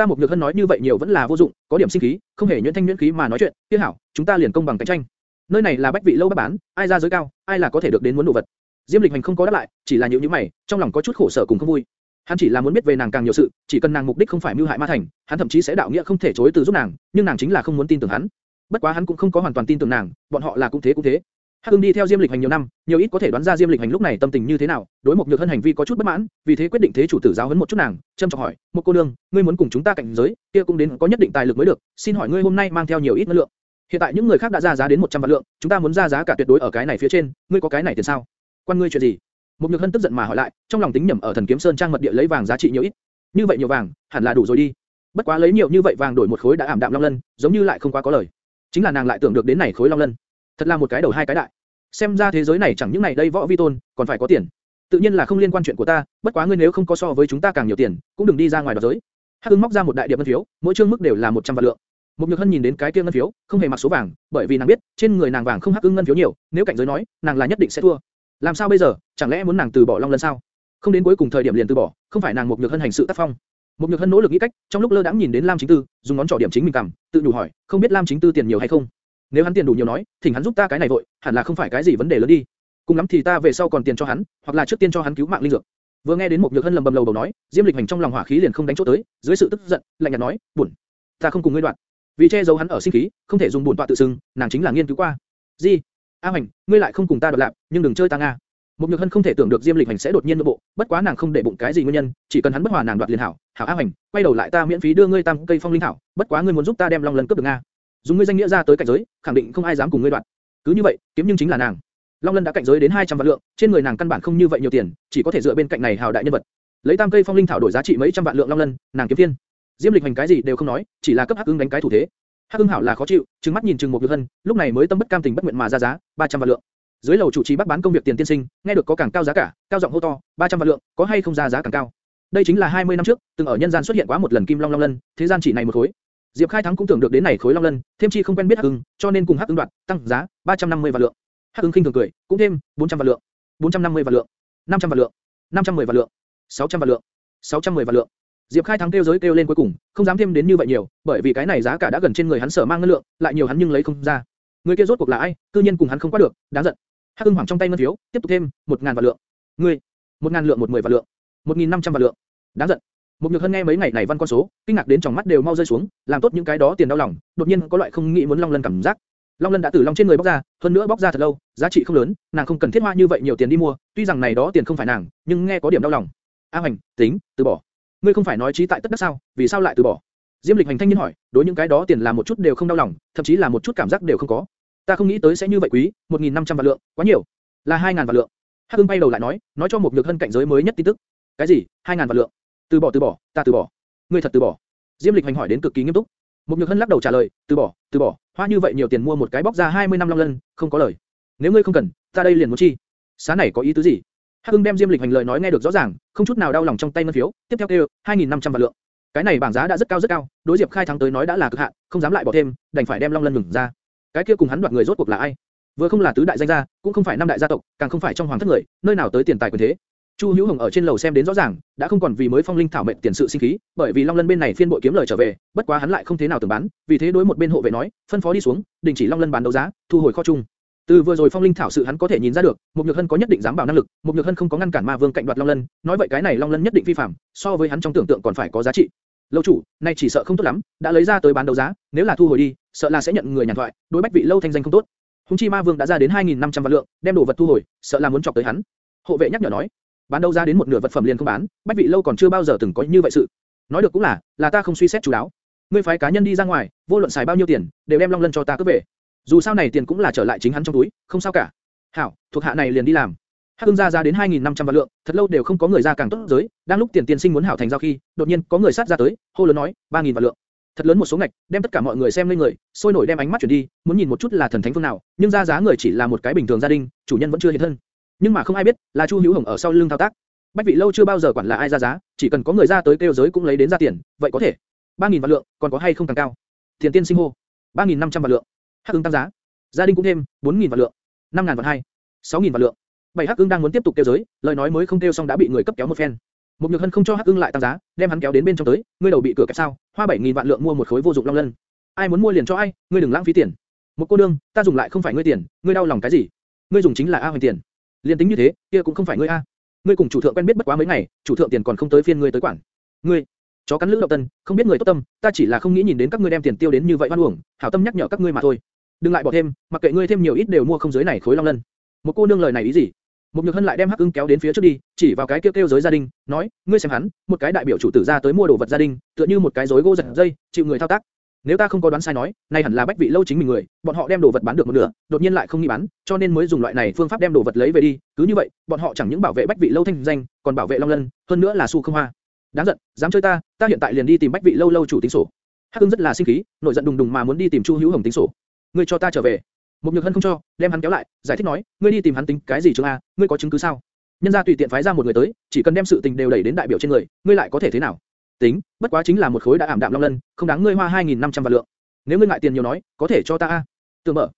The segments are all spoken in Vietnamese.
Ta một nhược hân nói như vậy nhiều vẫn là vô dụng, có điểm sinh khí, không hề nhuyễn thanh nhuyễn khí mà nói chuyện, kia hảo, chúng ta liền công bằng cạnh tranh. Nơi này là bách vị lâu bắt bán, ai ra giới cao, ai là có thể được đến muốn đồ vật. Diêm Lịch Hành không có đáp lại, chỉ là nhíu nhíu mày, trong lòng có chút khổ sở cùng không vui. Hắn chỉ là muốn biết về nàng càng nhiều sự, chỉ cần nàng mục đích không phải mưu hại Ma Thành, hắn thậm chí sẽ đạo nghĩa không thể chối từ giúp nàng, nhưng nàng chính là không muốn tin tưởng hắn. Bất quá hắn cũng không có hoàn toàn tin tưởng nàng, bọn họ là cũng thế cũng thế. Hắc Ưng đi theo Diêm Lịch Hành nhiều năm, nhiều ít có thể đoán ra Diêm Lịch Hành lúc này tâm tình như thế nào, đối một nhược hân hành vi có chút bất mãn, vì thế quyết định thế chủ tử giáo huấn một chút nàng, trâm trọng hỏi, một cô nương, ngươi muốn cùng chúng ta cạnh giới, kia cũng đến có nhất định tài lực mới được, xin hỏi ngươi hôm nay mang theo nhiều ít ngân lượng? Hiện tại những người khác đã ra giá đến 100 vạn lượng, chúng ta muốn ra giá cả tuyệt đối ở cái này phía trên, ngươi có cái này tiền sao? Quan ngươi chuyện gì? Một nhược hân tức giận mà hỏi lại, trong lòng tính nhẩm ở thần kiếm sơn trang mật địa lấy vàng giá trị nhiều ít, như vậy nhiều vàng, hẳn là đủ rồi đi. Bất quá lấy nhiều như vậy vàng đổi một khối đã ảm đạm long lân, giống như lại không quá có lời. Chính là nàng lại tưởng được đến này khối long lân, thật là một cái đầu hai cái đại. Xem ra thế giới này chẳng những này đây võ vi tôn, còn phải có tiền. Tự nhiên là không liên quan chuyện của ta, bất quá ngươi nếu không có so với chúng ta càng nhiều tiền, cũng đừng đi ra ngoài đoạt giới. Hắc Ưng móc ra một đại điệp ngân phiếu, mỗi chương mức đều là 100 vạn lượng. Một Nhược Hân nhìn đến cái kia ngân phiếu, không hề mặc số vàng, bởi vì nàng biết, trên người nàng vàng không Hắc Ưng ngân phiếu nhiều, nếu cảnh giới nói, nàng là nhất định sẽ thua. Làm sao bây giờ, chẳng lẽ muốn nàng từ bỏ Long Lân sao? Không đến cuối cùng thời điểm liền từ bỏ, không phải nàng một Nhược Hân hành sự tác phong. mục Nhược Hân nỗ lực nghĩ cách, trong lúc lơ đãng nhìn đến Lam Chính Tư, dùng ngón trỏ điểm chính mình cầm, tự nhủ hỏi, không biết Lam Chính Tư tiền nhiều hay không? Nếu hắn tiền đủ nhiều nói, thỉnh hắn giúp ta cái này vội, hẳn là không phải cái gì vấn đề lớn đi. Cùng lắm thì ta về sau còn tiền cho hắn, hoặc là trước tiên cho hắn cứu mạng linh dược. Vừa nghe đến một Nhược Hân lầm bầm lầu bầu nói, Diêm Lịch Hành trong lòng hỏa khí liền không đánh chỗ tới, dưới sự tức giận, lạnh nhạt nói, buồn, ta không cùng ngươi đoạn. Vì che giấu hắn ở sinh khí, không thể dùng buồn tọa tự xưng, nàng chính là nghiên cứu qua. Gì? A Hành, ngươi lại không cùng ta đoạt lạc, nhưng đừng chơi ta nga. Một Nhược Hân không thể tưởng được Diêm Lịch Hành sẽ đột nhiên nội bộ, bất quá nàng không để bụng cái gì nguyên nhân, chỉ cần hắn bất hòa nàng đoạt liền hảo. Hảo A Hành, quay đầu lại ta miễn phí đưa ngươi tam cây phong linh thảo, bất quá ngươi muốn giúp ta đem long lần cướp được nga. Dùng ngươi danh nghĩa ra tới cảnh giới, khẳng định không ai dám cùng ngươi đoạt. Cứ như vậy, kiếm nhưng chính là nàng. Long Lân đã cảnh giới đến 200 vạn lượng, trên người nàng căn bản không như vậy nhiều tiền, chỉ có thể dựa bên cạnh này hào đại nhân vật. Lấy tam cây phong linh thảo đổi giá trị mấy trăm vạn lượng Long Lân, nàng kiếm thiên. Diêm Lịch hành cái gì đều không nói, chỉ là cấp Hắc Ưng đánh cái thủ thế. Hắc Ưng hảo là khó chịu, trừng mắt nhìn trừng một Nhược Hân, lúc này mới tâm bất cam tình bất nguyện mà ra giá, 300 vạn lượng. Dưới lầu chủ trì bác bán công việc tiền tiên sinh, nghe được có càng cao giá cả, cao giọng hô to, 300 vạn lượng, có hay không ra giá càng cao. Đây chính là 20 năm trước, từng ở nhân gian xuất hiện quá một lần kim long long lân, thế gian chỉ này một khối. Diệp Khai Thắng cũng tưởng được đến này khối long lân, thêm chi không quen biết Hắc Ưng, cho nên cùng Hắc Ưng đoạt, tăng giá 350 vạn lượng. Hắc Ưng khinh thường cười, cũng thêm 400 vạn lượng, 450 vạn lượng, 500 vạn lượng, 510 vạn lượng, 600 vạn lượng, 610 vạn lượng. Diệp Khai Thắng kêu giới kêu lên cuối cùng, không dám thêm đến như vậy nhiều, bởi vì cái này giá cả đã gần trên người hắn sở mang ngân lượng, lại nhiều hắn nhưng lấy không ra. Người kia rốt cuộc là ai, cư nhiên cùng hắn không qua được, đáng giận. Hắc Ưng hoảng trong tay ngân phiếu, tiếp tục thêm, 1000 vạn lượng. Ngươi, 1000 lượng 10 vạn lượng, 1500 vạn lượng. Đáng giận. Một nhược hân nghe mấy ngày này văn con số, kinh ngạc đến trong mắt đều mau rơi xuống, làm tốt những cái đó tiền đau lòng, đột nhiên có loại không nghĩ muốn long lân cảm giác. Long lân đã từ long trên người bóc ra, hơn nữa bóc ra thật lâu, giá trị không lớn, nàng không cần thiết hoa như vậy nhiều tiền đi mua, tuy rằng này đó tiền không phải nàng, nhưng nghe có điểm đau lòng. A Hoành, tính, từ bỏ. Ngươi không phải nói trí tại tất đắc sao, vì sao lại từ bỏ? Diêm Lịch Hành thanh niên hỏi, đối những cái đó tiền là một chút đều không đau lòng, thậm chí là một chút cảm giác đều không có. Ta không nghĩ tới sẽ như vậy quý, 1.500 vạn lượng, quá nhiều. Là 2000 vạn lượng. Hắc Ưng bay đầu lại nói, nói cho một nhược hân cảnh giới mới nhất tin tức. Cái gì? 2000 vạn lượng? Từ bỏ từ bỏ, ta từ bỏ. Ngươi thật từ bỏ? Diêm Lịch Hành hỏi đến cực kỳ nghiêm túc. Một nhược hân lắc đầu trả lời, từ bỏ, từ bỏ, hoa như vậy nhiều tiền mua một cái bóc ra 20 năm long lân, không có lời. Nếu ngươi không cần, ta đây liền muốn chi. sáng này có ý tứ gì? Hắc Hưng đem Diêm Lịch Hành lời nói nghe được rõ ràng, không chút nào đau lòng trong tay ngân phiếu, tiếp theo kêu 2500 vạn lượng. Cái này bảng giá đã rất cao rất cao, đối Diệp Khai thắng tới nói đã là cực hạn, không dám lại bỏ thêm, đành phải đem long lân ngừng ra. Cái kia cùng hắn đoạt người rốt cuộc là ai? Vừa không là tứ đại danh gia, cũng không phải năm đại gia tộc, càng không phải trong hoàng thất người, nơi nào tới tiền tài quyền thế. Chu Hữu Hồng ở trên lầu xem đến rõ ràng, đã không còn vì mới phong linh thảo mệnh tiền sự sinh khí, bởi vì Long Lân bên này phiên bội kiếm lời trở về, bất quá hắn lại không thế nào tưởng bán, vì thế đối một bên hộ vệ nói, phân phó đi xuống, đình chỉ Long Lân bán đấu giá, thu hồi kho chung. Từ vừa rồi phong linh thảo sự hắn có thể nhìn ra được, một nhược hân có nhất định dám bảo năng lực, một nhược hân không có ngăn cản ma vương cạnh đoạt Long Lân, nói vậy cái này Long Lân nhất định phi phàm, so với hắn trong tưởng tượng còn phải có giá trị. Lâu chủ, nay chỉ sợ không tốt lắm, đã lấy ra tới bán đấu giá, nếu là thu hồi đi, sợ là sẽ nhận người nhàn thoại, đối bách vị lâu thanh danh không tốt. Hùng chi ma vương đã ra đến 2.500 vạn lượng, đem đồ vật thu hồi, sợ là muốn chọc tới hắn. Hộ vệ nhắc nhở nói, bán đâu ra đến một nửa vật phẩm liền không bán, bách vị lâu còn chưa bao giờ từng có như vậy sự. Nói được cũng là, là ta không suy xét chú đáo. Ngươi phái cá nhân đi ra ngoài, vô luận xài bao nhiêu tiền, đều đem long lân cho ta cướp về. Dù sao này tiền cũng là trở lại chính hắn trong túi, không sao cả. Hảo, thuộc hạ này liền đi làm. Hắc Ưng ra ra đến 2.500 vạn lượng, thật lâu đều không có người ra càng tốt giới, đang lúc tiền tiền sinh muốn hảo thành giao khi, đột nhiên có người sát ra tới, hô lớn nói, 3000 vạn lượng. Thật lớn một số ngạch, đem tất cả mọi người xem lên người, sôi nổi đem ánh mắt chuyển đi, muốn nhìn một chút là thần thánh phương nào, nhưng ra giá người chỉ là một cái bình thường gia đình, chủ nhân vẫn chưa hiện thân. Nhưng mà không ai biết, là Chu Hữu Hồng ở sau lưng thao tác. Bách vị lâu chưa bao giờ quản là ai ra giá, chỉ cần có người ra tới kêu giới cũng lấy đến ra tiền, vậy có thể. 3000 vạn lượng, còn có hay không càng cao? Tiền tiên sinh hô. 3.500 vạn lượng. Hắc ứng tăng giá. Gia đình cũng thêm 4.000 vạn lượng. 5000 vạn hai. 6.000 vạn lượng. Bảy Hắc ứng đang muốn tiếp tục kêu giới, lời nói mới không kêu xong đã bị người cấp kéo một phen. Một Nhược Hân không cho Hắc Ưng lại tăng giá, đem hắn kéo đến bên trong tới, ngươi đầu bị cửa kẹp sao? Hoa 7000 vạn lượng mua một khối vô dụng long lân. Ai muốn mua liền cho ai, ngươi đừng lãng phí tiền. Một cô đương, ta dùng lại không phải ngươi tiền, ngươi đau lòng cái gì? Ngươi dùng chính là A Hoành tiền. Liên tính như thế, kia cũng không phải ngươi a. Ngươi cùng chủ thượng quen biết bất quá mấy ngày, chủ thượng tiền còn không tới phiên ngươi tới quản. Ngươi, chó cắn lưỡi động tân, không biết người tốt tâm, ta chỉ là không nghĩ nhìn đến các ngươi đem tiền tiêu đến như vậy oan uổng, hảo tâm nhắc nhở các ngươi mà thôi. Đừng lại bỏ thêm, mặc kệ ngươi thêm nhiều ít đều mua không dưới này khối long lân. Một cô nương lời này ý gì? Một nhược hân lại đem hắc ưng kéo đến phía trước đi, chỉ vào cái kêu kêu giới gia đình, nói, ngươi xem hắn, một cái đại biểu chủ tử ra tới mua đồ vật gia đình, tựa như một cái rối gỗ giật dây, chịu người thao tác. Nếu ta không có đoán sai nói, này hẳn là bách vị lâu chính mình người, bọn họ đem đồ vật bán được một nửa, đột nhiên lại không nghĩ bán, cho nên mới dùng loại này phương pháp đem đồ vật lấy về đi. Cứ như vậy, bọn họ chẳng những bảo vệ bách vị lâu thanh danh, còn bảo vệ long lân, hơn nữa là su không hoa. Đáng giận, dám chơi ta, ta hiện tại liền đi tìm bách vị lâu lâu chủ tính sổ. Hắc Ưng rất là sinh khí, nổi giận đùng đùng mà muốn đi tìm Chu Hữu Hồng tính sổ. Ngươi cho ta trở về. Một nhược hân không cho, đem hắn kéo lại, giải thích nói, ngươi đi tìm hắn tính cái gì chứ a? Ngươi có chứng cứ sao? Nhân gia tùy tiện phái ra một người tới, chỉ cần đem sự tình đều đẩy đến đại biểu trên người, ngươi lại có thể thế nào? Tính, bất quá chính là một khối đã ảm đạm long lân, không đáng ngươi hoa 2.500 vạn lượng. Nếu ngươi ngại tiền nhiều nói, có thể cho ta a. Tưởng mở.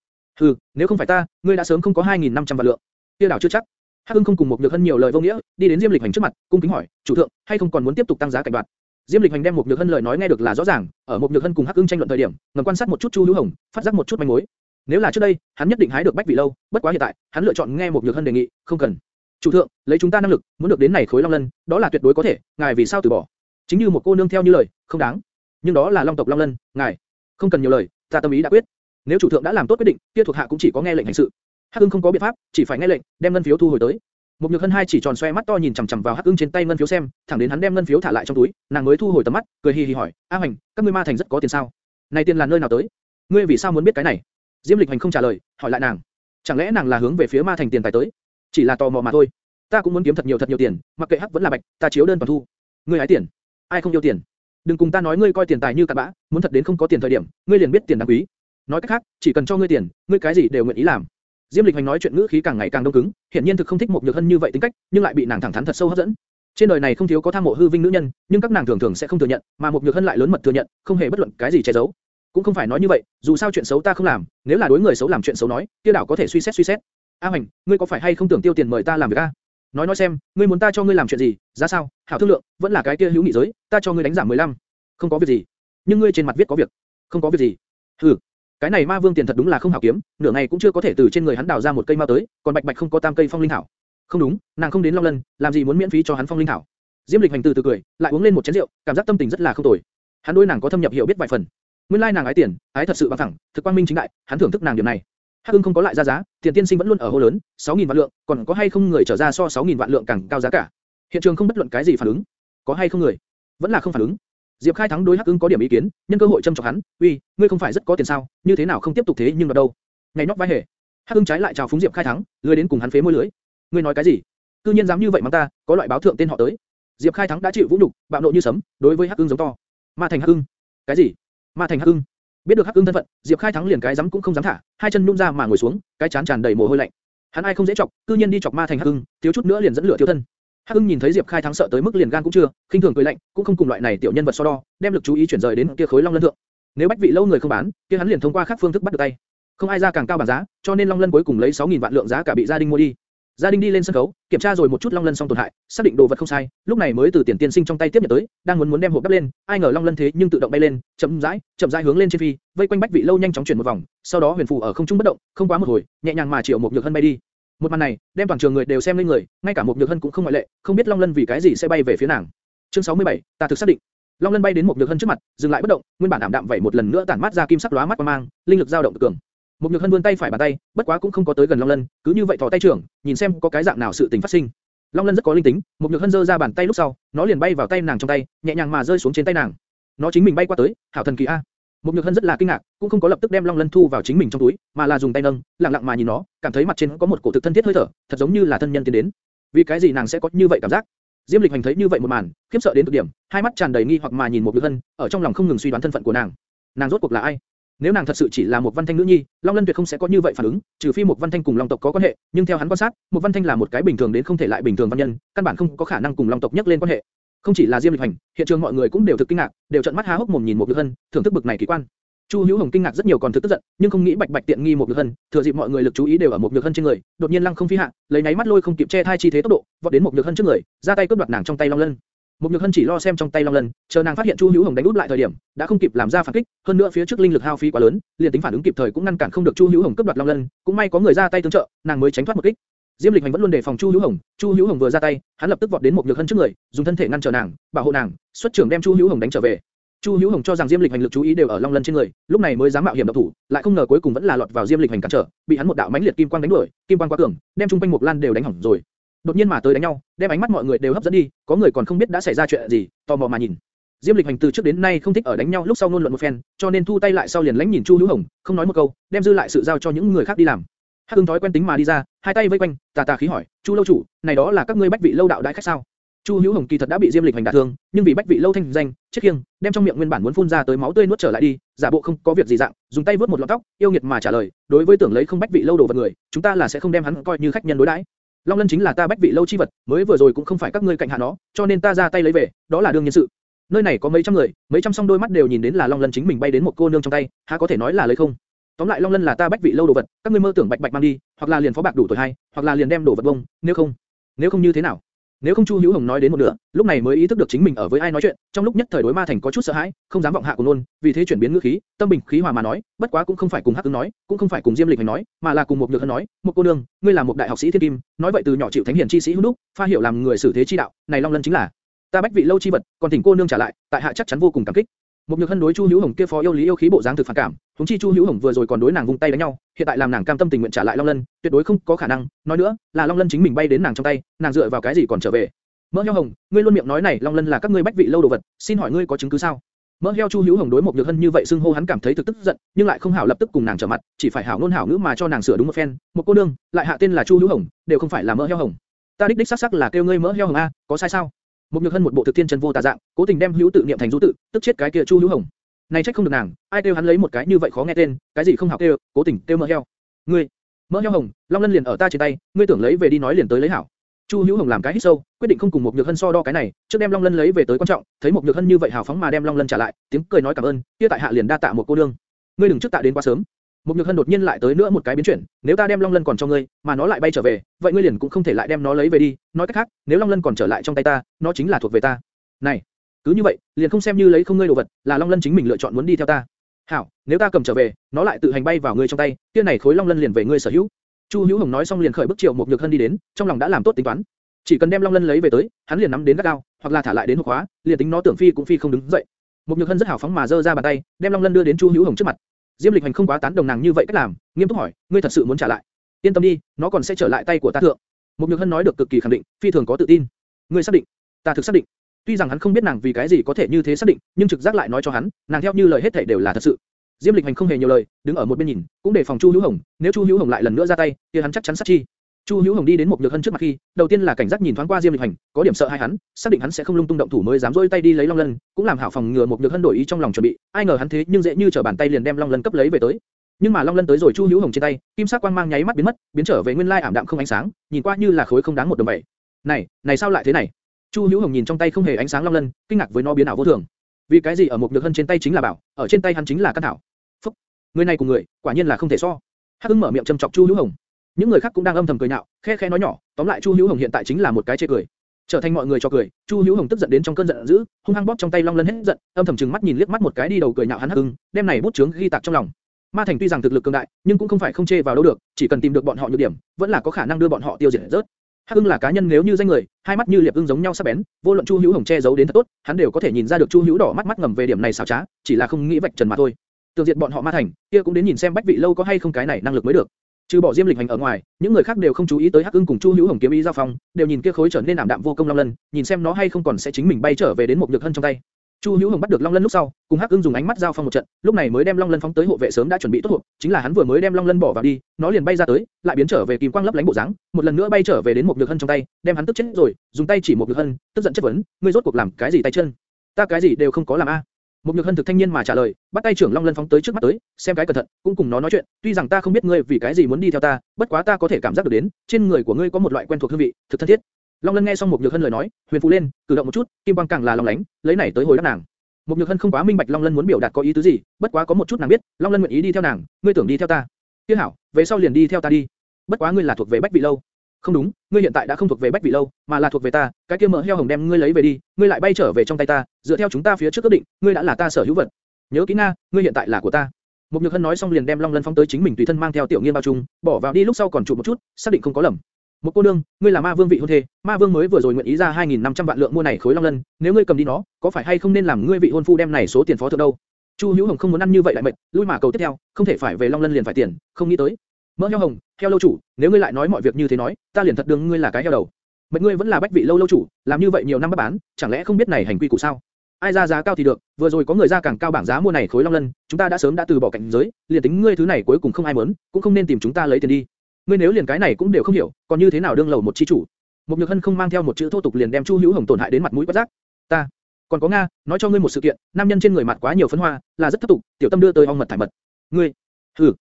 Hừ, nếu không phải ta, ngươi đã sớm không có 2.500 vạn lượng. Kia đảo chưa chắc. Hắc Hưng không cùng một nhược hân nhiều lời vô nghĩa, đi đến Diêm Lịch Hành trước mặt, cung kính hỏi, chủ thượng, hay không còn muốn tiếp tục tăng giá cảnh đoạt? Diêm Lịch Hành đem một nhược hân lời nói nghe được là rõ ràng, ở một nhược hân cùng Hắc Hưng tranh luận thời điểm, ngầm quan sát một chút Chu Hữu Hồng, phát giác một chút manh mối. Nếu là trước đây, hắn nhất định hái được bách vị lâu, bất quá hiện tại, hắn lựa chọn nghe một nhược hân đề nghị, không cần. Chủ thượng, lấy chúng ta năng lực, muốn được đến này khối long lân, đó là tuyệt đối có thể, ngài vì sao từ bỏ? Chính như một cô nương theo như lời, không đáng. Nhưng đó là long tộc long lân, ngài không cần nhiều lời, ta tâm ý đã quyết. Nếu chủ thượng đã làm tốt quyết định, kia thuộc hạ cũng chỉ có nghe lệnh hành sự. Hắc Ưng không có biện pháp, chỉ phải nghe lệnh, đem ngân phiếu thu hồi tới. Một nhược hân hai chỉ tròn xoe mắt to nhìn chằm chằm vào Hắc Ưng trên tay ngân phiếu xem, thẳng đến hắn đem ngân phiếu thả lại trong túi, nàng mới thu hồi tầm mắt, cười hì hì hỏi, A Hoành, các ngươi ma thành rất có tiền sao? Này tiền là nơi nào tới? Ngươi vì sao muốn biết cái này? Diêm Lịch Hành không trả lời, hỏi lại nàng, chẳng lẽ nàng là hướng về phía ma thành tiền tài tới? Chỉ là tò mò mà thôi. Ta cũng muốn kiếm thật nhiều thật nhiều tiền, mặc kệ hắc vẫn là bạch, ta chiếu đơn toàn thu. Ngươi hái tiền, ai không yêu tiền? Đừng cùng ta nói ngươi coi tiền tài như cặn bã, muốn thật đến không có tiền thời điểm, ngươi liền biết tiền đáng quý. Nói cách khác, chỉ cần cho ngươi tiền, ngươi cái gì đều nguyện ý làm. Diêm Lịch Hành nói chuyện ngữ khí càng ngày càng đông cứng, hiển nhiên thực không thích một nhược hân như vậy tính cách, nhưng lại bị nàng thẳng thắn thật sâu hấp dẫn. Trên đời này không thiếu có tham mộ hư vinh nữ nhân, nhưng các nàng thường thường sẽ không thừa nhận, mà một nhược hân lại lớn mật thừa nhận, không hề bất luận cái gì che giấu. Cũng không phải nói như vậy, dù sao chuyện xấu ta không làm, nếu là đối người xấu làm chuyện xấu nói, kia đảo có thể suy xét suy xét. A Hành, ngươi có phải hay không tưởng tiêu tiền mời ta làm việc a? Nói nói xem, ngươi muốn ta cho ngươi làm chuyện gì, giá sao? Hảo thương lượng, vẫn là cái kia hữu nghị giới, ta cho ngươi đánh giảm 15. Không có việc gì. Nhưng ngươi trên mặt viết có việc. Không có việc gì. Hừ, cái này ma vương tiền thật đúng là không hảo kiếm, nửa ngày cũng chưa có thể từ trên người hắn đào ra một cây ma tới, còn bạch bạch không có tam cây phong linh thảo. Không đúng, nàng không đến long lân, làm gì muốn miễn phí cho hắn phong linh thảo? Diêm Lịch hành từ từ cười, lại uống lên một chén rượu, cảm giác tâm tình rất là không tồi. Hắn đối nàng có thâm nhập hiểu biết vài phần. Nguyên lai nàng ái tiền, ái thật sự bằng thẳng, thực quang minh chính đại, hắn thưởng thức nàng điểm này. Hắc Ưng không có lại ra giá, tiền tiên sinh vẫn luôn ở hô lớn, 6.000 vạn lượng, còn có hay không người trở ra so 6.000 vạn lượng càng cao giá cả? Hiện trường không bất luận cái gì phản ứng, có hay không người? Vẫn là không phản ứng. Diệp Khai thắng đối Hắc Ưng có điểm ý kiến, nhân cơ hội châm chọc hắn, uy, ngươi không phải rất có tiền sao, như thế nào không tiếp tục thế nhưng vào đâu? Ngày nóc vai hề. Hắc Ưng trái lại chào phúng Diệp Khai thắng, lười đến cùng hắn phế môi lưới. Ngươi nói cái gì? Cư nhiên dám như vậy mắng ta, có loại báo thượng tên họ tới. Diệp Khai thắng đã chịu vũ nhục, bạo nộ như sấm, đối với Hắc Ưng giống to. Ma thành Hắc Ưng. Cái gì? Ma thành Hắc Ưng. Biết được Hắc ương thân phận, Diệp Khai thắng liền cái dám cũng không dám thả, hai chân nhung ra mà ngồi xuống, cái chán tràn đầy mồ hôi lạnh. Hắn ai không dễ chọc, cư nhiên đi chọc Ma thành Hắc ương, thiếu chút nữa liền dẫn lửa thiếu thân. Hắc ương nhìn thấy Diệp Khai thắng sợ tới mức liền gan cũng chưa, khinh thường cười lạnh, cũng không cùng loại này tiểu nhân vật so đo, đem lực chú ý chuyển rời đến kia khối long lân thượng. Nếu bách vị lâu người không bán, kia hắn liền thông qua khác phương thức bắt được tay. Không ai ra càng cao bản giá, cho nên long lân cuối cùng lấy 6000 vạn lượng giá cả bị gia đình mua đi. Gia đình đi lên sân khấu, kiểm tra rồi một chút long lân xong tổn hại, xác định đồ vật không sai, lúc này mới từ tiền tiên sinh trong tay tiếp nhận tới, đang muốn muốn đem hộp đắp lên, ai ngờ long lân thế nhưng tự động bay lên, chậm rãi, chậm rãi hướng lên trên phi, vây quanh bách vị lâu nhanh chóng chuyển một vòng, sau đó huyền phù ở không trung bất động, không quá một hồi, nhẹ nhàng mà triệu một nhược hân bay đi. Một màn này, đem toàn trường người đều xem lên người, ngay cả một nhược hân cũng không ngoại lệ, không biết long lân vì cái gì sẽ bay về phía nàng. Chương 67, ta thực xác định. Long lân bay đến một nhược hân trước mặt, dừng lại bất động, nguyên bản ảm đạm vậy một lần nữa tản mát ra kim sắc lóa mắt quang mang, linh lực dao động cường. Một nhược hân vươn tay phải bàn tay, bất quá cũng không có tới gần long lân, cứ như vậy thò tay trưởng, nhìn xem có cái dạng nào sự tình phát sinh. Long lân rất có linh tính, một nhược hân giơ ra bàn tay lúc sau, nó liền bay vào tay nàng trong tay, nhẹ nhàng mà rơi xuống trên tay nàng. Nó chính mình bay qua tới, hảo thần kỳ a. Một nhược hân rất là kinh ngạc, cũng không có lập tức đem long lân thu vào chính mình trong túi, mà là dùng tay nâng, lặng lặng mà nhìn nó, cảm thấy mặt trên có một cổ thực thân thiết hơi thở, thật giống như là thân nhân tiến đến. Vì cái gì nàng sẽ có như vậy cảm giác? Diêm Lịch Hành thấy như vậy một màn, khiếp sợ đến cực điểm, hai mắt tràn đầy nghi hoặc mà nhìn một nhược hân, ở trong lòng không ngừng suy đoán thân phận của nàng. Nàng rốt cuộc là ai? Nếu nàng thật sự chỉ là một văn thanh nữ nhi, Long Lân tuyệt không sẽ có như vậy phản ứng, trừ phi một văn thanh cùng Long tộc có quan hệ, nhưng theo hắn quan sát, một văn thanh là một cái bình thường đến không thể lại bình thường văn nhân, căn bản không có khả năng cùng Long tộc nhắc lên quan hệ. Không chỉ là Diêm Lịch Hành, hiện trường mọi người cũng đều thực kinh ngạc, đều trợn mắt há hốc mồm nhìn một Nhược Hân, thưởng thức bực này kỳ quan. Chu Hữu Hồng kinh ngạc rất nhiều còn thực tức giận, nhưng không nghĩ bạch bạch tiện nghi một Nhược Hân, thừa dịp mọi người lực chú ý đều ở một Nhược Hân trên người, đột nhiên lăng không phi hạ, lấy náy mắt lôi không kịp che thai chi thế tốc độ, vọt đến một Nhược Hân trước người, ra tay cướp đoạt nàng trong tay Long Lân. Một Nhược Hân chỉ lo xem trong tay Long Lân, chờ nàng phát hiện Chu Hữu Hồng đánh úp lại thời điểm, đã không kịp làm ra phản kích, hơn nữa phía trước linh lực hao phí quá lớn, liền tính phản ứng kịp thời cũng ngăn cản không được Chu Hữu Hồng cướp đoạt Long Lân, cũng may có người ra tay tương trợ, nàng mới tránh thoát một kích. Diêm Lịch Hành vẫn luôn đề phòng Chu Hữu Hồng, Chu Hữu Hồng vừa ra tay, hắn lập tức vọt đến một Nhược Hân trước người, dùng thân thể ngăn trở nàng, bảo hộ nàng, xuất trưởng đem Chu Hữu Hồng đánh trở về. Chu Hữu Hồng cho rằng Diêm Lịch Hành lực chú ý đều ở Long Lân trên người, lúc này mới dám mạo hiểm độc thủ, lại không ngờ cuối cùng vẫn là lọt vào Diêm Lịch Hành cản trở, bị hắn một đạo mãnh liệt kim quang đánh đuổi, kim quang quá cường, đem trung quanh một lan đều đánh hỏng rồi. Đột nhiên mà tới đánh nhau, đem ánh mắt mọi người đều hấp dẫn đi, có người còn không biết đã xảy ra chuyện gì, tò mò mà nhìn. Diêm Lịch Hành từ trước đến nay không thích ở đánh nhau lúc sau luôn luận một phen, cho nên thu tay lại sau liền lãnh nhìn Chu Hữu Hồng, không nói một câu, đem dư lại sự giao cho những người khác đi làm. Hắc Hưng thói quen tính mà đi ra, hai tay vây quanh, tà tà khí hỏi, Chu lâu chủ, này đó là các ngươi bách vị lâu đạo đại khách sao? Chu Hữu Hồng kỳ thật đã bị Diêm Lịch Hành đả thương, nhưng vì bách vị lâu thanh danh, chiếc khiêng, đem trong miệng nguyên bản muốn phun ra tới máu tươi nuốt trở lại đi, giả bộ không có việc gì dạng, dùng tay vớt một lọn tóc, yêu nghiệt mà trả lời, đối với tưởng lấy không bách vị lâu đồ vật người, chúng ta là sẽ không đem hắn coi như khách nhân đối đãi. Long Lân chính là ta bách vị lâu chi vật, mới vừa rồi cũng không phải các ngươi cạnh hạ nó, cho nên ta ra tay lấy về, đó là đương nhiên sự. Nơi này có mấy trăm người, mấy trăm song đôi mắt đều nhìn đến là Long Lân chính mình bay đến một cô nương trong tay, há có thể nói là lấy không? Tóm lại Long Lân là ta bách vị lâu đồ vật, các ngươi mơ tưởng bạch bạch mang đi, hoặc là liền phó bạc đủ tuổi hay, hoặc là liền đem đồ vật bông, nếu không, nếu không như thế nào? Nếu không Chu Hữu Hồng nói đến một nửa, lúc này mới ý thức được chính mình ở với ai nói chuyện, trong lúc nhất thời đối ma thành có chút sợ hãi, không dám vọng hạ cùng luôn, vì thế chuyển biến ngữ khí, tâm bình khí hòa mà nói, bất quá cũng không phải cùng Hắc Ứng nói, cũng không phải cùng Diêm Lịch Hành nói, mà là cùng một Nhược Hân nói, một cô nương, ngươi là một đại học sĩ thiên kim, nói vậy từ nhỏ chịu thánh hiển chi sĩ hữu đúc, pha hiểu làm người xử thế chi đạo, này Long Lân chính là ta bách vị lâu chi vật, còn thỉnh cô nương trả lại, tại hạ chắc chắn vô cùng cảm kích. Một nhược hân đối Chu Hữu Hồng kia phó yêu lý yêu khí bộ dáng thực phản cảm, huống chi Chu Hữu Hồng vừa rồi còn đối nàng vung tay đánh nhau, hiện tại làm nàng cam tâm tình nguyện trả lại Long Lân, tuyệt đối không có khả năng. Nói nữa, là Long Lân chính mình bay đến nàng trong tay, nàng dựa vào cái gì còn trở về? Mỡ heo hồng, ngươi luôn miệng nói này Long Lân là các ngươi bách vị lâu đồ vật, xin hỏi ngươi có chứng cứ sao? Mỡ heo Chu Hữu Hồng đối một nhược hân như vậy xưng hô hắn cảm thấy thực tức giận, nhưng lại không hảo lập tức cùng nàng trở mặt, chỉ phải hảo nôn hảo ngữ mà cho nàng sửa đúng một phen. Một cô nương, lại hạ tên là Chu Hữu Hồng, đều không phải là mỡ heo hồng. Ta đích đích xác xác là kêu ngươi mỡ heo hồng a, có sai sao? Một nhược hân một bộ thực thiên chân vô tà dạng, cố tình đem hữu tự niệm thành du tự, tức chết cái kia Chu Hữu Hồng. Này trách không được nàng, ai kêu hắn lấy một cái như vậy khó nghe tên, cái gì không hảo kêu, cố tình kêu mỡ heo. Ngươi, mỡ heo hồng, long lân liền ở ta trên tay, ngươi tưởng lấy về đi nói liền tới lấy hảo. Chu Hữu Hồng làm cái hít sâu, quyết định không cùng một nhược hân so đo cái này, trước đem long lân lấy về tới quan trọng, thấy một nhược hân như vậy hào phóng mà đem long lân trả lại, tiếng cười nói cảm ơn, kia tại hạ liền đa tạ một cô đương, Ngươi đừng trước tạ đến quá sớm. Một nhược hân đột nhiên lại tới nữa một cái biến chuyển, nếu ta đem long lân còn cho ngươi, mà nó lại bay trở về, vậy ngươi liền cũng không thể lại đem nó lấy về đi. Nói cách khác, nếu long lân còn trở lại trong tay ta, nó chính là thuộc về ta. Này, cứ như vậy, liền không xem như lấy không ngươi đồ vật, là long lân chính mình lựa chọn muốn đi theo ta. Hảo, nếu ta cầm trở về, nó lại tự hành bay vào ngươi trong tay, kia này khối long lân liền về ngươi sở hữu. Chu Hữu Hồng nói xong liền khởi bước triệu một nhược hân đi đến, trong lòng đã làm tốt tính toán. Chỉ cần đem long lân lấy về tới, hắn liền nắm đến gắt gao, hoặc là thả lại đến hộp khóa, liền tính nó tưởng phi cũng phi không đứng dậy. Một nhược hân rất hào phóng mà giơ ra bàn tay, đem long lân đưa đến Chu Hữu Hồng trước mặt. Diêm Lịch Hành không quá tán đồng nàng như vậy cách làm, nghiêm túc hỏi, ngươi thật sự muốn trả lại? Yên tâm đi, nó còn sẽ trở lại tay của ta thượng. Mục nhược hân nói được cực kỳ khẳng định, phi thường có tự tin. Ngươi xác định? Ta thực xác định. Tuy rằng hắn không biết nàng vì cái gì có thể như thế xác định, nhưng trực giác lại nói cho hắn, nàng theo như lời hết thảy đều là thật sự. Diêm Lịch Hành không hề nhiều lời, đứng ở một bên nhìn, cũng để phòng Chu Hữu Hồng, nếu Chu Hữu Hồng lại lần nữa ra tay, thì hắn chắc chắn sát chi. Chu Hữu Hồng đi đến một nhược hân trước mặt khi, đầu tiên là cảnh giác nhìn thoáng qua Diêm Lịch Hành, có điểm sợ hai hắn, xác định hắn sẽ không lung tung động thủ mới dám rôi tay đi lấy Long Lân, cũng làm hảo phòng ngừa một nhược hân đổi ý trong lòng chuẩn bị, ai ngờ hắn thế nhưng dễ như trở bàn tay liền đem Long Lân cấp lấy về tới. Nhưng mà Long Lân tới rồi Chu Hữu Hồng trên tay, kim sắc quang mang nháy mắt biến mất, biến trở về nguyên lai ảm đạm không ánh sáng, nhìn qua như là khối không đáng một đồng bảy. Này, này sao lại thế này? Chu Hữu Hồng nhìn trong tay không hề ánh sáng Long Lân, kinh ngạc với nó biến ảo vô thường. Vì cái gì ở một nhược hân trên tay chính là bảo, ở trên tay hắn chính là căn thảo. Phúc, người này cùng người, quả nhiên là không thể so. Hắc Ưng mở miệng châm chọc Chu Hữu Hồng. Những người khác cũng đang âm thầm cười nhạo, khe khẽ nói nhỏ, tóm lại Chu Hữu Hồng hiện tại chính là một cái chê cười. Trở thành mọi người cho cười, Chu Hữu Hồng tức giận đến trong cơn giận dữ, hung hăng bóp trong tay Long Lân hết giận, âm thầm trừng mắt nhìn liếc mắt một cái đi đầu cười nhạo hắn Hắc Ưng, đem này bút chướng ghi tạc trong lòng. Ma Thành tuy rằng thực lực cường đại, nhưng cũng không phải không chê vào đâu được, chỉ cần tìm được bọn họ nhược điểm, vẫn là có khả năng đưa bọn họ tiêu diệt rớt. Hắc Ưng là cá nhân nếu như danh người, hai mắt như liệp ưng giống nhau sắc bén, vô luận Chu Hữu Hồng che giấu đến thật tốt, hắn đều có thể nhìn ra được Chu Hữu đỏ mắt mắt ngầm về điểm này xảo trá, chỉ là không nghĩ vạch trần mà thôi. Tưởng diệt bọn họ Ma Thành, kia cũng đến nhìn xem Bách Vị lâu có hay không cái này năng lực mới được. Trừ bỏ Diêm Lịch Hành ở ngoài, những người khác đều không chú ý tới Hắc Ưng cùng Chu Hữu Hồng kiếm ý giao phong, đều nhìn kia khối trở nên ảm đạm vô công long lân, nhìn xem nó hay không còn sẽ chính mình bay trở về đến một nhược hân trong tay. Chu Hữu Hồng bắt được long lân lúc sau, cùng Hắc Ưng dùng ánh mắt giao phong một trận, lúc này mới đem long lân phóng tới hộ vệ sớm đã chuẩn bị tốt hộp, chính là hắn vừa mới đem long lân bỏ vào đi, nó liền bay ra tới, lại biến trở về kim quang lấp lánh bộ dáng, một lần nữa bay trở về đến một nhược hân trong tay, đem hắn tức chết rồi, dùng tay chỉ một nhược hân, tức giận chất vấn, ngươi rốt cuộc làm cái gì tay chân? Ta cái gì đều không có làm a. Một nhược hân thực thanh nhiên mà trả lời, bắt tay trưởng long lân phóng tới trước mắt tới, xem cái cẩn thận, cũng cùng nó nói chuyện. Tuy rằng ta không biết ngươi vì cái gì muốn đi theo ta, bất quá ta có thể cảm giác được đến, trên người của ngươi có một loại quen thuộc hương vị, thực thân thiết. Long lân nghe xong một nhược hân lời nói, huyền phù lên, cử động một chút, kim quang càng là long lánh, lấy này tới hồi đáp nàng. Một nhược hân không quá minh bạch long lân muốn biểu đạt có ý tứ gì, bất quá có một chút nàng biết, long lân nguyện ý đi theo nàng, ngươi tưởng đi theo ta, kia hảo, về sau liền đi theo ta đi. bất quá ngươi là thuộc về bách vị lâu, không đúng, ngươi hiện tại đã không thuộc về Bách Vị lâu, mà là thuộc về ta, cái kia mỡ heo hồng đem ngươi lấy về đi, ngươi lại bay trở về trong tay ta, dựa theo chúng ta phía trước quyết định, ngươi đã là ta sở hữu vật. Nhớ kỹ nga, ngươi hiện tại là của ta. Một Nhược Hân nói xong liền đem Long Lân phóng tới chính mình tùy thân mang theo tiểu nghiên bao trung, bỏ vào đi lúc sau còn chụp một chút, xác định không có lầm. Một cô nương, ngươi là ma vương vị hôn thê, ma vương mới vừa rồi nguyện ý ra 2.500 vạn lượng mua này khối Long Lân, nếu ngươi cầm đi nó, có phải hay không nên làm ngươi vị hôn phu đem này số tiền phó thượng đâu? Chu Hữu Hồng không muốn ăn như vậy lại mệt, lui mà cầu tiếp theo, không thể phải về Long Lân liền phải tiền, không nghĩ tới. Mỡ heo hồng, heo lâu chủ, nếu ngươi lại nói mọi việc như thế nói, ta liền thật đương ngươi là cái heo đầu. Mệnh ngươi vẫn là bách vị lâu lâu chủ, làm như vậy nhiều năm bất bán, chẳng lẽ không biết này hành quy củ sao? Ai ra giá cao thì được, vừa rồi có người ra càng cao bảng giá mua này khối long lân, chúng ta đã sớm đã từ bỏ cảnh giới, liền tính ngươi thứ này cuối cùng không ai muốn, cũng không nên tìm chúng ta lấy tiền đi. Ngươi nếu liền cái này cũng đều không hiểu, còn như thế nào đương lầu một chi chủ? Một Nhược Hân không mang theo một chữ thô tục liền đem Chu Hữu Hồng tổn hại đến mặt mũi bất giác. Ta, còn có nga, nói cho ngươi một sự kiện, nam nhân trên người mặt quá nhiều phấn hoa, là rất thất tục, tiểu tâm đưa tới ong mật thải mật. Ngươi, hừ,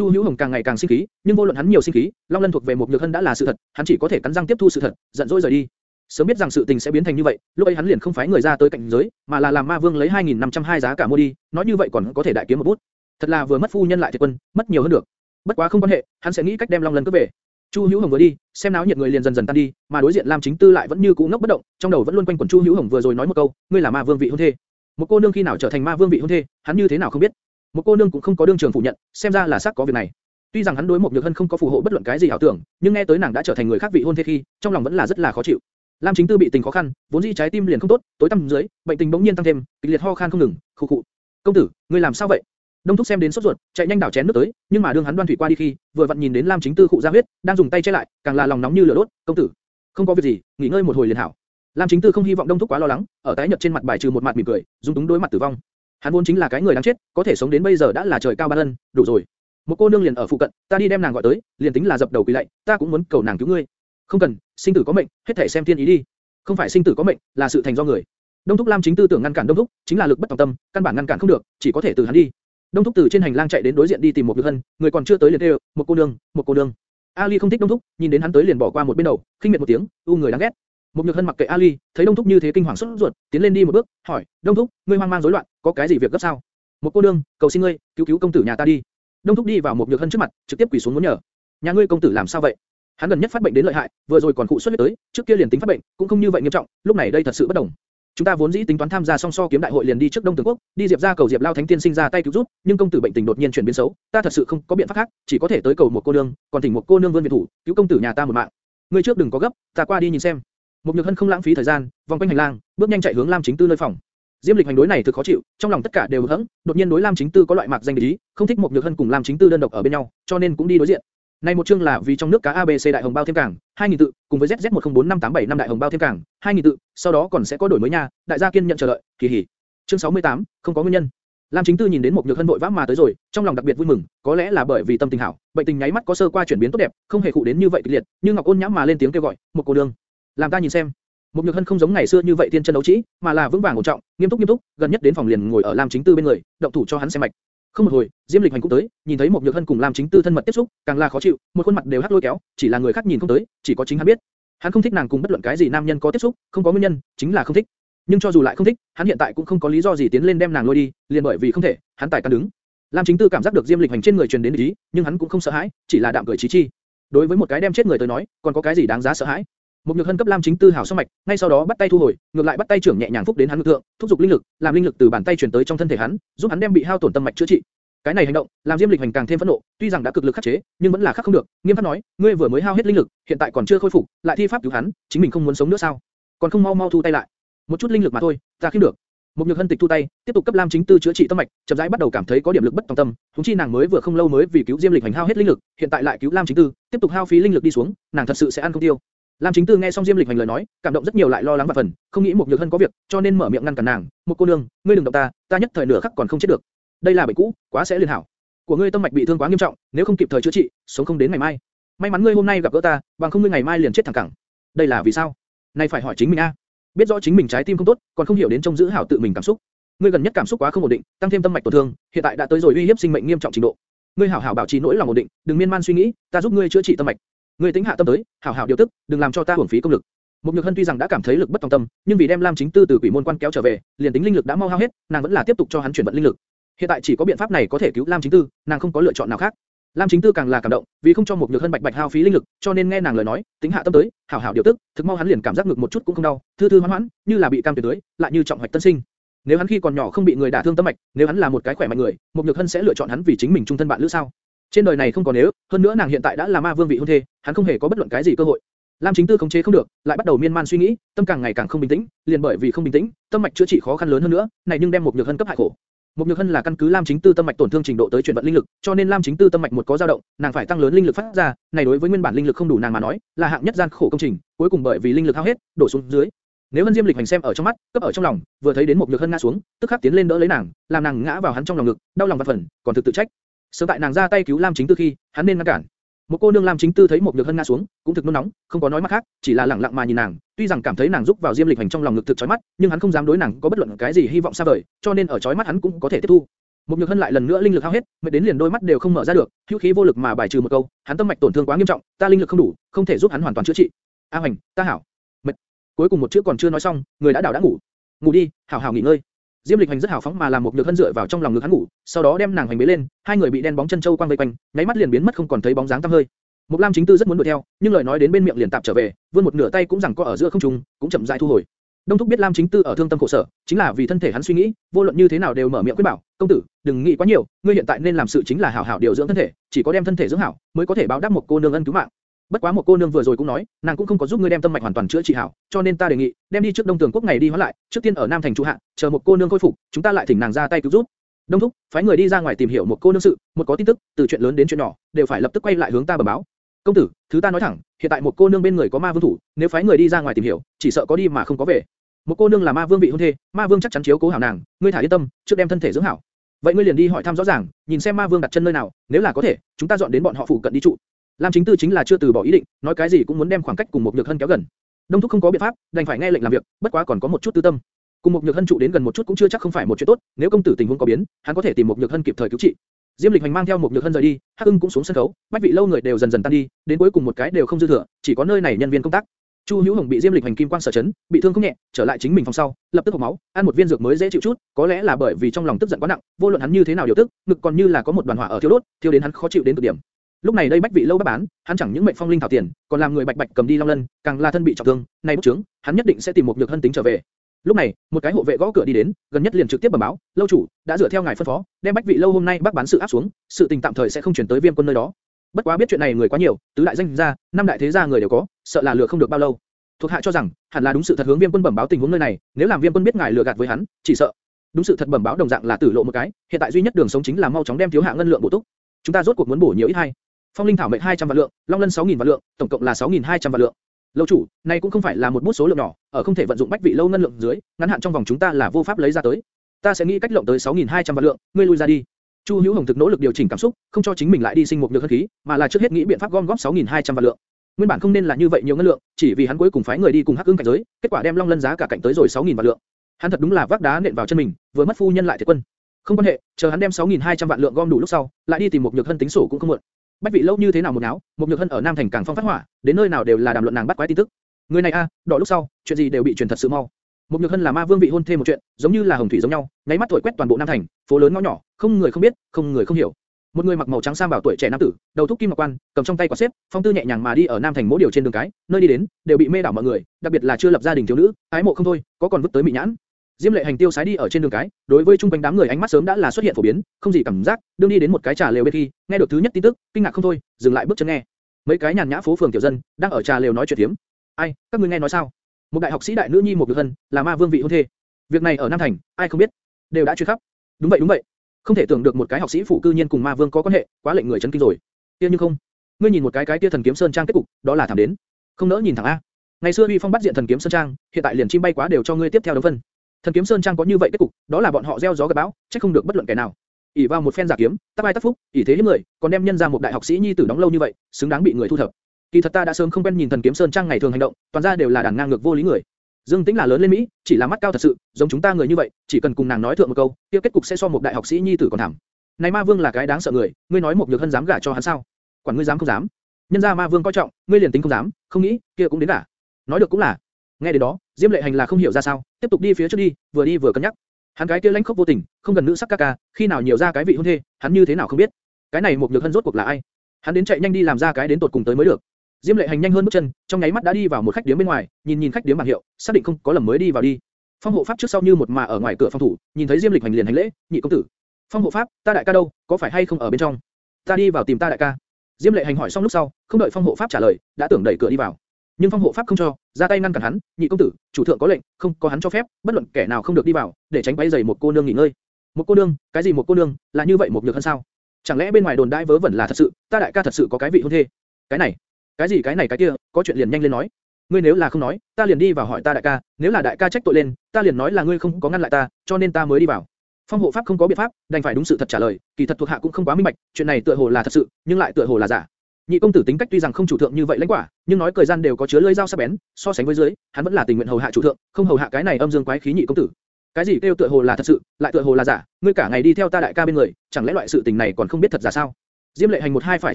Chu Hữu Hồng càng ngày càng sinh khí, nhưng vô luận hắn nhiều sinh khí, Long Lân thuộc về một nhược hân đã là sự thật, hắn chỉ có thể cắn răng tiếp thu sự thật, giận dỗi rời đi. Sớm biết rằng sự tình sẽ biến thành như vậy, lúc ấy hắn liền không phái người ra tới cạnh giới, mà là làm Ma Vương lấy 2502 giá cả mua đi, nói như vậy còn có thể đại kiếm một bút. Thật là vừa mất phu nhân lại thiệt quân, mất nhiều hơn được. Bất quá không quan hệ, hắn sẽ nghĩ cách đem Long Lân cướp về. Chu Hữu Hồng vừa đi, xem náo nhiệt người liền dần dần tan đi, mà đối diện Lam Chính Tư lại vẫn như cũ ngốc bất động, trong đầu vẫn luôn quanh quẩn Chu Hữu Hồng vừa rồi nói một câu, ngươi là Ma Vương vị hôn thê. Một cô nương khi nào trở thành Ma Vương vị hôn thê, hắn như thế nào không biết. Một cô nương cũng không có đương trường phủ nhận, xem ra là xác có việc này. Tuy rằng hắn đối một nhược hân không có phù hộ bất luận cái gì hảo tưởng, nhưng nghe tới nàng đã trở thành người khác vị hôn thê khi, trong lòng vẫn là rất là khó chịu. Lam Chính Tư bị tình khó khăn, vốn dĩ trái tim liền không tốt, tối tăm dưới, bệnh tình bỗng nhiên tăng thêm, kịch liệt ho khan không ngừng, khụ khụ. Công tử, ngươi làm sao vậy? Đông Thúc xem đến sốt ruột, chạy nhanh đảo chén nước tới, nhưng mà đương hắn đoan thủy qua đi khi, vừa vặn nhìn đến Lam Chính Tư khụ ra huyết, đang dùng tay che lại, càng là lòng nóng như lửa đốt. Công tử, không có việc gì, nghỉ ngơi một hồi liền hảo. Lam Chính Tư không hy vọng Đông Thúc quá lo lắng, ở tái nhợt trên mặt bài trừ một mặt mỉm cười, dung túng đối mặt tử vong. Hắn vốn chính là cái người đáng chết, có thể sống đến bây giờ đã là trời cao ban ân, đủ rồi. Một cô nương liền ở phụ cận, ta đi đem nàng gọi tới, liền tính là dập đầu quỳ lạy, ta cũng muốn cầu nàng cứu ngươi. Không cần, sinh tử có mệnh, hết thảy xem thiên ý đi. Không phải sinh tử có mệnh, là sự thành do người. Đông Thúc Lam chính tư tưởng ngăn cản Đông Thúc, chính là lực bất tòng tâm, căn bản ngăn cản không được, chỉ có thể từ hắn đi. Đông Thúc từ trên hành lang chạy đến đối diện đi tìm một nữ Hân, người còn chưa tới liền kêu, một cô nương, một cô nương. Ali không thích Đông Thúc, nhìn đến hắn tới liền bỏ qua một bên đầu, khinh miệt một tiếng, u người đáng ghét. Một Nhược Hân mặc kệ Ali, thấy Đông Thúc như thế kinh hoàng sốt ruột, tiến lên đi một bước, hỏi, Đông Thúc, ngươi hoang mang rối loạn, có cái gì việc gấp sao? Một cô đương cầu xin ngươi, cứu cứu công tử nhà ta đi. Đông Thúc đi vào một nhược hân trước mặt, trực tiếp quỳ xuống muốn nhờ. Nhà ngươi công tử làm sao vậy? Hắn gần nhất phát bệnh đến lợi hại, vừa rồi còn cụ xuất huyết tới, trước kia liền tính phát bệnh, cũng không như vậy nghiêm trọng, lúc này đây thật sự bất đồng. Chúng ta vốn dĩ tính toán tham gia song so kiếm đại hội liền đi trước Đông Tường Quốc, đi Diệp gia cầu Diệp Lao Thánh Tiên sinh ra tay cứu giúp, nhưng công tử bệnh tình đột nhiên chuyển biến xấu, ta thật sự không có biện pháp khác, chỉ có thể tới cầu một cô nương, còn thỉnh một cô nương vươn về thủ, cứu công tử nhà ta một mạng. Ngươi trước đừng có gấp, ta qua đi nhìn xem. Một Nhược Hân không lãng phí thời gian, vòng quanh hành lang, bước nhanh chạy hướng Lam Chính Tư nơi phòng. Diêm Lịch hành đối này thực khó chịu, trong lòng tất cả đều hững, đột nhiên đối Lam Chính Tư có loại mạc danh ý, không thích một nhược hân cùng Lam Chính Tư đơn độc ở bên nhau, cho nên cũng đi đối diện. Này một chương là vì trong nước cá ABC đại hồng bao thêm cảng, 2000 tự, cùng với ZZ104587 năm đại hồng bao thêm cảng, 2000 tự, sau đó còn sẽ có đổi mới nha, đại gia kiên nhận chờ đợi, kỳ hỉ. Chương 68, không có nguyên nhân. Lam Chính Tư nhìn đến một nhược hân vội vã mà tới rồi, trong lòng đặc biệt vui mừng, có lẽ là bởi vì tâm tình hảo, bệnh tình nháy mắt có sơ qua chuyển biến tốt đẹp, không hề cụ đến như vậy kịch liệt, nhưng Ngọc Ôn nhã mà lên tiếng kêu gọi, một cô đường làm ta nhìn xem. Một Nhược Hân không giống ngày xưa như vậy tiên chân đấu trí, mà là vững vàng ổn trọng, nghiêm túc nghiêm túc, gần nhất đến phòng liền ngồi ở Lam Chính Tư bên người, động thủ cho hắn xem mạch. Không một hồi, Diêm Lịch Hành cũng tới, nhìn thấy một Nhược Hân cùng Lam Chính Tư thân mật tiếp xúc, càng là khó chịu, một khuôn mặt đều hắc lôi kéo, chỉ là người khác nhìn không tới, chỉ có chính hắn biết. Hắn không thích nàng cùng bất luận cái gì nam nhân có tiếp xúc, không có nguyên nhân, chính là không thích. Nhưng cho dù lại không thích, hắn hiện tại cũng không có lý do gì tiến lên đem nàng lôi đi, liền bởi vì không thể, hắn tài căn đứng. Lam Chính Tư cảm giác được Diêm Lịch Hành trên người truyền đến ý, nhưng hắn cũng không sợ hãi, chỉ là đạm cười chí chi. Đối với một cái đem chết người tới nói, còn có cái gì đáng giá sợ hãi? Một nhược hân cấp Lam Chính Tư hảo so mạch, ngay sau đó bắt tay thu hồi, ngược lại bắt tay trưởng nhẹ nhàng phúc đến hắn ngực thượng, thúc giục linh lực, làm linh lực từ bàn tay truyền tới trong thân thể hắn, giúp hắn đem bị hao tổn tâm mạch chữa trị. Cái này hành động, làm Diêm Lịch Hành càng thêm phẫn nộ, tuy rằng đã cực lực khắc chế, nhưng vẫn là khắc không được, nghiêm khắc nói, ngươi vừa mới hao hết linh lực, hiện tại còn chưa khôi phục, lại thi pháp cứu hắn, chính mình không muốn sống nữa sao? Còn không mau mau thu tay lại. Một chút linh lực mà thôi, ta khiêm được. Một nhược hân tịch thu tay, tiếp tục cấp Lam Chính Tư chữa trị tâm mạch, chậm rãi bắt đầu cảm thấy có điểm lực bất tòng tâm, chúng chi nàng mới vừa không lâu mới vì cứu Diêm Lịch Hành hao hết linh lực, hiện tại lại cứu Lam Chính Tư, tiếp tục hao phí linh lực đi xuống, nàng thật sự sẽ ăn không tiêu. Lam Chính Tư nghe xong Diêm Lịch Hành lời nói, cảm động rất nhiều lại lo lắng và phần, không nghĩ một nhược hân có việc, cho nên mở miệng ngăn cản nàng. Một cô nương, ngươi đừng động ta, ta nhất thời nửa khắc còn không chết được. Đây là bệnh cũ, quá sẽ liên hảo. Của ngươi tâm mạch bị thương quá nghiêm trọng, nếu không kịp thời chữa trị, sống không đến ngày mai. May mắn ngươi hôm nay gặp gỡ ta, bằng không ngươi ngày mai liền chết thẳng cẳng. Đây là vì sao? Này phải hỏi chính mình a. Biết rõ chính mình trái tim không tốt, còn không hiểu đến trông giữ hảo tự mình cảm xúc. Ngươi gần nhất cảm xúc quá không ổn định, tăng thêm tâm mạch tổn thương, hiện tại đã tới rồi uy hiếp sinh mệnh nghiêm trọng trình độ. Ngươi hảo hảo bảo trì nỗi lòng ổn định, đừng miên man suy nghĩ, ta giúp ngươi chữa trị tâm mạch. Ngươi tính hạ tâm tới, hảo hảo điều tức, đừng làm cho ta hưởng phí công lực. Mục Nhược Hân tuy rằng đã cảm thấy lực bất tòng tâm, nhưng vì đem Lam Chính Tư từ quỷ môn quan kéo trở về, liền tính linh lực đã mau hao hết, nàng vẫn là tiếp tục cho hắn chuyển vận linh lực. Hiện tại chỉ có biện pháp này có thể cứu Lam Chính Tư, nàng không có lựa chọn nào khác. Lam Chính Tư càng là cảm động, vì không cho Mục nhược hân bạch bạch hao phí linh lực, cho nên nghe nàng lời nói, tính hạ tâm tới, hảo hảo điều tức, thực mau hắn liền cảm giác ngực một chút cũng không đau, thư thư hoán hoán, như là bị cam tuyệt tới, lại như trọng hoạch tân sinh. Nếu hắn khi còn nhỏ không bị người đả thương tâm mạch, nếu hắn là một cái khỏe mạnh người, Mục nhược hân sẽ lựa chọn hắn vì chính mình trung thân bạn lữ sao? Trên đời này không còn nếu, hơn nữa nàng hiện tại đã là ma vương vị hôn thê, hắn không hề có bất luận cái gì cơ hội. Lam Chính Tư khống chế không được, lại bắt đầu miên man suy nghĩ, tâm càng ngày càng không bình tĩnh, liền bởi vì không bình tĩnh, tâm mạch chữa trị khó khăn lớn hơn nữa, này nhưng đem một nhược hân cấp hại khổ. Một nhược hân là căn cứ Lam Chính Tư tâm mạch tổn thương trình độ tới chuyển vận linh lực, cho nên Lam Chính Tư tâm mạch một có dao động, nàng phải tăng lớn linh lực phát ra, này đối với nguyên bản linh lực không đủ nàng mà nói, là hạng nhất gian khổ công trình, cuối cùng bởi vì linh lực hao hết, đổ xuống dưới. Nếu Hân Diêm Lịch hành xem ở trong mắt, cấp ở trong lòng, vừa thấy đến một nhược hân ngã xuống, tức khắc tiến lên đỡ lấy nàng, làm nàng ngã vào hắn trong lòng ngực, đau lòng và phần, còn thực tự trách. Sớm tại nàng ra tay cứu Lam Chính Tư khi, hắn nên ngăn cản. Một cô nương Lam Chính Tư thấy một nhược hân ngã xuống, cũng thực nôn nóng, không có nói mắt khác, chỉ là lặng lặng mà nhìn nàng. Tuy rằng cảm thấy nàng giúp vào Diêm Lịch hành trong lòng ngực thực chói mắt, nhưng hắn không dám đối nàng có bất luận cái gì hy vọng xa vời, cho nên ở chói mắt hắn cũng có thể tiếp thu. Một nhược hân lại lần nữa linh lực hao hết, mệt đến liền đôi mắt đều không mở ra được, hữu khí vô lực mà bài trừ một câu, hắn tâm mạch tổn thương quá nghiêm trọng, ta linh lực không đủ, không thể giúp hắn hoàn toàn chữa trị. A Hoành, ta hảo. Mệt. Cuối cùng một chữ còn chưa nói xong, người đã đảo đã ngủ. Ngủ đi, hảo hảo nghỉ ngơi. Diêm Lịch Hành rất hào phóng mà làm một nhược hân dựa vào trong lòng ngực hắn ngủ, sau đó đem nàng hành bế lên, hai người bị đen bóng chân châu quang vây quanh, nháy mắt liền biến mất không còn thấy bóng dáng tăm hơi. Mục Lam chính tư rất muốn đuổi theo, nhưng lời nói đến bên miệng liền tạm trở về, vươn một nửa tay cũng rằng co ở giữa không trung, cũng chậm rãi thu hồi. Đông thúc biết Lam chính tư ở thương tâm khổ sở, chính là vì thân thể hắn suy nghĩ, vô luận như thế nào đều mở miệng khuyên bảo, công tử, đừng nghĩ quá nhiều, ngươi hiện tại nên làm sự chính là hảo hảo điều dưỡng thân thể, chỉ có đem thân thể dưỡng hảo, mới có thể báo đáp một cô nương ân cứu mạng. Bất quá một cô nương vừa rồi cũng nói, nàng cũng không có giúp ngươi đem tâm mạch hoàn toàn chữa trị hảo, cho nên ta đề nghị, đem đi trước Đông Tường quốc ngày đi hóa lại, trước tiên ở Nam thành trụ hạ, chờ một cô nương khôi phục, chúng ta lại thỉnh nàng ra tay cứu giúp. Đông thúc, phái người đi ra ngoài tìm hiểu một cô nương sự, một có tin tức, từ chuyện lớn đến chuyện nhỏ, đều phải lập tức quay lại hướng ta bẩm báo. Công tử, thứ ta nói thẳng, hiện tại một cô nương bên người có ma vương thủ, nếu phái người đi ra ngoài tìm hiểu, chỉ sợ có đi mà không có về. Một cô nương là ma vương vị hôn thê, ma vương chắc chắn chiếu cố hảo nàng, ngươi thả yên tâm, trước đem thân thể dưỡng hảo. Vậy ngươi liền đi hỏi thăm rõ ràng, nhìn xem ma vương đặt chân nơi nào, nếu là có thể, chúng ta dọn đến bọn họ phủ cận đi trụ. Lam Chính Tư chính là chưa từ bỏ ý định, nói cái gì cũng muốn đem khoảng cách cùng một nhược hân kéo gần. Đông thúc không có biện pháp, đành phải nghe lệnh làm việc, bất quá còn có một chút tư tâm. Cùng một nhược hân trụ đến gần một chút cũng chưa chắc không phải một chuyện tốt, nếu công tử tình huống có biến, hắn có thể tìm một nhược hân kịp thời cứu trị. Diêm Lịch Hành mang theo một nhược hân rời đi, Hắc Ưng cũng xuống sân khấu, bách vị lâu người đều dần dần tan đi, đến cuối cùng một cái đều không dư thừa, chỉ có nơi này nhân viên công tác. Chu Hữu Hồng bị Diêm Lịch Hành kim quang sở chấn, bị thương không nhẹ, trở lại chính mình phòng sau, lập tức hộc máu, ăn một viên dược mới dễ chịu chút, có lẽ là bởi vì trong lòng tức giận quá nặng, vô luận hắn như thế nào điều tức, ngực còn như là có một đoàn hỏa ở thiêu đốt, thiêu đến hắn khó chịu đến cực điểm. Lúc này đây bách vị lâu bắt bán, hắn chẳng những mệnh phong linh thảo tiền, còn làm người bạch bạch cầm đi long lân, càng là thân bị trọng thương, này bức chứng, hắn nhất định sẽ tìm một nhược hân tính trở về. Lúc này, một cái hộ vệ gõ cửa đi đến, gần nhất liền trực tiếp bẩm báo, lâu chủ đã dựa theo ngài phân phó, đem bách vị lâu hôm nay bác bán sự áp xuống, sự tình tạm thời sẽ không chuyển tới viêm quân nơi đó. Bất quá biết chuyện này người quá nhiều, tứ đại danh gia, năm đại thế gia người đều có, sợ là lừa không được bao lâu. Thuộc hạ cho rằng, hẳn là đúng sự thật hướng viêm quân bẩm báo tình huống nơi này, nếu làm viêm quân biết ngài lừa gạt với hắn, chỉ sợ đúng sự thật bẩm báo đồng dạng là tử lộ một cái, hiện tại duy nhất đường sống chính là mau chóng đem thiếu hạ ngân lượng bổ túc. Chúng ta rốt cuộc muốn bổ nhiều ít hay? Phong linh thảo mệnh 200 vạn lượng, long lân 6000 vạn lượng, tổng cộng là 6200 vạn lượng. Lâu chủ, này cũng không phải là một bút số lượng nhỏ, ở không thể vận dụng bách vị lâu ngân lượng dưới, ngắn hạn trong vòng chúng ta là vô pháp lấy ra tới. Ta sẽ nghĩ cách lộng tới 6200 vạn lượng, ngươi lui ra đi. Chu Hữu Hồng thực nỗ lực điều chỉnh cảm xúc, không cho chính mình lại đi sinh một nhược hân khí, mà là trước hết nghĩ biện pháp gom góp 6200 vạn lượng. Nguyên bản không nên là như vậy nhiều ngân lượng, chỉ vì hắn cuối cùng phái người đi cùng Hắc Ưng cảnh giới, kết quả đem Long Lân giá cả cạnh tới rồi 6000 vạn lượng. Hắn thật đúng là vác đá nện vào chân mình, vừa mất phu nhân lại thiệt quân. Không quan hệ, chờ hắn đem 6200 vạn lượng gom đủ lúc sau, lại đi tìm một nhược hân tính sổ cũng không muộn. Bách vị lâu như thế nào một áo một nhược hân ở Nam Thành càng phong phát hỏa, đến nơi nào đều là đàm luận nàng bắt quái tin tức. Người này a, đỏ lúc sau, chuyện gì đều bị truyền thật sự mau. Một nhược hân là ma vương vị hôn thêm một chuyện, giống như là hồng thủy giống nhau, nháy mắt thổi quét toàn bộ Nam Thành, phố lớn ngõ nhỏ, không người không biết, không người không hiểu. Một người mặc màu trắng sam bảo tuổi trẻ nam tử, đầu thúc kim ngọc quan, cầm trong tay quả xếp, phong tư nhẹ nhàng mà đi ở Nam Thành mỗi điều trên đường cái, nơi đi đến đều bị mê đảo mọi người, đặc biệt là chưa lập gia đình thiếu nữ, ái mộ không thôi, có còn vứt tới mị nhãn. Diêm lệ hành tiêu sái đi ở trên đường cái, đối với trung quanh đám người ánh mắt sớm đã là xuất hiện phổ biến, không gì cảm giác, đương đi đến một cái trà lều bên khi, nghe được thứ nhất tin tức, kinh ngạc không thôi, dừng lại bước chân nghe. Mấy cái nhàn nhã phố phường tiểu dân đang ở trà lều nói chuyện thiếm. Ai, các ngươi nghe nói sao? Một đại học sĩ đại nữ nhi một được hân, là ma vương vị hôn thê. Việc này ở Nam Thành, ai không biết? Đều đã truyền khắp. Đúng vậy đúng vậy. Không thể tưởng được một cái học sĩ phụ cư nhiên cùng ma vương có quan hệ, quá lệnh người chấn kinh rồi. Kia như không, ngươi nhìn một cái cái kia thần kiếm sơn trang kết cục, đó là thảm đến. Không nỡ nhìn thẳng a. Ngày xưa uy phong bắt diện thần kiếm sơn trang, hiện tại liền chim bay quá đều cho ngươi tiếp theo đấu phân. Thần kiếm sơn trang có như vậy kết cục, đó là bọn họ gieo gió gặt bão, chắc không được bất luận kẻ nào. ỷ vào một phen giả kiếm, tác ai tác phúc, ỷ thế hiếp người, còn đem nhân ra một đại học sĩ nhi tử đóng lâu như vậy, xứng đáng bị người thu thập. Kỳ thật ta đã sớm không quen nhìn thần kiếm sơn trang ngày thường hành động, toàn ra đều là đàn ngang ngược vô lý người. Dương Tĩnh là lớn lên Mỹ, chỉ là mắt cao thật sự, giống chúng ta người như vậy, chỉ cần cùng nàng nói thượng một câu, kia kết cục sẽ so một đại học sĩ nhi tử còn thảm. Này Ma Vương là cái đáng sợ người, ngươi nói một nhược hân dám gả cho hắn sao? Quản ngươi dám không dám? Nhân gia Ma Vương coi trọng, ngươi liền tính không dám, không nghĩ, kia cũng đến gả. Nói được cũng là. Nghe đến đó, Diêm Lệ Hành là không hiểu ra sao, tiếp tục đi phía trước đi, vừa đi vừa cân nhắc. Hắn cái kia lãnh khốc vô tình, không gần nữ sắc ca ca, khi nào nhiều ra cái vị hôn thê, hắn như thế nào không biết. Cái này một nhược hân rốt cuộc là ai? Hắn đến chạy nhanh đi làm ra cái đến tột cùng tới mới được. Diêm Lệ Hành nhanh hơn bước chân, trong nháy mắt đã đi vào một khách điếm bên ngoài, nhìn nhìn khách điếm bảng hiệu, xác định không có lầm mới đi vào đi. Phong hộ pháp trước sau như một mà ở ngoài cửa phòng thủ, nhìn thấy Diêm Lịch Hành liền hành lễ, nhị công tử. Phong hộ pháp, ta đại ca đâu, có phải hay không ở bên trong? Ta đi vào tìm ta đại ca. Diêm Lệ Hành hỏi xong lúc sau, không đợi Phong hộ pháp trả lời, đã tưởng đẩy cửa đi vào. Nhưng Phong hộ pháp không cho, ra tay ngăn cản hắn, nhị công tử, chủ thượng có lệnh, không có hắn cho phép, bất luận kẻ nào không được đi vào, để tránh quấy rầy một cô nương nghỉ ngơi. Một cô nương, cái gì một cô nương, là như vậy một nhược hơn sao? Chẳng lẽ bên ngoài đồn đại vớ vẩn là thật sự, ta đại ca thật sự có cái vị hôn thê? Cái này, cái gì cái này cái kia, có chuyện liền nhanh lên nói. Ngươi nếu là không nói, ta liền đi vào hỏi ta đại ca, nếu là đại ca trách tội lên, ta liền nói là ngươi không có ngăn lại ta, cho nên ta mới đi vào. Phong hộ pháp không có biện pháp, đành phải đúng sự thật trả lời, kỳ thật thuộc hạ cũng không quá minh bạch, chuyện này tựa hồ là thật sự, nhưng lại tựa hồ là giả. Nhị công tử tính cách tuy rằng không chủ thượng như vậy lãnh quả, nhưng nói cười gian đều có chứa lưỡi dao sắc bén, so sánh với dưới, hắn vẫn là tình nguyện hầu hạ chủ thượng, không hầu hạ cái này âm dương quái khí nhị công tử. Cái gì kêu tựa hồ là thật sự, lại tựa hồ là giả, ngươi cả ngày đi theo ta đại ca bên người, chẳng lẽ loại sự tình này còn không biết thật giả sao? Diêm lệ hành một hai phải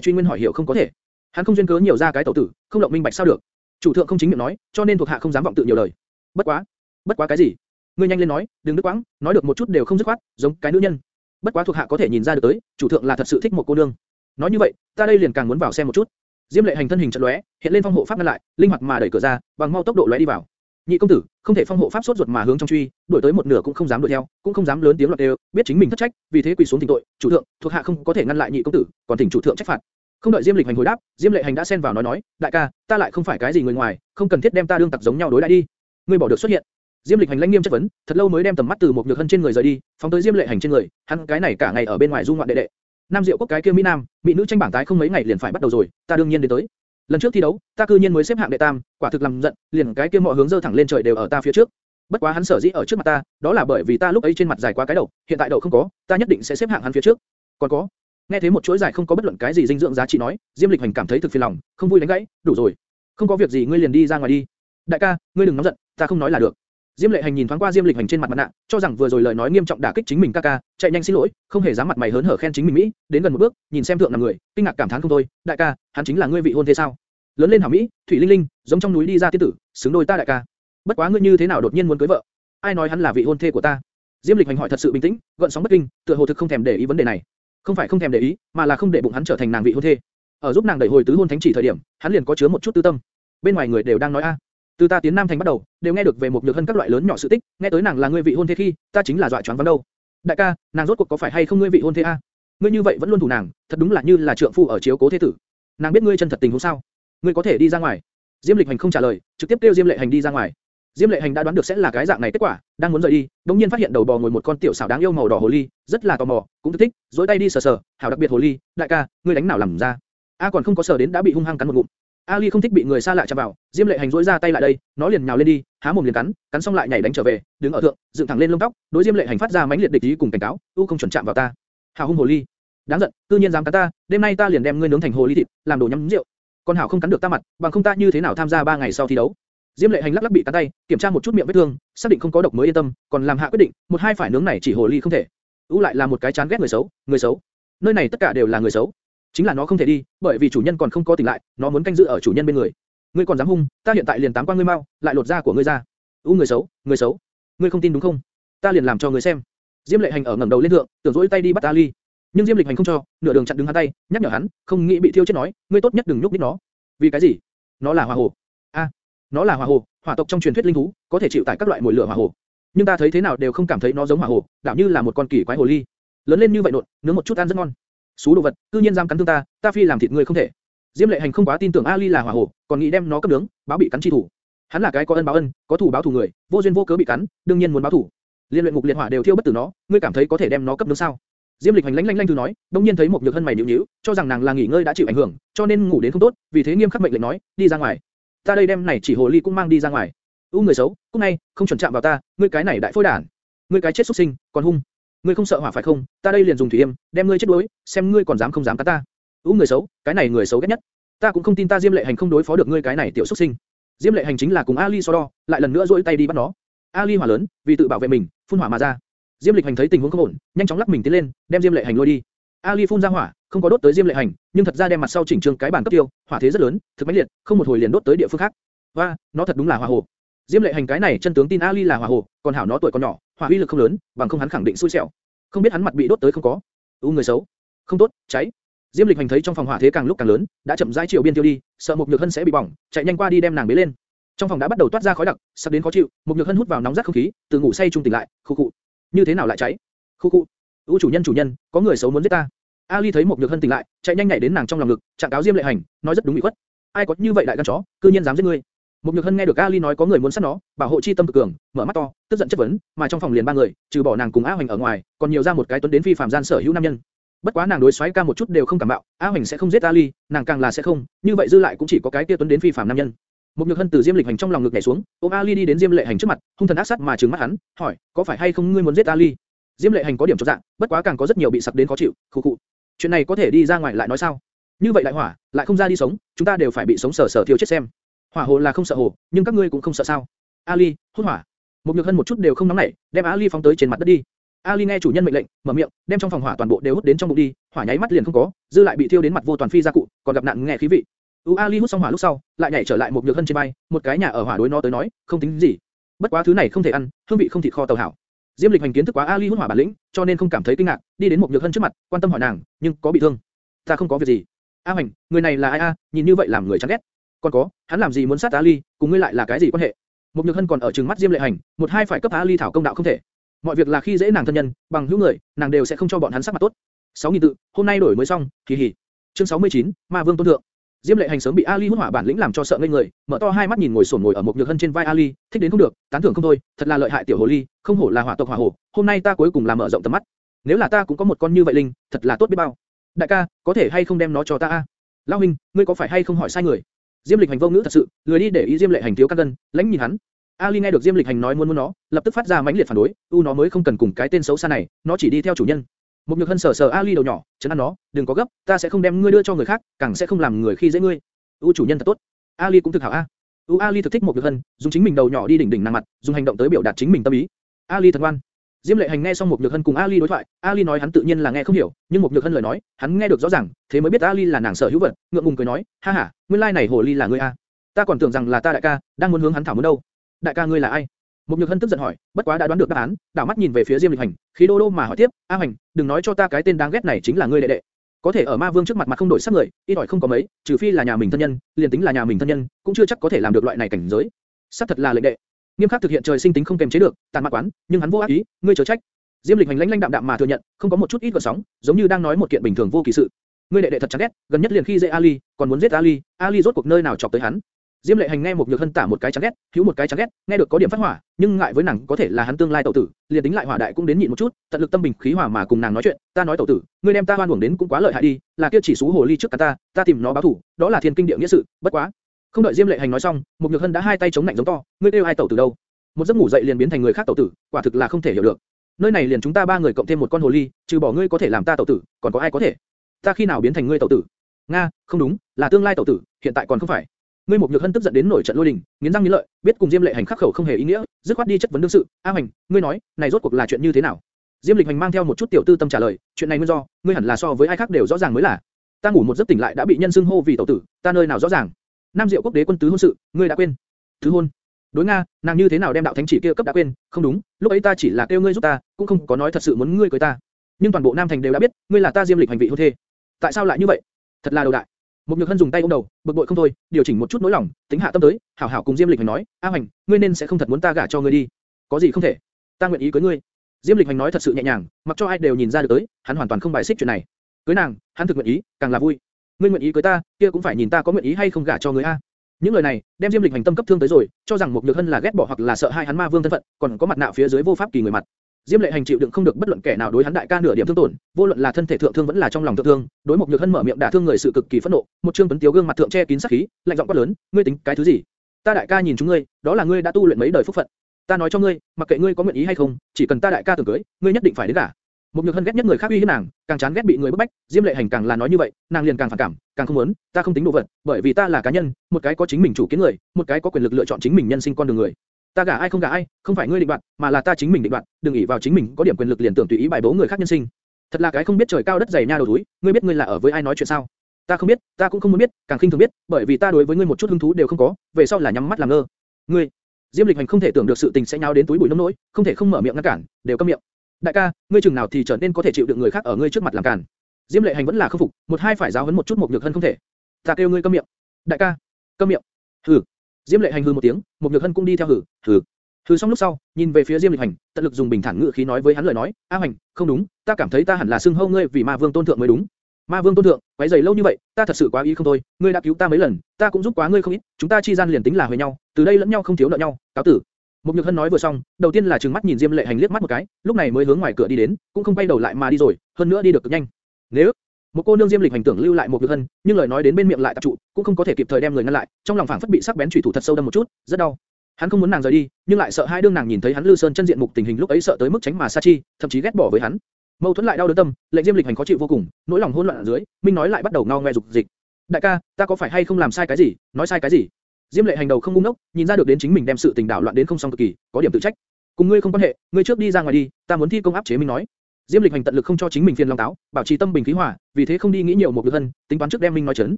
truy nguyên hỏi hiểu không có thể. Hắn không duyên cớ nhiều ra cái tẩu tử, không lộng minh bạch sao được? Chủ thượng không chính miệng nói, cho nên thuộc hạ không dám vọng tự nhiều lời. Bất quá, bất quá cái gì? Ngươi nhanh lên nói, đừng đứt quãng, nói được một chút đều không dứt khoát, giống cái nữ nhân. Bất quá thuộc hạ có thể nhìn ra được tới, chủ thượng là thật sự thích một cô nương. Nói như vậy, ta đây liền càng muốn vào xem một chút. Diêm lệ hành thân hình chợt lóe, hiện lên phong hộ pháp ngăn lại, linh hoạt mà đẩy cửa ra, bằng mau tốc độ lóe đi vào. Nhị công tử, không thể phong hộ pháp sốt ruột mà hướng trong truy, đuổi tới một nửa cũng không dám đuổi theo, cũng không dám lớn tiếng loạt đều, biết chính mình thất trách, vì thế quỳ xuống thỉnh tội, chủ thượng, thuộc hạ không có thể ngăn lại nhị công tử, còn thỉnh chủ thượng trách phạt. Không đợi Diêm Lịch Hành hồi đáp, Diêm Lệ Hành đã xen vào nói nói, đại ca, ta lại không phải cái gì người ngoài, không cần thiết đem ta đương tặc giống nhau đối đãi đi. Ngươi bỏ được xuất hiện. Diêm Lịch Hành lãnh nghiêm chất vấn, thật lâu mới đem tầm mắt từ một nhược hân trên người rời đi, phóng tới Diêm Lệ Hành trên người, hắn cái này cả ngày ở bên ngoài du ngoạn đệ đệ. Nam Diệu quốc cái kia mỹ nam, mỹ nữ tranh bảng tái không mấy ngày liền phải bắt đầu rồi, ta đương nhiên đến tới. Lần trước thi đấu, ta cư nhiên mới xếp hạng đệ tam, quả thực làm giận, liền cái kia mọi hướng dơ thẳng lên trời đều ở ta phía trước. Bất quá hắn sở dĩ ở trước mặt ta, đó là bởi vì ta lúc ấy trên mặt dài quá cái đầu, hiện tại đầu không có, ta nhất định sẽ xếp hạng hắn phía trước. Còn có, nghe thấy một chuỗi dài không có bất luận cái gì dinh dưỡng giá trị nói, Diêm Lịch Hành cảm thấy thực phiền lòng, không vui đánh gãy, đủ rồi, không có việc gì ngươi liền đi ra ngoài đi. Đại ca, ngươi đừng nóng giận, ta không nói là được. Diêm Lệ Hành nhìn thoáng qua Diêm Lịch Hành trên mặt mặt nạ, cho rằng vừa rồi lời nói nghiêm trọng đả kích chính mình ca ca, chạy nhanh xin lỗi, không hề dám mặt mày hớn hở khen chính mình mỹ, đến gần một bước, nhìn xem thượng nằm người, kinh ngạc cảm thán không thôi, đại ca, hắn chính là ngươi vị hôn thế sao? Lớn lên hảo mỹ, thủy linh linh, giống trong núi đi ra tiên tử, xứng đôi ta đại ca. Bất quá ngươi như thế nào đột nhiên muốn cưới vợ? Ai nói hắn là vị hôn thê của ta? Diêm Lịch Hành hỏi thật sự bình tĩnh, gợn sóng bất kinh, tựa hồ thực không thèm để ý vấn đề này. Không phải không thèm để ý, mà là không để bụng hắn trở thành nàng vị hôn thê. Ở giúp nàng đẩy hồi tứ hôn thánh chỉ thời điểm, hắn liền có chứa một chút tư tâm. Bên ngoài người đều đang nói a, từ ta tiến Nam Thành bắt đầu, đều nghe được về một nhược hân các loại lớn nhỏ sự tích, nghe tới nàng là ngươi vị hôn thê khi, ta chính là dọa choáng váng đâu. Đại ca, nàng rốt cuộc có phải hay không ngươi vị hôn thê a? Ngươi như vậy vẫn luôn thủ nàng, thật đúng là như là trượng phu ở chiếu cố thế tử. Nàng biết ngươi chân thật tình huống sao? Ngươi có thể đi ra ngoài. Diêm Lịch Hành không trả lời, trực tiếp kêu Diêm Lệ Hành đi ra ngoài. Diêm Lệ Hành đã đoán được sẽ là cái dạng này kết quả, đang muốn rời đi, đống nhiên phát hiện đầu bò ngồi một con tiểu xảo đáng yêu màu đỏ hồ ly, rất là tò mò, cũng thích thích, tay đi sờ sờ, hảo đặc biệt hồ ly, đại ca, ngươi đánh nào làm ra? A còn không có sờ đến đã bị hung hăng cắn một ngụm. Ali không thích bị người xa lạ chạm vào, Diêm Lệ Hành duỗi ra tay lại đây, nó liền nhào lên đi, há mồm liền cắn, cắn xong lại nhảy đánh trở về, đứng ở thượng, dựng thẳng lên lông tóc, đối Diêm Lệ Hành phát ra mãnh liệt địch ý cùng cảnh cáo, u không chuẩn chạm vào ta. Hảo hung hồ ly, đáng giận, cư nhiên dám cắn ta, đêm nay ta liền đem ngươi nướng thành hồ ly thịt, làm đồ nhắm rượu. Con Hảo không cắn được ta mặt, bằng không ta như thế nào tham gia ba ngày sau thi đấu? Diêm Lệ Hành lắc lắc bị cắn tay, kiểm tra một chút miệng vết thương, xác định không có độc mới yên tâm, còn làm hạ quyết định, một hai phải nướng này chỉ hồ ly không thể. U lại là một cái chán ghét người xấu, người xấu. Nơi này tất cả đều là người xấu. Chính là nó không thể đi, bởi vì chủ nhân còn không có tỉnh lại, nó muốn canh giữ ở chủ nhân bên người. Ngươi còn dám hung, ta hiện tại liền tám quan ngươi mau, lại lột da của ngươi ra. U người xấu, người xấu. Ngươi không tin đúng không? Ta liền làm cho ngươi xem. Diêm Lệ Hành ở ngẩng đầu lên thượng, tưởng dỗi tay đi bắt Ali, nhưng Diêm Lịch Hành không cho, nửa đường chặn đứng hắn tay, nhắc nhở hắn, không nghĩ bị thiêu chết nói, ngươi tốt nhất đừng nhúc nhích nó. Vì cái gì? Nó là hỏa hồ. A, nó là hỏa hồ, hỏa tộc trong truyền thuyết linh thú, có thể chịu tải các loại mùi lửa hỏa hồ. Nhưng ta thấy thế nào đều không cảm thấy nó giống hỏa hồ, đảo như là một con kỳ quái hồ ly. Lớn lên như vậy nột, nướng một chút ăn rất ngon. Xú đồ vật, cư nhiên dám cắn thương ta, ta phi làm thịt ngươi không thể. Diêm Lệ Hành không quá tin tưởng Ali là hỏa hổ, còn nghĩ đem nó cấp nướng, báo bị cắn chi thủ. Hắn là cái có ân báo ân, có thủ báo thủ người, vô duyên vô cớ bị cắn, đương nhiên muốn báo thủ. Liên luyện ngục liệt hỏa đều thiêu bất tử nó, ngươi cảm thấy có thể đem nó cấp nướng sao? Diêm Lịch Hành lanh lanh lanh thư nói, đống nhiên thấy một nhược hân mày nhíu nhíu, cho rằng nàng là nghỉ ngơi đã chịu ảnh hưởng, cho nên ngủ đến không tốt, vì thế nghiêm khắc mệnh lệnh nói, đi ra ngoài. Ta đây đem này chỉ hồ ly cũng mang đi ra ngoài. U người xấu, cũng ngay, không chuẩn chạm vào ta, ngươi cái này đại phôi đản, ngươi cái chết xuất sinh, còn hung, ngươi không sợ hỏa phải không? Ta đây liền dùng thủy yêm, đem ngươi chết đuối, xem ngươi còn dám không dám cá ta. Ú người xấu, cái này người xấu ghét nhất. Ta cũng không tin ta Diêm Lệ Hành không đối phó được ngươi cái này tiểu xuất sinh. Diêm Lệ Hành chính là cùng Ali so đo, lại lần nữa duỗi tay đi bắt nó. Ali hỏa lớn, vì tự bảo vệ mình, phun hỏa mà ra. Diêm Lịch Hành thấy tình huống không ổn, nhanh chóng lắc mình tiến lên, đem Diêm Lệ Hành lôi đi. Ali phun ra hỏa, không có đốt tới Diêm Lệ Hành, nhưng thật ra đem mặt sau chỉnh trương cái bàn cấp tiêu, hỏa thế rất lớn, thực mãnh liệt, không một hồi liền đốt tới địa phương khác. Và, nó thật đúng là hỏa hồ. Diêm Lệ Hành cái này chân tướng tin Ali là hỏa hồ, còn hảo nó tuổi còn nhỏ, hỏa uy lực không lớn, bằng không hắn khẳng định xui xẻo. Không biết hắn mặt bị đốt tới không có. U người xấu. Không tốt, cháy. Diêm Lịch Hành thấy trong phòng hỏa thế càng lúc càng lớn, đã chậm rãi chiều biên tiêu đi, sợ Mục Nhược Hân sẽ bị bỏng, chạy nhanh qua đi đem nàng bế lên. Trong phòng đã bắt đầu toát ra khói đặc, sắp đến khó chịu, Mục Nhược Hân hút vào nóng rát không khí, từ ngủ say trung tỉnh lại, khu cụ. Như thế nào lại cháy? Khu cụ. U chủ nhân chủ nhân, có người xấu muốn giết ta. Ali thấy Mục Nhược Hân tỉnh lại, chạy nhanh nhảy đến nàng trong lòng ngực, trạng cáo Diêm Lệ Hành, nói rất đúng bị khuất. Ai có như vậy đại gan chó, cư nhiên dám giết ngươi. Mục Nhược Hân nghe được Ali nói có người muốn sát nó, bảo hộ chi tâm cực cường, mở mắt to, tức giận chất vấn, mà trong phòng liền ba người, trừ bỏ nàng cùng A Hoành ở ngoài, còn nhiều ra một cái tuấn đến phi phàm gian sở hữu nam nhân. Bất quá nàng đối xoáy ca một chút đều không cảm bạo, A Hoành sẽ không giết Ali, nàng càng là sẽ không, như vậy dư lại cũng chỉ có cái kia tuấn đến phi phàm nam nhân. Mục Nhược Hân từ Diêm Lịch Hành trong lòng ngực nhảy xuống, ôm Ali đi đến Diêm Lệ Hành trước mặt, hung thần ác sát mà trừng mắt hắn, hỏi, có phải hay không ngươi muốn giết Ali? Diêm Lệ Hành có điểm chột dạng, bất quá càng có rất nhiều bị sặc đến khó chịu, khụ khụ. Chuyện này có thể đi ra ngoài lại nói sao? Như vậy đại hỏa, lại không ra đi sống, chúng ta đều phải bị sống sờ sờ thiêu chết xem. Hỏa hồ là không sợ hồ, nhưng các ngươi cũng không sợ sao? Ali, hút hỏa. một Nhược Hân một chút đều không nóng nảy, đem Ali phóng tới trên mặt đất đi. Ali nghe chủ nhân mệnh lệnh, mở miệng, đem trong phòng hỏa toàn bộ đều hút đến trong bụng đi, hỏa nháy mắt liền không có, dư lại bị thiêu đến mặt vô toàn phi ra cụ, còn gặp nạn nghe khí vị. U Ali hút xong hỏa lúc sau, lại nhảy trở lại một nhược hân trên bay, một cái nhà ở hỏa đối nó tới nói, không tính gì. Bất quá thứ này không thể ăn, hương vị không thịt kho tàu hảo. Diêm Lịch hành kiến thức quá Ali hút hỏa bản lĩnh, cho nên không cảm thấy kinh ngạc, đi đến một nhược hân trước mặt, quan tâm hỏi nàng, nhưng có bị thương? Ta không có việc gì. A Hành, người này là ai a? nhìn như vậy làm người chán ghét. Còn có, hắn làm gì muốn sát Ali, cùng ngươi lại là cái gì quan hệ? Mục nhược hân còn ở trừng mắt Diêm Lệ hành, một hai phải cấp Ali thảo công đạo không thể. Mọi việc là khi dễ nàng thân nhân, bằng hữu người, nàng đều sẽ không cho bọn hắn sắc mặt tốt. Sáu nghìn tự, hôm nay đổi mới xong, kỳ hỉ. Chương 69, Ma Vương tôn thượng. Diêm Lệ Hành sớm bị Ali hút hỏa bản lĩnh làm cho sợ ngây người, mở to hai mắt nhìn ngồi sồn ngồi ở một nhược hân trên vai Ali, thích đến không được, tán thưởng không thôi, thật là lợi hại tiểu hồ ly, không hổ là hỏa tộc hỏa hồ, hôm nay ta cuối cùng làm mở rộng tầm mắt. Nếu là ta cũng có một con như vậy linh, thật là tốt biết bao. Đại ca, có thể hay không đem nó cho ta a? Lão huynh, ngươi có phải hay không hỏi sai người? Diêm Lịch Hành vô ngữ thật sự, lười đi để ý Diêm Lệ Hành thiếu căn gân, lãnh nhìn hắn. Ali nghe được Diêm Lịch Hành nói muốn muốn nó, lập tức phát ra mãnh liệt phản đối, u nó mới không cần cùng cái tên xấu xa này, nó chỉ đi theo chủ nhân. Một nhược hân sờ sờ Ali đầu nhỏ, chấn an nó, đừng có gấp, ta sẽ không đem ngươi đưa cho người khác, càng sẽ không làm người khi dễ ngươi. U chủ nhân thật tốt. Ali cũng thực hảo a. U Ali thực thích một nhược hân, dùng chính mình đầu nhỏ đi đỉnh đỉnh nàng mặt, dùng hành động tới biểu đạt chính mình tâm ý. Ali thật ngoan. Diêm Lệ Hành nghe xong một nhược hân cùng Ali đối thoại, Ali nói hắn tự nhiên là nghe không hiểu, nhưng một nhược hân lời nói, hắn nghe được rõ ràng, thế mới biết Ali là nàng sở hữu vật, ngượng ngùng cười nói, ha ha, nguyên lai này hồ ly là ngươi a. Ta còn tưởng rằng là ta đại ca, đang muốn hướng hắn thảo muốn đâu. Đại ca ngươi là ai? Một nhược hân tức giận hỏi, bất quá đã đoán được đáp án, đảo mắt nhìn về phía Diêm Lịch Hành, khí đô đô mà hỏi tiếp, A Hành, đừng nói cho ta cái tên đáng ghét này chính là ngươi đệ đệ. Có thể ở Ma Vương trước mặt mặt không đổi sắc người, ít ỏi không có mấy, trừ phi là nhà mình thân nhân, liền tính là nhà mình thân nhân, cũng chưa chắc có thể làm được loại này cảnh giới. Sắc thật là lệnh đệ. Nghiêm khắc thực hiện trời sinh tính không kềm chế được, tàn mạn quán, nhưng hắn vô ác ý, ngươi chớ trách. Diêm Lịch Hành lãnh lãnh đạm đạm mà thừa nhận, không có một chút ít gợn sóng, giống như đang nói một kiện bình thường vô kỳ sự. Ngươi đệ đệ thật chán ghét, gần nhất liền khi dễ Ali, còn muốn giết Ali, Ali rốt cuộc nơi nào chọc tới hắn, Diêm Lệ Hành nghe một nhược hân tả một cái chán ghét, thiếu một cái chán ghét, nghe được có điểm phát hỏa, nhưng ngại với nàng có thể là hắn tương lai tẩu tử, liền tính lại hỏa đại cũng đến nhịn một chút, tận lực tâm bình khí hòa mà cùng nàng nói chuyện. Ta nói tẩu tử, ngươi đem ta hoan uổng đến cũng quá lợi hại đi, là kia chỉ xú hồ ly trước cả ta, ta tìm nó báo thù, đó là thiên kinh địa nghĩa sự, bất quá. Không đợi Diêm Lệ Hành nói xong, một nhược hân đã hai tay chống nạnh giống to, ngươi kêu ai tẩu tử đâu? Một giấc ngủ dậy liền biến thành người khác tẩu tử, quả thực là không thể hiểu được. Nơi này liền chúng ta ba người cộng thêm một con hồ ly, trừ bỏ ngươi có thể làm ta tẩu tử, còn có ai có thể? Ta khi nào biến thành ngươi tẩu tử? Nga, không đúng, là tương lai tẩu tử, hiện tại còn không phải. Ngươi một nhược hân tức giận đến nổi trận lôi đình, nghiến răng nghiến lợi, biết cùng Diêm Lệ Hành khắc khẩu không hề ý nghĩa, dứt khoát đi chất vấn đương sự. A Hành, ngươi nói, này rốt cuộc là chuyện như thế nào? Diêm Lịch Hành mang theo một chút tiểu tư tâm trả lời, chuyện này nguyên do, ngươi hẳn là so với ai khác đều rõ ràng mới là. Ta ngủ một giấc tỉnh lại đã bị nhân xưng hô vì tẩu tử, ta nơi nào rõ ràng? Nam Diệu quốc đế quân tứ hôn sự, ngươi đã quên? Tứ hôn? Đối Nga, nàng như thế nào đem đạo thánh chỉ kia cấp đã quên? Không đúng, lúc ấy ta chỉ là kêu ngươi giúp ta, cũng không có nói thật sự muốn ngươi cưới ta. Nhưng toàn bộ Nam thành đều đã biết, ngươi là ta Diêm Lịch hành vị hôn thê. Tại sao lại như vậy? Thật là đầu đại. Mục nhược hân dùng tay ôm đầu, bực bội không thôi, điều chỉnh một chút nỗi lòng, tính hạ tâm tới, hảo hảo cùng Diêm Lịch Hành nói, A Hành, ngươi nên sẽ không thật muốn ta gả cho ngươi đi, có gì không thể, ta nguyện ý cưới ngươi. Diêm Lịch Hành nói thật sự nhẹ nhàng, mặc cho ai đều nhìn ra được tới, hắn hoàn toàn không bài xích chuyện này. Cưới nàng, hắn thực nguyện ý, càng là vui. Ngươi nguyện ý cưới ta, kia cũng phải nhìn ta có nguyện ý hay không gả cho ngươi a. Những lời này, đem Diêm Lịch Hành tâm cấp thương tới rồi, cho rằng một nhược hân là ghét bỏ hoặc là sợ hai hắn ma vương thân phận, còn có mặt nạ phía dưới vô pháp kỳ người mặt. Diêm Lệ Hành chịu đựng không được bất luận kẻ nào đối hắn đại ca nửa điểm thương tổn, vô luận là thân thể thượng thương vẫn là trong lòng thượng thương, đối một nhược hân mở miệng đả thương người sự cực kỳ phẫn nộ, một trương tuấn tiếu gương mặt thượng che kín sát khí, lạnh giọng quát lớn, ngươi tính cái thứ gì? Ta đại ca nhìn chúng ngươi, đó là ngươi đã tu luyện mấy đời phúc phận. Ta nói cho ngươi, mặc kệ ngươi có nguyện ý hay không, chỉ cần ta đại ca tưởng cưới, ngươi nhất định phải đến gả. Một nhược hân ghét nhất người khác uy hiếp nàng, càng chán ghét bị người bức bách, Diêm Lệ Hành càng là nói như vậy, nàng liền càng phản cảm, càng không muốn, ta không tính đồ vật, bởi vì ta là cá nhân, một cái có chính mình chủ kiến người, một cái có quyền lực lựa chọn chính mình nhân sinh con đường người ta gả ai không gả ai, không phải ngươi định đoạt, mà là ta chính mình định đoạt, đừng ỷ vào chính mình có điểm quyền lực liền tưởng tùy ý bài bố người khác nhân sinh. Thật là cái không biết trời cao đất dày nha đầu túi, ngươi biết ngươi là ở với ai nói chuyện sao? Ta không biết, ta cũng không muốn biết, càng khinh thường biết, bởi vì ta đối với ngươi một chút hứng thú đều không có, về sau là nhắm mắt làm ngơ. Ngươi, Diêm Lịch Hành không thể tưởng được sự tình sẽ nháo đến túi bụi nông nỗi, không thể không mở miệng ngăn cản, đều câm miệng. Đại ca, ngươi chừng nào thì trở nên có thể chịu được người khác ở ngươi trước mặt làm cản. Diêm Lệ Hành vẫn là không phục, một hai phải giáo huấn một chút một nhược hân không thể. Ta kêu ngươi câm miệng. Đại ca, câm miệng. Hừ. Diêm Lệ Hành hừ một tiếng, một nhược hân cũng đi theo hừ, hừ. Hừ xong lúc sau, nhìn về phía Diêm Lịch Hành, tận lực dùng bình thản ngữ khí nói với hắn lời nói, A Hành, không đúng, ta cảm thấy ta hẳn là xưng hô ngươi vì Ma Vương tôn thượng mới đúng. Ma Vương tôn thượng, quấy rầy lâu như vậy, ta thật sự quá ý không thôi, ngươi đã cứu ta mấy lần, ta cũng giúp quá ngươi không ít, chúng ta chi gian liền tính là huề nhau, từ đây lẫn nhau không thiếu nợ nhau, cáo tử. Mục Nhược Hân nói vừa xong, đầu tiên là trừng mắt nhìn Diêm Lệ Hành liếc mắt một cái, lúc này mới hướng ngoài cửa đi đến, cũng không quay đầu lại mà đi rồi, hơn nữa đi được cực nhanh. Nếu một cô nương Diêm Lịch hành tưởng lưu lại một Nhược Hân, nhưng lời nói đến bên miệng lại tập trụ, cũng không có thể kịp thời đem người ngăn lại, trong lòng phảng phất bị sắc bén chủy thủ thật sâu đâm một chút, rất đau. Hắn không muốn nàng rời đi, nhưng lại sợ hai đương nàng nhìn thấy hắn Lư Sơn chân diện mục tình hình lúc ấy sợ tới mức tránh mà xa chi, thậm chí ghét bỏ với hắn. Mâu thuẫn lại đau đớn tâm, lệnh Diêm Lịch hành khó chịu vô cùng, nỗi lòng hỗn loạn ở dưới, Minh nói lại bắt đầu ngao ngoe dục dịch. Đại ca, ta có phải hay không làm sai cái gì, nói sai cái gì? Diêm Lệ hành đầu không ngu ngốc, nhìn ra được đến chính mình đem sự tình đảo loạn đến không xong cực kỳ, có điểm tự trách. Cùng ngươi không quan hệ, ngươi trước đi ra ngoài đi, ta muốn thi công áp chế Minh nói. Diêm Lịch hành tận lực không cho chính mình phiền lòng táo, bảo trì tâm bình khí hòa, vì thế không đi nghĩ nhiều một việc hơn, tính toán trước đem Minh nói chấn,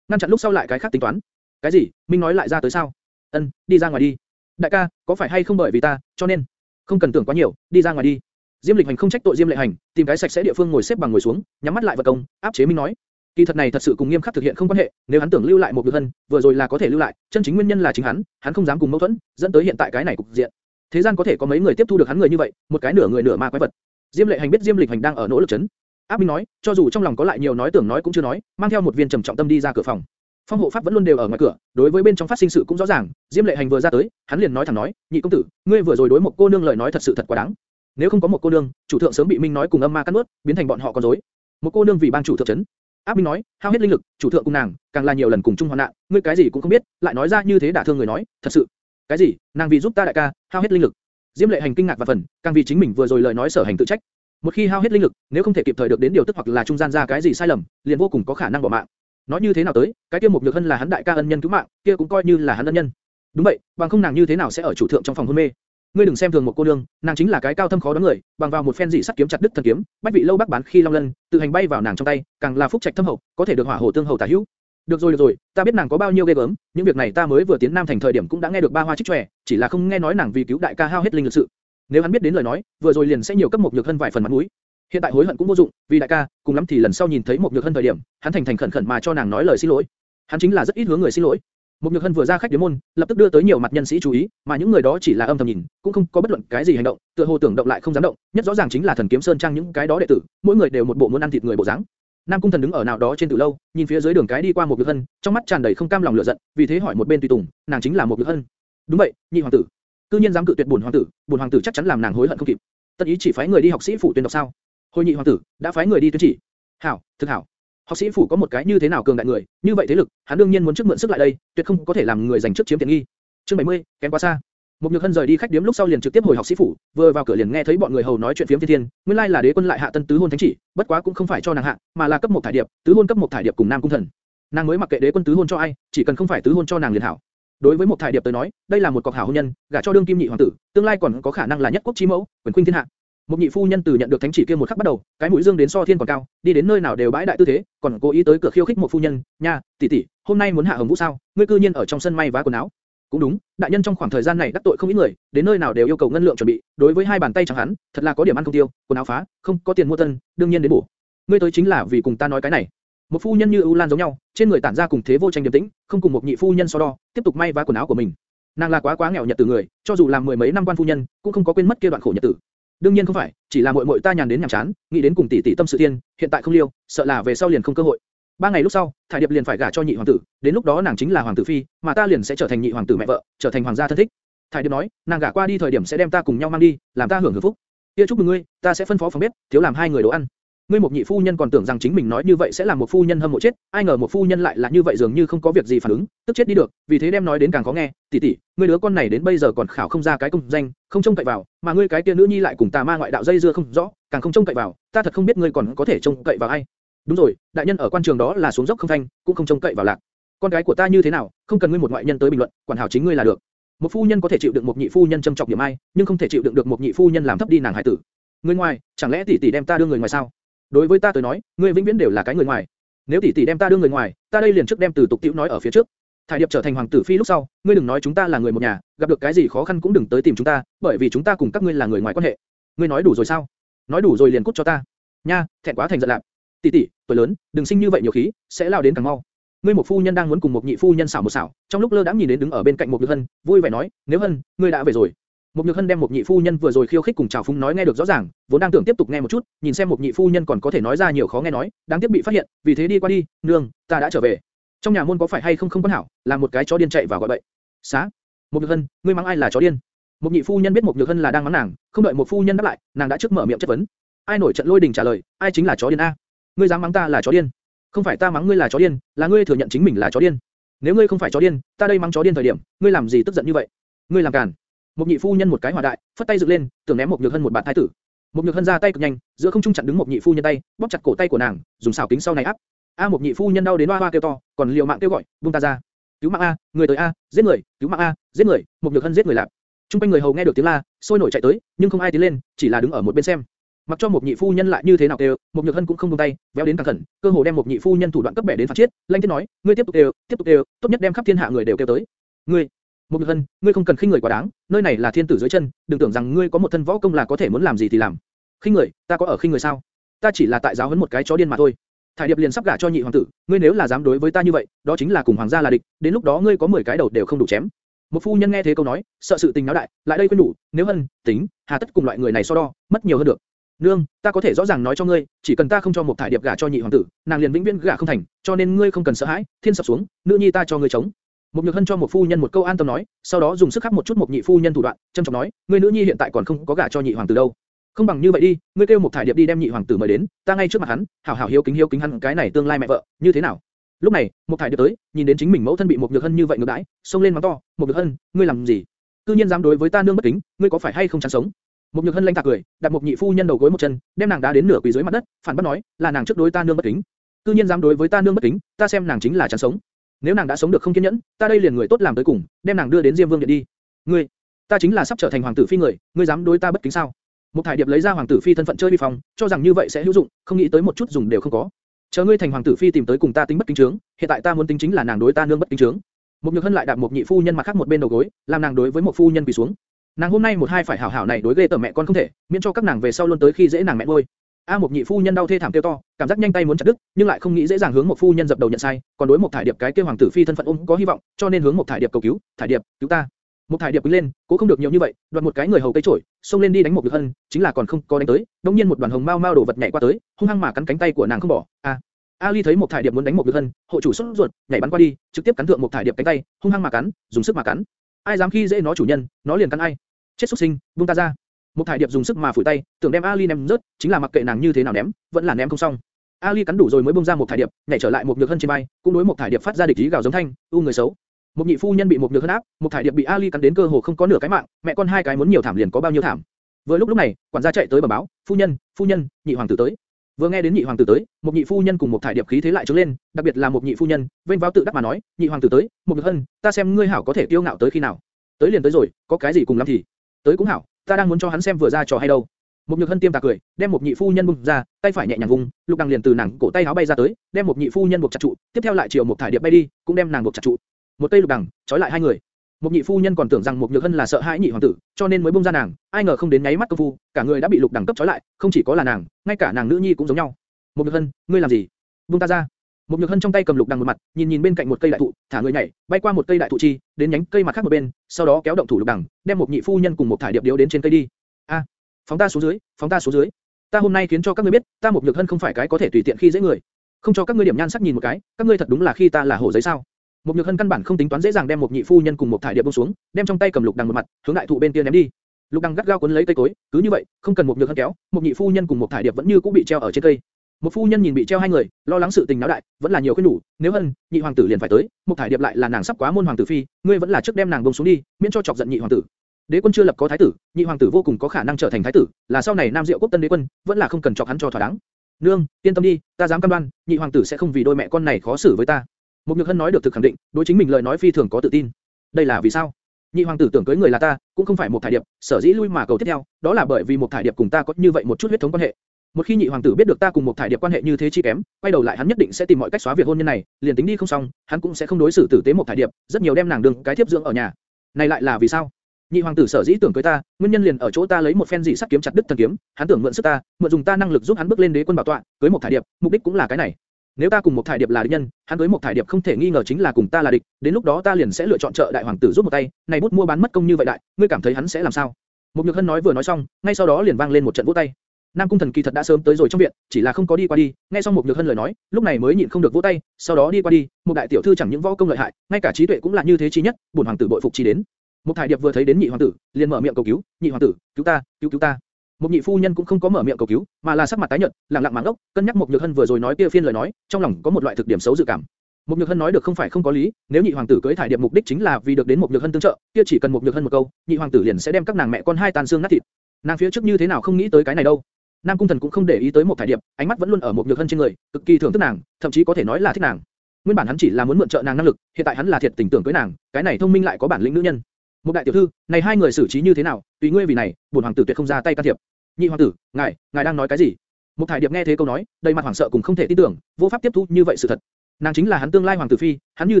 ngăn chặn lúc sau lại cái khác tính toán. Cái gì? Minh nói lại ra tới sao? Ân, đi ra ngoài đi. Đại ca, có phải hay không bởi vì ta, cho nên không cần tưởng quá nhiều, đi ra ngoài đi. Diêm Lịch Hành không trách tội Diêm Lệ Hành, tìm cái sạch sẽ địa phương ngồi xếp bằng ngồi xuống, nhắm mắt lại vật công, áp chế Minh nói. Kỳ thật này thật sự cùng nghiêm khắc thực hiện không quan hệ, nếu hắn tưởng lưu lại một việc thân, vừa rồi là có thể lưu lại, chân chính nguyên nhân là chính hắn, hắn không dám cùng mâu thuẫn, dẫn tới hiện tại cái này cục diện. Thế gian có thể có mấy người tiếp thu được hắn người như vậy, một cái nửa người nửa ma quái vật. Diêm Lệ Hành biết Diêm Lịch Hành đang ở nỗ lực chấn. Áp Minh nói, cho dù trong lòng có lại nhiều nói tưởng nói cũng chưa nói, mang theo một viên trầm trọng tâm đi ra cửa phòng. Phong hộ pháp vẫn luôn đều ở ngoài cửa, đối với bên trong phát sinh sự cũng rõ ràng. Diêm Lệ Hành vừa ra tới, hắn liền nói thẳng nói, nhị công tử, ngươi vừa rồi đối một cô nương lời nói thật sự thật quá đáng. Nếu không có một cô nương, chủ thượng sớm bị Minh nói cùng âm ma cắt nuốt, biến thành bọn họ con rối. Một cô nương vì bang chủ thượng chấn. Áp Minh nói, hao hết linh lực, chủ thượng cùng nàng, càng là nhiều lần cùng chung hoạn nạn, ngươi cái gì cũng không biết, lại nói ra như thế đả thương người nói, thật sự. Cái gì? Nàng vì giúp ta đại ca, hao hết linh lực. Diêm Lệ Hành kinh ngạc và phần, càng vì chính mình vừa rồi lời nói sở hành tự trách. Một khi hao hết linh lực, nếu không thể kịp thời được đến điều tức hoặc là trung gian ra cái gì sai lầm, liền vô cùng có khả năng bỏ mạng. Nói như thế nào tới, cái kia một nhược hân là hắn đại ca ân nhân cứu mạng, kia cũng coi như là hắn ân nhân. Đúng vậy, bằng không nàng như thế nào sẽ ở chủ thượng trong phòng hôn mê? Ngươi đừng xem thường một cô nương, nàng chính là cái cao thâm khó đoán người, bằng vào một phen dị sắt kiếm chặt đứt thần kiếm, bách vị lâu bác bán khi long lân, tự hành bay vào nàng trong tay, càng là phúc trạch thâm hậu, có thể được hỏa hổ tương hậu tả hữu. Được rồi được rồi, ta biết nàng có bao nhiêu ghê gớm, những việc này ta mới vừa tiến Nam thành thời điểm cũng đã nghe được ba hoa trích trẻ, chỉ là không nghe nói nàng vì cứu đại ca hao hết linh lực sự. Nếu hắn biết đến lời nói, vừa rồi liền sẽ nhiều cấp một nhược hơn vài phần mặt mũi. Hiện tại hối hận cũng vô dụng, vì đại ca, cùng lắm thì lần sau nhìn thấy một nhược hơn thời điểm, hắn thành thành khẩn khẩn mà cho nàng nói lời xin lỗi. Hắn chính là rất ít hướng người xin lỗi. Một nhược hân vừa ra khách điếm môn, lập tức đưa tới nhiều mặt nhân sĩ chú ý, mà những người đó chỉ là âm thầm nhìn, cũng không có bất luận cái gì hành động, tựa hồ tưởng động lại không dám động, nhất rõ ràng chính là thần kiếm sơn trang những cái đó đệ tử, mỗi người đều một bộ muốn ăn thịt người bộ dáng. Nam cung thần đứng ở nào đó trên tử lâu, nhìn phía dưới đường cái đi qua một nhược hân, trong mắt tràn đầy không cam lòng lửa giận, vì thế hỏi một bên tùy tùng, nàng chính là một nhược hân. đúng vậy, nhị hoàng tử. cư nhiên dám cự tuyệt bổn hoàng tử, bổn hoàng tử chắc chắn làm nàng hối hận không kịp. Tân ý chỉ phái người đi học sĩ phủ tuyên đọc sao? Hồi nhị hoàng tử đã phái người đi tuyên chỉ. Hảo, thực hảo. Học sĩ phủ có một cái như thế nào cường đại người, như vậy thế lực, hắn đương nhiên muốn trước mượn sức lại đây, tuyệt không có thể làm người giành trước chiếm tiện nghi. Chương 70, kém quá xa. Một Nhược Hân rời đi khách điếm lúc sau liền trực tiếp hồi học sĩ phủ, vừa vào cửa liền nghe thấy bọn người hầu nói chuyện phiếm thiên thiên, nguyên lai là đế quân lại hạ tân tứ hôn thánh chỉ, bất quá cũng không phải cho nàng hạ, mà là cấp một thải điệp, tứ hôn cấp một thải điệp cùng nam cung thần. Nàng mới mặc kệ đế quân tứ hôn cho ai, chỉ cần không phải tứ hôn cho nàng liền hảo. Đối với một thải điệp tới nói, đây là một cọc hảo hôn nhân, gả cho đương kim nhị hoàng tử, tương lai còn có khả năng là nhất quốc chi mẫu, quyền khuynh thiên hạ. Một nhị phu nhân từ nhận được thánh chỉ kia một khắc bắt đầu, cái mũi dương đến so thiên còn cao, đi đến nơi nào đều bãi đại tư thế, còn cố ý tới cửa khiêu khích một phu nhân, nha, tỷ tỷ, hôm nay muốn hạ hồng vũ sao? Ngươi cư nhiên ở trong sân may vá quần áo. Cũng đúng, đại nhân trong khoảng thời gian này đắc tội không ít người, đến nơi nào đều yêu cầu ngân lượng chuẩn bị, đối với hai bàn tay chẳng hắn, thật là có điểm ăn không tiêu, quần áo phá, không có tiền mua tân, đương nhiên đến bổ. Ngươi tới chính là vì cùng ta nói cái này. Một phu nhân như ưu lan giống nhau, trên người tản ra cùng thế vô tranh điềm tĩnh, không cùng một nhị phu nhân so đo, tiếp tục may vá quần áo của mình. Nàng là quá quá nghèo nhật từ người, cho dù làm mười mấy năm quan phu nhân, cũng không có quên mất kia đoạn khổ nhật tử đương nhiên không phải, chỉ là muội muội ta nhàn đến nhàm chán, nghĩ đến cùng tỷ tỷ tâm sự thiên, hiện tại không liêu, sợ là về sau liền không cơ hội. Ba ngày lúc sau, Thải Điệp liền phải gả cho nhị hoàng tử, đến lúc đó nàng chính là hoàng tử phi, mà ta liền sẽ trở thành nhị hoàng tử mẹ vợ, trở thành hoàng gia thân thích. Thải Điệp nói, nàng gả qua đi thời điểm sẽ đem ta cùng nhau mang đi, làm ta hưởng hưởng phúc. Kia chúc mừng ngươi, ta sẽ phân phó phòng bếp, thiếu làm hai người đồ ăn. Ngươi một nhị phu nhân còn tưởng rằng chính mình nói như vậy sẽ làm một phu nhân hâm mộ chết, ai ngờ một phu nhân lại là như vậy dường như không có việc gì phản ứng, tức chết đi được, vì thế đem nói đến càng khó nghe, tỷ tỷ, ngươi đứa con này đến bây giờ còn khảo không ra cái công danh, không trông cậy vào, mà ngươi cái kia nữ nhi lại cùng tà ma ngoại đạo dây dưa không rõ, càng không trông cậy vào, ta thật không biết ngươi còn có thể trông cậy vào ai. Đúng rồi, đại nhân ở quan trường đó là xuống dốc không thanh, cũng không trông cậy vào lạc. Con gái của ta như thế nào, không cần ngươi một ngoại nhân tới bình luận, quản hảo chính ngươi là được. Một phu nhân có thể chịu đựng một nhị phu nhân châm chọc điểm ai, nhưng không thể chịu đựng được một nhị phu nhân làm thấp đi nàng hải tử. Người ngoài, chẳng lẽ tỷ tỷ đem ta đưa người ngoài sao? Đối với ta tới nói, ngươi vĩnh viễn đều là cái người ngoài. Nếu tỷ tỷ đem ta đưa người ngoài, ta đây liền trước đem từ tục tiểu nói ở phía trước. Thải Điệp trở thành hoàng tử phi lúc sau, ngươi đừng nói chúng ta là người một nhà, gặp được cái gì khó khăn cũng đừng tới tìm chúng ta, bởi vì chúng ta cùng các ngươi là người ngoài quan hệ. Ngươi nói đủ rồi sao? Nói đủ rồi liền cút cho ta. Nha, thẹn quá thành giận lạc. tỷ tỷ, tuổi lớn, đừng sinh như vậy nhiều khí, sẽ lao đến càng mau. Ngươi một phu nhân đang muốn cùng một nhị phu nhân xảo một xảo, trong lúc lơ đãng nhìn đến đứng ở bên cạnh một nữ hân, vui vẻ nói, nếu hân, ngươi đã về rồi. Một nhược hân đem một nhị phu nhân vừa rồi khiêu khích cùng chào phúng nói nghe được rõ ràng, vốn đang tưởng tiếp tục nghe một chút, nhìn xem một nhị phu nhân còn có thể nói ra nhiều khó nghe nói, đáng tiếc bị phát hiện, vì thế đi qua đi, nương, ta đã trở về. Trong nhà môn có phải hay không không quan hảo, làm một cái chó điên chạy vào gọi bậy. Xá. Một nhược hân, ngươi mắng ai là chó điên? Một nhị phu nhân biết một nhược hân là đang mắng nàng, không đợi một phu nhân đáp lại, nàng đã trước mở miệng chất vấn. Ai nổi trận lôi đình trả lời, ai chính là chó điên a? Ngươi dám mắng ta là chó điên? Không phải ta mắng ngươi là chó điên, là ngươi thừa nhận chính mình là chó điên. Nếu ngươi không phải chó điên, ta đây mắng chó điên thời điểm, ngươi làm gì tức giận như vậy? Ngươi làm càn. Một nhị phu nhân một cái hỏa đại, phất tay dựng lên, tưởng ném một nhược hân một bạn thái tử. Một nhược hân ra tay cực nhanh, giữa không trung chặn đứng một nhị phu nhân tay, bóp chặt cổ tay của nàng, dùng xào kính sau này áp. A một nhị phu nhân đau đến hoa hoa kêu to, còn liều mạng kêu gọi, buông ta ra. Cứu mạng a, người tới a, giết người, cứu mạng a, giết người, một nhược hân giết người lạp. Trung quanh người hầu nghe được tiếng la, sôi nổi chạy tới, nhưng không ai tiến lên, chỉ là đứng ở một bên xem. Mặc cho một nhị phu nhân lại như thế nào kêu, một nhược hân cũng không buông tay, véo đến càng khẩn, cơ hồ đem một nhị phu nhân thủ đoạn cấp bẻ đến phản chết. Lanh tiếng nói, ngươi tiếp tục kêu, tiếp tục kêu, tốt nhất đem khắp thiên hạ người đều kêu tới. Ngươi, một nhược hân, ngươi không cần khinh người quá đáng, nơi này là thiên tử dưới chân, đừng tưởng rằng ngươi có một thân võ công là có thể muốn làm gì thì làm. Khinh người, ta có ở khinh người sao? Ta chỉ là tại giáo huấn một cái chó điên mà thôi. Thải Điệp liền sắp gả cho nhị hoàng tử, ngươi nếu là dám đối với ta như vậy, đó chính là cùng hoàng gia là địch, đến lúc đó ngươi có 10 cái đầu đều không đủ chém. Một phu nhân nghe thế câu nói, sợ sự tình náo đại, lại đây quên đủ, nếu hân, tính, hà tất cùng loại người này so đo, mất nhiều hơn được. Nương, ta có thể rõ ràng nói cho ngươi, chỉ cần ta không cho một thải điệp gả cho nhị hoàng tử, nàng liền vĩnh viễn gả không thành, cho nên ngươi không cần sợ hãi, thiên sập xuống, nữ nhi ta cho ngươi chống. Một nhược hân cho một phu nhân một câu an tâm nói, sau đó dùng sức khắc một chút một nhị phu nhân thủ đoạn, trầm trọng nói, ngươi nữ nhi hiện tại còn không có gả cho nhị hoàng tử đâu. Không bằng như vậy đi, ngươi kêu một thải điệp đi đem nhị hoàng tử mời đến, ta ngay trước mặt hắn, hảo hảo hiếu kính hiếu kính hắn cái này tương lai mẹ vợ, như thế nào? Lúc này, một thải điệp tới, nhìn đến chính mình mẫu thân bị một nhược hân như vậy ngược đãi, xông lên mắng to, một nhược hân, ngươi làm gì? Cư nhiên dám đối với ta nương bất kính, ngươi có phải hay không chán sống? Một nhược hân lanh tạc cười, đặt một nhị phu nhân đầu gối một chân, đem nàng đá đến nửa quỳ dưới mặt đất, phản bác nói, là nàng trước đối ta nương bất kính. Cư nhiên dám đối với ta nương bất kính, ta xem nàng chính là chán sống. Nếu nàng đã sống được không kiên nhẫn, ta đây liền người tốt làm tới cùng, đem nàng đưa đến Diêm Vương điện đi. Ngươi, ta chính là sắp trở thành hoàng tử phi người, ngươi dám đối ta bất kính sao? Một thải điệp lấy ra hoàng tử phi thân phận chơi vi phong, cho rằng như vậy sẽ hữu dụng, không nghĩ tới một chút dùng đều không có. Chờ ngươi thành hoàng tử phi tìm tới cùng ta tính bất kính trướng, hiện tại ta muốn tính chính là nàng đối ta nương bất kính trướng. Một nhược hân lại đạp một nhị phu nhân mặt khác một bên đầu gối, làm nàng đối với một phu nhân quỳ xuống. Nàng hôm nay một hai phải hảo hảo này đối ghê tởm mẹ con không thể, miễn cho các nàng về sau luôn tới khi dễ nàng mẹ nuôi. A một nhị phu nhân đau thê thảm kêu to, cảm giác nhanh tay muốn chặt đứt, nhưng lại không nghĩ dễ dàng hướng một phu nhân dập đầu nhận sai, còn đối một thải điệp cái kia hoàng tử phi thân phận ôm có hy vọng, cho nên hướng một thải điệp cầu cứu, thải điệp, cứu ta. Một thải điệp đứng lên, cố không được nhiều như vậy, đoạt một cái người hầu cây chổi, xông lên đi đánh một được hân, chính là còn không có đánh tới, đống nhiên một đoàn hồng mau mau đổ vật nhảy qua tới, hung hăng mà cắn cánh tay của nàng không bỏ. A, Ali thấy một thải điệp muốn đánh một được hân, hộ chủ sốt ruột, nhảy bắn qua đi, trực tiếp cắn thượng một thải điệp cánh tay, hung hăng mà cắn, dùng sức mà cắn. Ai dám khi dễ nó chủ nhân, nó liền cắn ai. Chết xuất sinh, buông ta ra. Một thải điệp dùng sức mà phủi tay, tưởng đem Ali ném rớt, chính là mặc kệ nàng như thế nào ném, vẫn là ném không xong. Ali cắn đủ rồi mới buông ra một thải điệp, nhảy trở lại một nhược hân trên bay, cũng đối một thải điệp phát ra địch ý gào giống thanh, u người xấu. Một nhị phu nhân bị một nhược hân áp, một thải điệp bị Ali cắn đến cơ hồ không có nửa cái mạng, mẹ con hai cái muốn nhiều thảm liền có bao nhiêu thảm. Vừa lúc lúc này, quản gia chạy tới bẩm báo, phu nhân, phu nhân, nhị hoàng tử tới. Vừa nghe đến nhị hoàng tử tới, một nhị phu nhân cùng một thải điệp khí thế lại trướng lên, đặc biệt là một nhị phu nhân, vênh váo tự đắc mà nói, nhị hoàng tử tới, một nhược hân, ta xem ngươi hảo có thể kiêu ngạo tới khi nào. Tới liền tới rồi, có cái gì cùng lắm thì. Tới cũng hảo, ta đang muốn cho hắn xem vừa ra trò hay đâu. Một nhược hân tiêm tà cười, đem một nhị phu nhân bung ra, tay phải nhẹ nhàng vùng, lục đằng liền từ nàng cổ tay áo bay ra tới, đem một nhị phu nhân buộc chặt trụ, tiếp theo lại chiều một thải điệp bay đi, cũng đem nàng buộc chặt trụ. Một cây lục đằng, trói lại hai người. Một nhị phu nhân còn tưởng rằng một nhược hân là sợ hãi nhị hoàng tử, cho nên mới buông ra nàng, ai ngờ không đến nháy mắt công phu, cả người đã bị lục đằng cấp trói lại, không chỉ có là nàng, ngay cả nàng nữ nhi cũng giống nhau. Một nhược hân, ngươi làm gì? Buông ta ra. Một nhược hân trong tay cầm lục đằng một mặt, nhìn nhìn bên cạnh một cây đại thụ, thả người nhảy, bay qua một cây đại thụ chi, đến nhánh cây mặt khác một bên, sau đó kéo động thủ lục đằng, đem một nhị phu nhân cùng một thải điệp điếu đến trên cây đi. A, phóng ta xuống dưới, phóng ta xuống dưới. Ta hôm nay khiến cho các ngươi biết, ta một nhược hân không phải cái có thể tùy tiện khi dễ người. Không cho các ngươi điểm nhan sắc nhìn một cái, các ngươi thật đúng là khi ta là hổ giấy sao? Một nhược hân căn bản không tính toán dễ dàng đem một nhị phu nhân cùng một thải điệp buông xuống, đem trong tay cầm lục đằng một mặt, hướng đại thụ bên kia ném đi. Lục đằng gắt gao cuốn lấy cây cối, cứ như vậy, không cần một nhược hân kéo, một nhị phu nhân cùng một thải điệp vẫn như cũ bị treo ở trên cây. Một phu nhân nhìn bị treo hai người, lo lắng sự tình náo đại, vẫn là nhiều khuyên nhủ, nếu hân, nhị hoàng tử liền phải tới, một thải điệp lại là nàng sắp quá môn hoàng tử phi, ngươi vẫn là trước đem nàng buông xuống đi, miễn cho chọc giận nhị hoàng tử. Đế quân chưa lập có thái tử, nhị hoàng tử vô cùng có khả năng trở thành thái tử, là sau này Nam Diệu quốc tân đế quân, vẫn là không cần chọc hắn cho thỏa đáng. Nương, yên tâm đi, ta dám cam đoan, nhị hoàng tử sẽ không vì đôi mẹ con này khó xử với ta. Một nhược hân nói được thực khẳng định, đối chính mình lời nói phi thường có tự tin. Đây là vì sao? Nhị hoàng tử tưởng cưới người là ta, cũng không phải một thải điệp, sở dĩ lui mà cầu tiếp theo, đó là bởi vì một thải điệp cùng ta có như vậy một chút huyết thống quan hệ. Một khi nhị hoàng tử biết được ta cùng một thải điệp quan hệ như thế chi kém, quay đầu lại hắn nhất định sẽ tìm mọi cách xóa việc hôn nhân này, liền tính đi không xong, hắn cũng sẽ không đối xử tử tế một thải điệp, rất nhiều đem nàng đường cái thiếp dưỡng ở nhà. Này lại là vì sao? Nhị hoàng tử sở dĩ tưởng cưới ta, nguyên nhân liền ở chỗ ta lấy một phen dị sắc kiếm chặt đứt thần kiếm, hắn tưởng mượn sức ta, mượn dùng ta năng lực giúp hắn bước lên đế quân bảo tọa, cưới một thải điệp, mục đích cũng là cái này. Nếu ta cùng một thải điệp là địch nhân, hắn cưới một thải điệp không thể nghi ngờ chính là cùng ta là địch, đến lúc đó ta liền sẽ lựa chọn trợ đại hoàng tử giúp một tay, này bút mua bán mất công như vậy đại, ngươi cảm thấy hắn sẽ làm sao? Một Nhược Hân nói vừa nói xong, ngay sau đó liền vang lên một trận vỗ tay. Nam Cung Thần kỳ thật đã sớm tới rồi trong viện, chỉ là không có đi qua đi, nghe xong một Nhược Hân lời nói, lúc này mới nhịn không được vỗ tay, sau đó đi qua đi, một đại tiểu thư chẳng những võ công lợi hại, ngay cả trí tuệ cũng là như thế chi nhất, bổn hoàng tử bội phục chi đến. Một Thải Điệp vừa thấy đến nhị hoàng tử, liền mở miệng cầu cứu, nhị hoàng tử, cứu ta, cứu cứu ta. Một nhị phu nhân cũng không có mở miệng cầu cứu, mà là sắc mặt tái nhợt, lặng lặng mảng ốc, cân nhắc một Nhược Hân vừa rồi nói kia phiên lời nói, trong lòng có một loại thực điểm xấu dự cảm. Một Nhược Hân nói được không phải không có lý, nếu nhị hoàng tử cưới thải điệp mục đích chính là vì được đến một Nhược Hân tương trợ, kia chỉ cần một Nhược Hân một câu, nhị hoàng tử liền sẽ đem các nàng mẹ con hai tàn xương nát thịt. Nàng phía trước như thế nào không nghĩ tới cái này đâu? Nam Cung Thần cũng không để ý tới một thải điệp, ánh mắt vẫn luôn ở một Nhược Hân trên người, cực kỳ thưởng thức nàng, thậm chí có thể nói là thích nàng. Nguyên bản hắn chỉ là muốn mượn trợ nàng năng lực, hiện tại hắn là thiệt tình tưởng cưới nàng, cái này thông minh lại có bản lĩnh nữ nhân. Một đại tiểu thư, này hai người xử trí như thế nào, tùy ngươi vì này, bổn hoàng tử tuyệt không ra tay can thiệp. Nhị hoàng tử, ngài, ngài đang nói cái gì? Một thải điệp nghe thế câu nói, đầy mặt hoảng sợ cùng không thể tin tưởng, vô pháp tiếp thu như vậy sự thật. Nàng chính là hắn tương lai hoàng tử phi, hắn như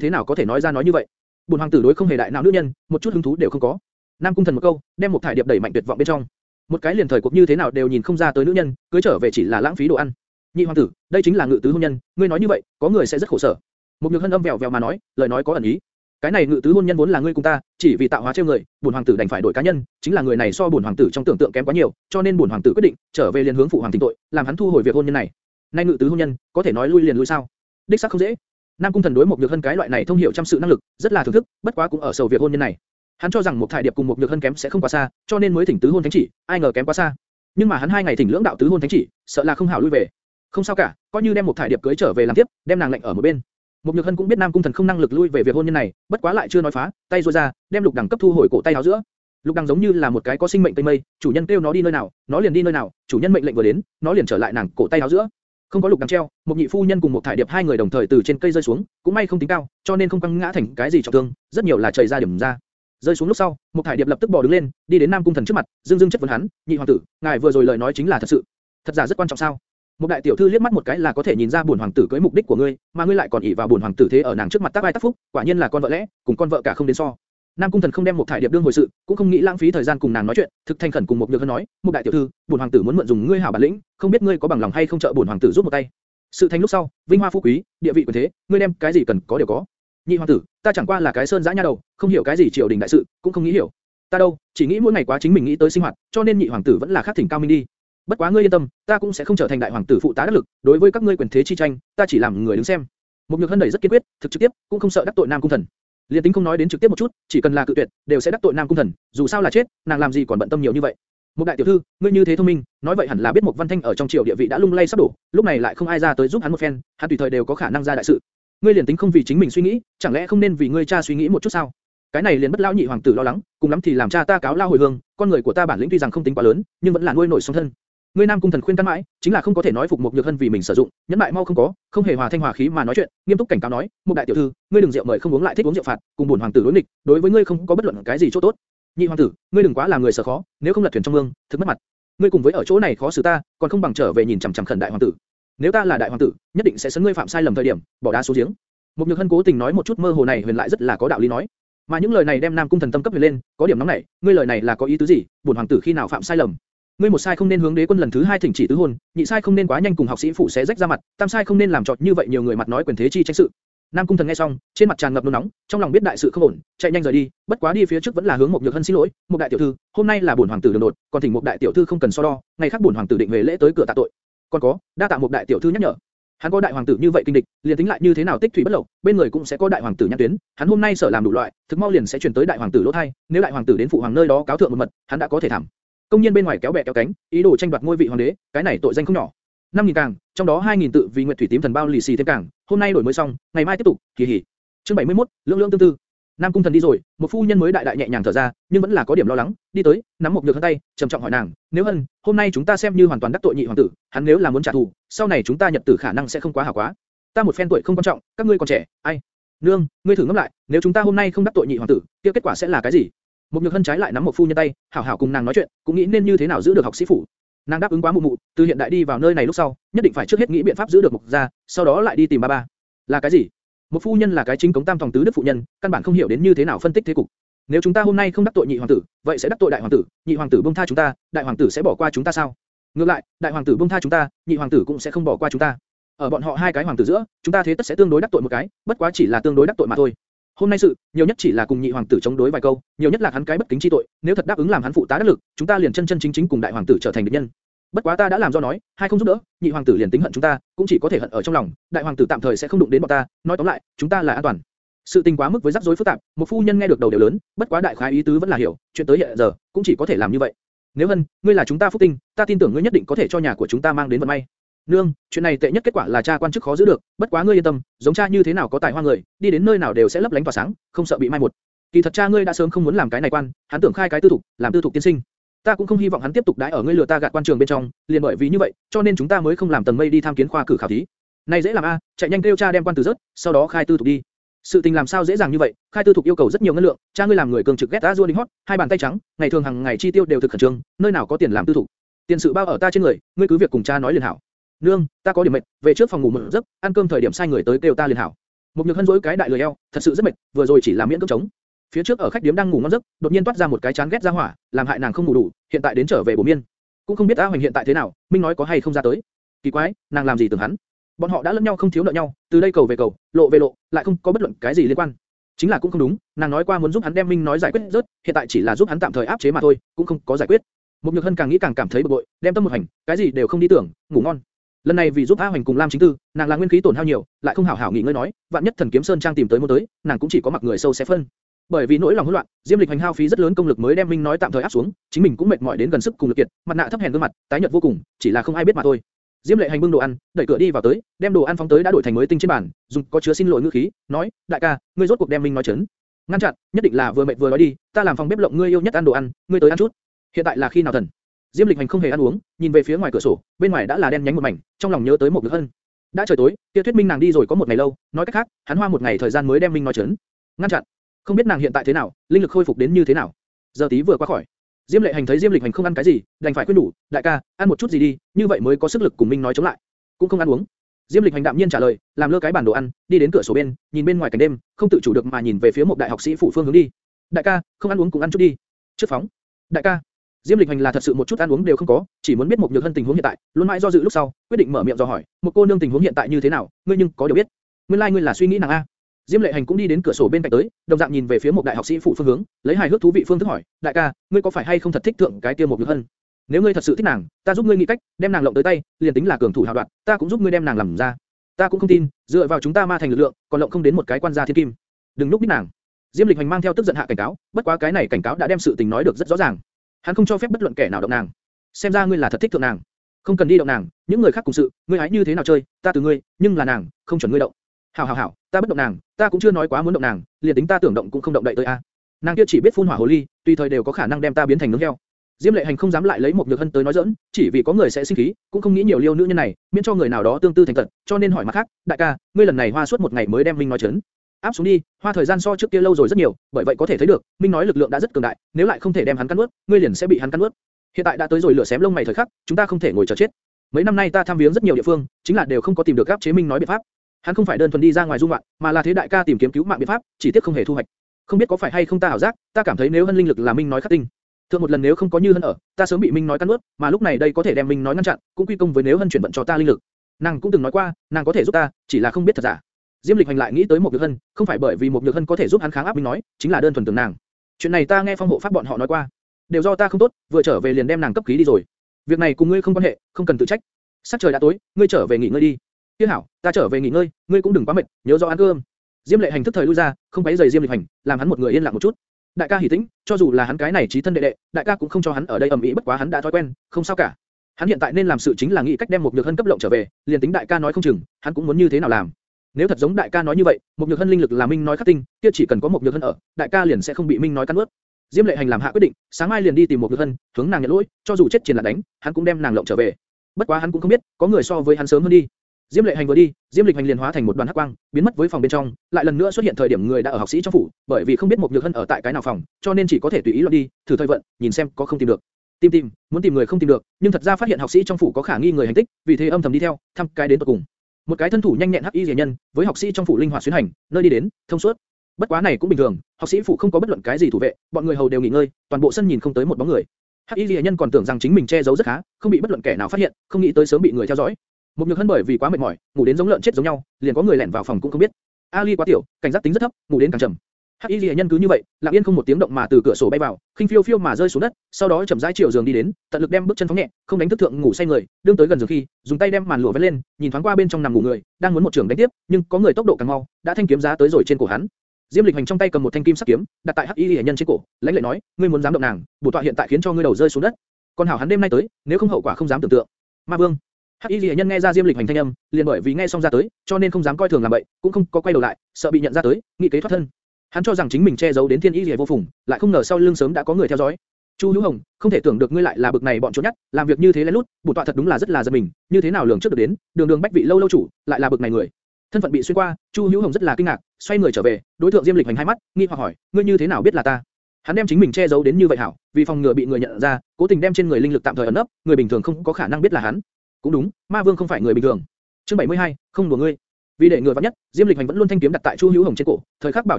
thế nào có thể nói ra nói như vậy? Bổn hoàng tử đối không hề đại nào nữ nhân, một chút hứng thú đều không có. Nam cung thần một câu, đem một thải điệp đẩy mạnh tuyệt vọng bên trong. Một cái liền thời cuộc như thế nào đều nhìn không ra tới nữ nhân, cưới trở về chỉ là lãng phí đồ ăn. Nhị hoàng tử, đây chính là ngự tứ hôn nhân, ngươi nói như vậy, có người sẽ rất khổ sở. Một nhược hân âm vèo vèo mà nói, lời nói có ẩn ý. Cái này ngự tứ hôn nhân vốn là ngươi cùng ta, chỉ vì tạo hóa trêu người, bổn hoàng tử đành phải đổi cá nhân, chính là người này so bổn hoàng tử trong tưởng tượng kém quá nhiều, cho nên bổn hoàng tử quyết định trở về liền hướng phụ hoàng tình tội, làm hắn thu hồi việc hôn nhân này. Nay ngự tứ hôn nhân, có thể nói lui liền lui sao? Đích xác không dễ. Nam cung thần đối một nhược hân cái loại này thông hiểu trăm sự năng lực, rất là thưởng thức, bất quá cũng ở sầu việc hôn nhân này. Hắn cho rằng một thải điệp cùng một nhược hân kém sẽ không quá xa, cho nên mới thỉnh tứ hôn thánh chỉ, ai ngờ kém quá xa. Nhưng mà hắn hai ngày thỉnh lưỡng đạo tứ hôn thánh chỉ, sợ là không hảo lui về. Không sao cả, coi như đem một thải điệp cưới trở về làm tiếp, đem nàng lệnh ở một bên. Một Nhược Hân cũng biết Nam Cung Thần không năng lực lui về việc hôn nhân này, bất quá lại chưa nói phá, tay duỗi ra, đem lục đẳng cấp thu hồi cổ tay áo giữa. Lục đằng giống như là một cái có sinh mệnh tây mây, chủ nhân kêu nó đi nơi nào, nó liền đi nơi nào, chủ nhân mệnh lệnh vừa đến, nó liền trở lại nàng cổ tay áo giữa. Không có lục đằng treo, một nhị phu nhân cùng một thải điệp hai người đồng thời từ trên cây rơi xuống, cũng may không tính cao, cho nên không căng ngã thành cái gì trọng thương, rất nhiều là chảy ra điểm ra. Rơi xuống lúc sau, một thải điệp lập tức bò đứng lên, đi đến Nam Cung Thần trước mặt, dương dương chất vấn hắn, nhị hoàng tử, ngài vừa rồi lời nói chính là thật sự, thật giả rất quan trọng sao? Một đại tiểu thư liếc mắt một cái là có thể nhìn ra buồn hoàng tử cưới mục đích của ngươi, mà ngươi lại còn ỷ vào buồn hoàng tử thế ở nàng trước mặt tác vai tác phúc, quả nhiên là con vợ lẽ, cùng con vợ cả không đến so. Nam cung thần không đem một thải điệp đương hồi sự, cũng không nghĩ lãng phí thời gian cùng nàng nói chuyện, thực thành khẩn cùng một nhược hân nói, một đại tiểu thư, buồn hoàng tử muốn mượn dùng ngươi hảo bản lĩnh, không biết ngươi có bằng lòng hay không trợ buồn hoàng tử giúp một tay. Sự thành lúc sau, vinh hoa phú quý, địa vị quyền thế, ngươi đem cái gì cần có đều có. Nhị hoàng tử, ta chẳng qua là cái sơn giã nha đầu, không hiểu cái gì triều đình đại sự, cũng không nghĩ hiểu. Ta đâu, chỉ nghĩ mỗi ngày quá chính mình nghĩ tới sinh hoạt, cho nên nhị hoàng tử vẫn là khác thỉnh cao minh đi. Bất quá ngươi yên tâm, ta cũng sẽ không trở thành đại hoàng tử phụ tá đắc lực, đối với các ngươi quyền thế chi tranh, ta chỉ làm người đứng xem. Một nhược hân đẩy rất kiên quyết, thực trực tiếp, cũng không sợ đắc tội Nam cung thần. Liên tính không nói đến trực tiếp một chút, chỉ cần là cự tuyệt, đều sẽ đắc tội Nam cung thần, dù sao là chết, nàng làm gì còn bận tâm nhiều như vậy. Một đại tiểu thư, ngươi như thế thông minh, nói vậy hẳn là biết một văn thanh ở trong triều địa vị đã lung lay sắp đổ, lúc này lại không ai ra tới giúp hắn một phen, hắn tùy thời đều có khả năng ra đại sự. Ngươi liền tính không vì chính mình suy nghĩ, chẳng lẽ không nên vì ngươi cha suy nghĩ một chút sao? Cái này liền bất lão nhị hoàng tử lo lắng, cùng lắm thì làm cha ta cáo lao hồi hương, con người của ta bản lĩnh tuy rằng không tính quá lớn, nhưng vẫn là nuôi nổi song thân. Ngươi Nam cung thần khuyên can mãi, chính là không có thể nói phục một nhược hân vì mình sử dụng, nhẫn mại mau không có, không hề hòa thanh hòa khí mà nói chuyện, nghiêm túc cảnh cáo nói, một đại tiểu thư, ngươi đừng rượu mời không uống lại thích uống rượu phạt, cùng buồn hoàng tử đối nghịch, đối với ngươi không có bất luận cái gì chỗ tốt. Nhị hoàng tử, ngươi đừng quá làm người sợ khó, nếu không lật thuyền trong mương, thực mất mặt. Ngươi cùng với ở chỗ này khó xử ta, còn không bằng trở về nhìn chằm chằm khẩn đại hoàng tử. Nếu ta là đại hoàng tử, nhất định sẽ sấn ngươi phạm sai lầm thời điểm, bỏ đá xuống giếng. Một nhược hân cố tình nói một chút mơ hồ này huyền lại rất là có đạo lý nói. Mà những lời này đem Nam cung thần tâm cấp huyền lên, có điểm nóng này, ngươi lời này là có ý tứ gì? Buồn hoàng tử khi nào phạm sai lầm? Ngươi một sai không nên hướng đế quân lần thứ hai thỉnh chỉ tứ hôn, nhị sai không nên quá nhanh cùng học sĩ phụ xé rách ra mặt, tam sai không nên làm trọt như vậy nhiều người mặt nói quyền thế chi tranh sự. Nam cung thần nghe xong, trên mặt tràn ngập nôn nóng, trong lòng biết đại sự không ổn, chạy nhanh rời đi, bất quá đi phía trước vẫn là hướng một nhược hân xin lỗi, một đại tiểu thư, hôm nay là bổn hoàng tử đường đột, còn thỉnh một đại tiểu thư không cần so đo, ngày khác bổn hoàng tử định về lễ tới cửa tạ tội. Còn có, đa tạ một đại tiểu thư nhắc nhở. Hắn có đại hoàng tử như vậy kinh địch, liền tính lại như thế nào tích thủy bất lậu, bên người cũng sẽ có đại hoàng tử nhãn tuyến, hắn hôm nay sợ làm đủ loại, thực mau liền sẽ truyền tới đại hoàng tử lỗ thay, nếu đại hoàng tử đến phụ hoàng nơi đó cáo thượng một mật, hắn đã có thể thảm. Công nhân bên ngoài kéo bè kéo cánh, ý đồ tranh đoạt ngôi vị hoàng đế, cái này tội danh không nhỏ. Năm nghìn càng, trong đó hai nghìn tự vì nguyệt thủy tím thần bao lì xì thêm càng, hôm nay đổi mới xong, ngày mai tiếp tục, kỳ hỉ. Chương 71, lượng lượng tương tư. Nam cung thần đi rồi, một phu nhân mới đại đại nhẹ nhàng thở ra, nhưng vẫn là có điểm lo lắng, đi tới, nắm một nhược hân tay, trầm trọng hỏi nàng, nếu hân, hôm nay chúng ta xem như hoàn toàn đắc tội nhị hoàng tử, hắn nếu là muốn trả thù, sau này chúng ta nhật tử khả năng sẽ không quá hảo quá. Ta một phen tuổi không quan trọng, các ngươi còn trẻ, ai? Nương, ngươi thử ngẫm lại, nếu chúng ta hôm nay không đắc tội nhị hoàng tử, kia kết quả sẽ là cái gì? Một nhược hân trái lại nắm một phu nhân tay, hảo hảo cùng nàng nói chuyện, cũng nghĩ nên như thế nào giữ được học sĩ phủ. Nàng đáp ứng quá mụ mụ, từ hiện đại đi vào nơi này lúc sau, nhất định phải trước hết nghĩ biện pháp giữ được mục gia, sau đó lại đi tìm ba ba. Là cái gì? Một phu nhân là cái chính cống tam phòng tứ đức phụ nhân, căn bản không hiểu đến như thế nào phân tích thế cục. Nếu chúng ta hôm nay không đắc tội nhị hoàng tử, vậy sẽ đắc tội đại hoàng tử, nhị hoàng tử buông tha chúng ta, đại hoàng tử sẽ bỏ qua chúng ta sao? Ngược lại, đại hoàng tử buông tha chúng ta, nhị hoàng tử cũng sẽ không bỏ qua chúng ta. Ở bọn họ hai cái hoàng tử giữa, chúng ta thế tất sẽ tương đối đắc tội một cái, bất quá chỉ là tương đối đắc tội mà thôi. Hôm nay sự, nhiều nhất chỉ là cùng nhị hoàng tử chống đối vài câu, nhiều nhất là hắn cái bất kính chi tội, nếu thật đáp ứng làm hắn phụ tá đắc lực, chúng ta liền chân chân chính chính cùng đại hoàng tử trở thành địch nhân. Bất quá ta đã làm do nói, hai không giúp đỡ, nhị hoàng tử liền tính hận chúng ta, cũng chỉ có thể hận ở trong lòng, đại hoàng tử tạm thời sẽ không đụng đến bọn ta, nói tóm lại, chúng ta là an toàn. Sự tình quá mức với rắc rối phức tạp, một phu nhân nghe được đầu đều lớn, bất quá đại khái ý tứ vẫn là hiểu, chuyện tới hiện giờ, cũng chỉ có thể làm như vậy. Nếu hân, ngươi là chúng ta phúc tinh, ta tin tưởng ngươi nhất định có thể cho nhà của chúng ta mang đến vận may. Nương, chuyện này tệ nhất kết quả là cha quan chức khó giữ được, bất quá ngươi yên tâm, giống cha như thế nào có tài hoa người, đi đến nơi nào đều sẽ lấp lánh tỏa sáng, không sợ bị mai một. Kỳ thật cha ngươi đã sớm không muốn làm cái này quan, hắn tưởng khai cái tư thục, làm tư thục tiên sinh. Ta cũng không hy vọng hắn tiếp tục đãi ở ngươi lừa ta gạt quan trường bên trong, liền bởi vì như vậy, cho nên chúng ta mới không làm tầng mây đi tham kiến khoa cử khảo thí. Này dễ làm a, chạy nhanh kêu cha đem quan từ rớt, sau đó khai tư thục đi. Sự tình làm sao dễ dàng như vậy, khai tư thục yêu cầu rất nhiều ngân lượng, cha ngươi làm người cường trực ghét ta rua đinh hót, hai bàn tay trắng, ngày thường hàng ngày chi tiêu đều thực khẩn trương, nơi nào có tiền làm tư thục. Tiền sự bao ở ta trên người, ngươi cứ việc cùng cha nói liền hảo. Nương, ta có điểm mệt, về trước phòng ngủ một giấc, ăn cơm thời điểm sai người tới kêu ta liền hảo. Một nhược hân dối cái đại lười eo, thật sự rất mệt, vừa rồi chỉ làm miễn cưỡng chống. Phía trước ở khách điếm đang ngủ ngon giấc, đột nhiên toát ra một cái chán ghét ra hỏa, làm hại nàng không ngủ đủ, hiện tại đến trở về bổ miên. Cũng không biết A Hoành hiện tại thế nào, Minh nói có hay không ra tới. Kỳ quái, nàng làm gì tưởng hắn? Bọn họ đã lẫn nhau không thiếu nợ nhau, từ đây cầu về cầu, lộ về lộ, lại không có bất luận cái gì liên quan. Chính là cũng không đúng, nàng nói qua muốn giúp hắn đem Minh nói giải quyết rớt, hiện tại chỉ là giúp hắn tạm thời áp chế mà thôi, cũng không có giải quyết. mục Nhược Hân càng nghĩ càng cảm thấy bực bội, đem tâm một hành, cái gì đều không đi tưởng, ngủ ngon. Lần này vì giúp A Hoành cùng Lam Chính Tư, nàng là nguyên khí tổn hao nhiều, lại không hảo hảo nghỉ ngơi nói, vạn nhất Thần Kiếm Sơn trang tìm tới mua tới, nàng cũng chỉ có mặc người sâu xé phân. Bởi vì nỗi lòng hỗn loạn, Diêm Lịch hành hao phí rất lớn công lực mới đem Minh nói tạm thời áp xuống, chính mình cũng mệt mỏi đến gần sức cùng lực kiệt, mặt nạ thấp hèn gương mặt, tái nhợt vô cùng, chỉ là không ai biết mà thôi. Diêm Lệ hành bưng đồ ăn, đẩy cửa đi vào tới, đem đồ ăn phóng tới đã đổi thành mới tinh trên bàn, dùng có chứa xin lỗi ngữ khí, nói, đại ca, ngươi rốt cuộc đem Minh nói chấn. Ngăn chặn, nhất định là vừa mệt vừa nói đi, ta làm phòng bếp lộng ngươi yêu nhất ăn đồ ăn, ngươi tới ăn chút. Hiện tại là khi nào thần? Diêm Lịch hành không hề ăn uống, nhìn về phía ngoài cửa sổ, bên ngoài đã là đen nhánh một mảnh, trong lòng nhớ tới một đứa hân. Đã trời tối, Tiêu Tuyết minh nàng đi rồi có một ngày lâu, nói cách khác, hắn hoa một ngày thời gian mới đem Minh nói chấn. Ngăn chặn, không biết nàng hiện tại thế nào, linh lực khôi phục đến như thế nào. Giờ tí vừa qua khỏi, Diêm Lệ Hành thấy Diêm Lịch Hành không ăn cái gì, đành phải khuyên đủ, đại ca, ăn một chút gì đi, như vậy mới có sức lực cùng Minh nói chống lại. Cũng không ăn uống. Diêm Lịch Hành đạm nhiên trả lời, làm lơ cái bản đồ ăn, đi đến cửa sổ bên, nhìn bên ngoài cảnh đêm, không tự chủ được mà nhìn về phía một đại học sĩ phụ phương hướng đi. Đại ca, không ăn uống cũng ăn chút đi. Trước phóng. Đại ca. Diêm Lịch Hành là thật sự một chút ăn uống đều không có, chỉ muốn biết một nhược hân tình huống hiện tại, luôn mãi do dự lúc sau, quyết định mở miệng dò hỏi, một cô nương tình huống hiện tại như thế nào, ngươi nhưng có điều biết. Nguyên lai like ngươi là suy nghĩ nàng a. Diêm Lệ Hành cũng đi đến cửa sổ bên cạnh tới, đồng dạng nhìn về phía một đại học sĩ phụ phương hướng, lấy hài hước thú vị phương thức hỏi, đại ca, ngươi có phải hay không thật thích thượng cái kia một nhược hân? Nếu ngươi thật sự thích nàng, ta giúp ngươi nghĩ cách, đem nàng lộng tới tay, liền tính là cường thủ hào đoạn, ta cũng giúp ngươi đem nàng làm ra. Ta cũng không tin, dựa vào chúng ta ma thành lực lượng, còn lộng không đến một cái quan gia thiên kim. Đừng lúc biết nàng. Diêm Lịch Hành mang theo tức giận hạ cảnh cáo, bất quá cái này cảnh cáo đã đem sự tình nói được rất rõ ràng. Hắn không cho phép bất luận kẻ nào động nàng. Xem ra ngươi là thật thích thượng nàng. Không cần đi động nàng, những người khác cùng sự, ngươi hãy như thế nào chơi, ta từ ngươi, nhưng là nàng, không chuẩn ngươi động. Hảo hảo hảo, ta bất động nàng, ta cũng chưa nói quá muốn động nàng, liền tính ta tưởng động cũng không động đậy tới a. Nàng kia chỉ biết phun hỏa hồ ly, tùy thời đều có khả năng đem ta biến thành nướng heo. Diêm Lệ Hành không dám lại lấy một nhược hân tới nói giỡn, chỉ vì có người sẽ sinh khí, cũng không nghĩ nhiều liêu nữ nhân này, miễn cho người nào đó tương tư thành tật, cho nên hỏi mặt khác, đại ca, ngươi lần này hoa suốt một ngày mới đem Minh nói chấn. Áp xuống đi, hoa thời gian so trước kia lâu rồi rất nhiều, bởi vậy có thể thấy được, Minh nói lực lượng đã rất cường đại, nếu lại không thể đem hắn cắn nuốt, ngươi liền sẽ bị hắn cắn nuốt. Hiện tại đã tới rồi lửa xém lông mày thời khắc, chúng ta không thể ngồi chờ chết. Mấy năm nay ta tham viếng rất nhiều địa phương, chính là đều không có tìm được áp chế Minh nói biện pháp. Hắn không phải đơn thuần đi ra ngoài du ngoạn, mà là thế đại ca tìm kiếm cứu mạng biện pháp, chỉ tiếc không hề thu hoạch. Không biết có phải hay không ta ảo giác, ta cảm thấy nếu hân linh lực là Minh nói khắc tinh. Thượng một lần nếu không có như hân ở, ta sớm bị Minh nói cắn nuốt, mà lúc này đây có thể đem Minh nói ngăn chặn, cũng quy công với nếu hân chuyển vận cho ta linh lực. Nàng cũng từng nói qua, nàng có thể giúp ta, chỉ là không biết thật giả. Diêm Lịch Hành lại nghĩ tới một nhược hân, không phải bởi vì một nhược hân có thể giúp hắn kháng áp Minh nói, chính là đơn thuần tưởng nàng. Chuyện này ta nghe phong hộ pháp bọn họ nói qua, đều do ta không tốt, vừa trở về liền đem nàng cấp ký đi rồi. Việc này cùng ngươi không quan hệ, không cần tự trách. Sắp trời đã tối, ngươi trở về nghỉ ngơi đi. Tiếc hảo, ta trở về nghỉ ngơi, ngươi cũng đừng quá mệt, nhớ rõ ăn cơm. Diêm Lệ Hành thức thời lui ra, không quấy rầy Diêm Lịch Hành, làm hắn một người yên lặng một chút. Đại ca hỉ tĩnh, cho dù là hắn cái này trí thân đệ đệ, đại ca cũng không cho hắn ở đây ầm ĩ bất quá hắn đã thói quen, không sao cả. Hắn hiện tại nên làm sự chính là nghĩ cách đem một nhược hân cấp lộng trở về, liền tính đại ca nói không chừng, hắn cũng muốn như thế nào làm. Nếu thật giống đại ca nói như vậy, một nhược hân linh lực là minh nói khắc tinh, kia chỉ cần có một nhược hân ở, đại ca liền sẽ không bị minh nói cắn nuốt. Diêm Lệ Hành làm hạ quyết định, sáng mai liền đi tìm một nhược hân, hướng nàng nhận lỗi, cho dù chết chiến là đánh, hắn cũng đem nàng lộng trở về. Bất quá hắn cũng không biết, có người so với hắn sớm hơn đi. Diêm Lệ Hành vừa đi, Diêm Lịch Hành liền hóa thành một đoàn hắc quang, biến mất với phòng bên trong, lại lần nữa xuất hiện thời điểm người đã ở học sĩ trong phủ, bởi vì không biết một nhược hân ở tại cái nào phòng, cho nên chỉ có thể tùy ý loạn đi, thử thời vận, nhìn xem có không tìm được. Tìm tìm, muốn tìm người không tìm được, nhưng thật ra phát hiện học sĩ trong phủ có khả nghi người hành tích, vì thế âm thầm đi theo, thăm cái đến tận cùng. Một cái thân thủ nhanh nhẹn hắc y rìa nhân, với học sĩ trong phủ linh hoạt xuyên hành, nơi đi đến, thông suốt. Bất quá này cũng bình thường, học sĩ phụ không có bất luận cái gì thủ vệ, bọn người hầu đều nghỉ ngơi, toàn bộ sân nhìn không tới một bóng người. Hắc Y Liễu nhân còn tưởng rằng chính mình che giấu rất khá, không bị bất luận kẻ nào phát hiện, không nghĩ tới sớm bị người theo dõi. Một nhược hân bởi vì quá mệt mỏi, ngủ đến giống lợn chết giống nhau, liền có người lẻn vào phòng cũng không biết. Ali quá tiểu, cảnh giác tính rất thấp, ngủ đến càng trầm. Hắc Y Liễu nhân cứ như vậy, lặng yên không một tiếng động mà từ cửa sổ bay vào, khinh phiêu phiêu mà rơi xuống đất, sau đó chậm rãi chiều giường đi đến, tận lực đem bước chân phóng nhẹ, không đánh thức thượng ngủ say người, đương tới gần giường khi, dùng tay đem màn lụa vén lên, nhìn thoáng qua bên trong nằm ngủ người, đang muốn một trường đánh tiếp, nhưng có người tốc độ càng mau, đã thanh kiếm giá tới rồi trên cổ hắn. Diêm Lịch Hành trong tay cầm một thanh kim sắc kiếm, đặt tại Hắc Y Liễu nhân trên cổ, lãnh lệ nói, ngươi muốn dám động nàng, bổ tọa hiện tại khiến cho ngươi đầu rơi xuống đất. Còn hảo hắn đêm nay tới, nếu không hậu quả không dám tưởng tượng. Ma Vương. Hắc Y Liễu nhân nghe ra Diêm Lịch Hành thanh âm, liền bởi vì nghe xong ra tới, cho nên không dám coi thường làm bậy, cũng không có quay đầu lại, sợ bị nhận ra tới, nghị kế thoát thân. Hắn cho rằng chính mình che giấu đến Thiên Y Lệ vô phùng, lại không ngờ sau lưng sớm đã có người theo dõi. Chu Hữu Hồng, không thể tưởng được ngươi lại là bực này bọn trốn nhất, làm việc như thế lén lút, bổn tọa thật đúng là rất là giật mình, như thế nào lường trước được đến, đường đường bách vị lâu lâu chủ, lại là bực này người. Thân phận bị xuyên qua, Chu Hữu Hồng rất là kinh ngạc, xoay người trở về, đối tượng Diêm Lịch Hành hai mắt, nghi hoặc hỏi, ngươi như thế nào biết là ta? Hắn đem chính mình che giấu đến như vậy hảo, vì phòng ngừa bị người nhận ra, cố tình đem trên người linh lực tạm thời ẩn nấp, người bình thường không có khả năng biết là hắn. Cũng đúng, Ma Vương không phải người bình thường. Chương 72, không đùa ngươi. Vì để người vất nhất, Diêm Lịch Hành vẫn luôn thanh kiếm đặt tại Chu Hữu Hồng trên cổ, thời khắc bảo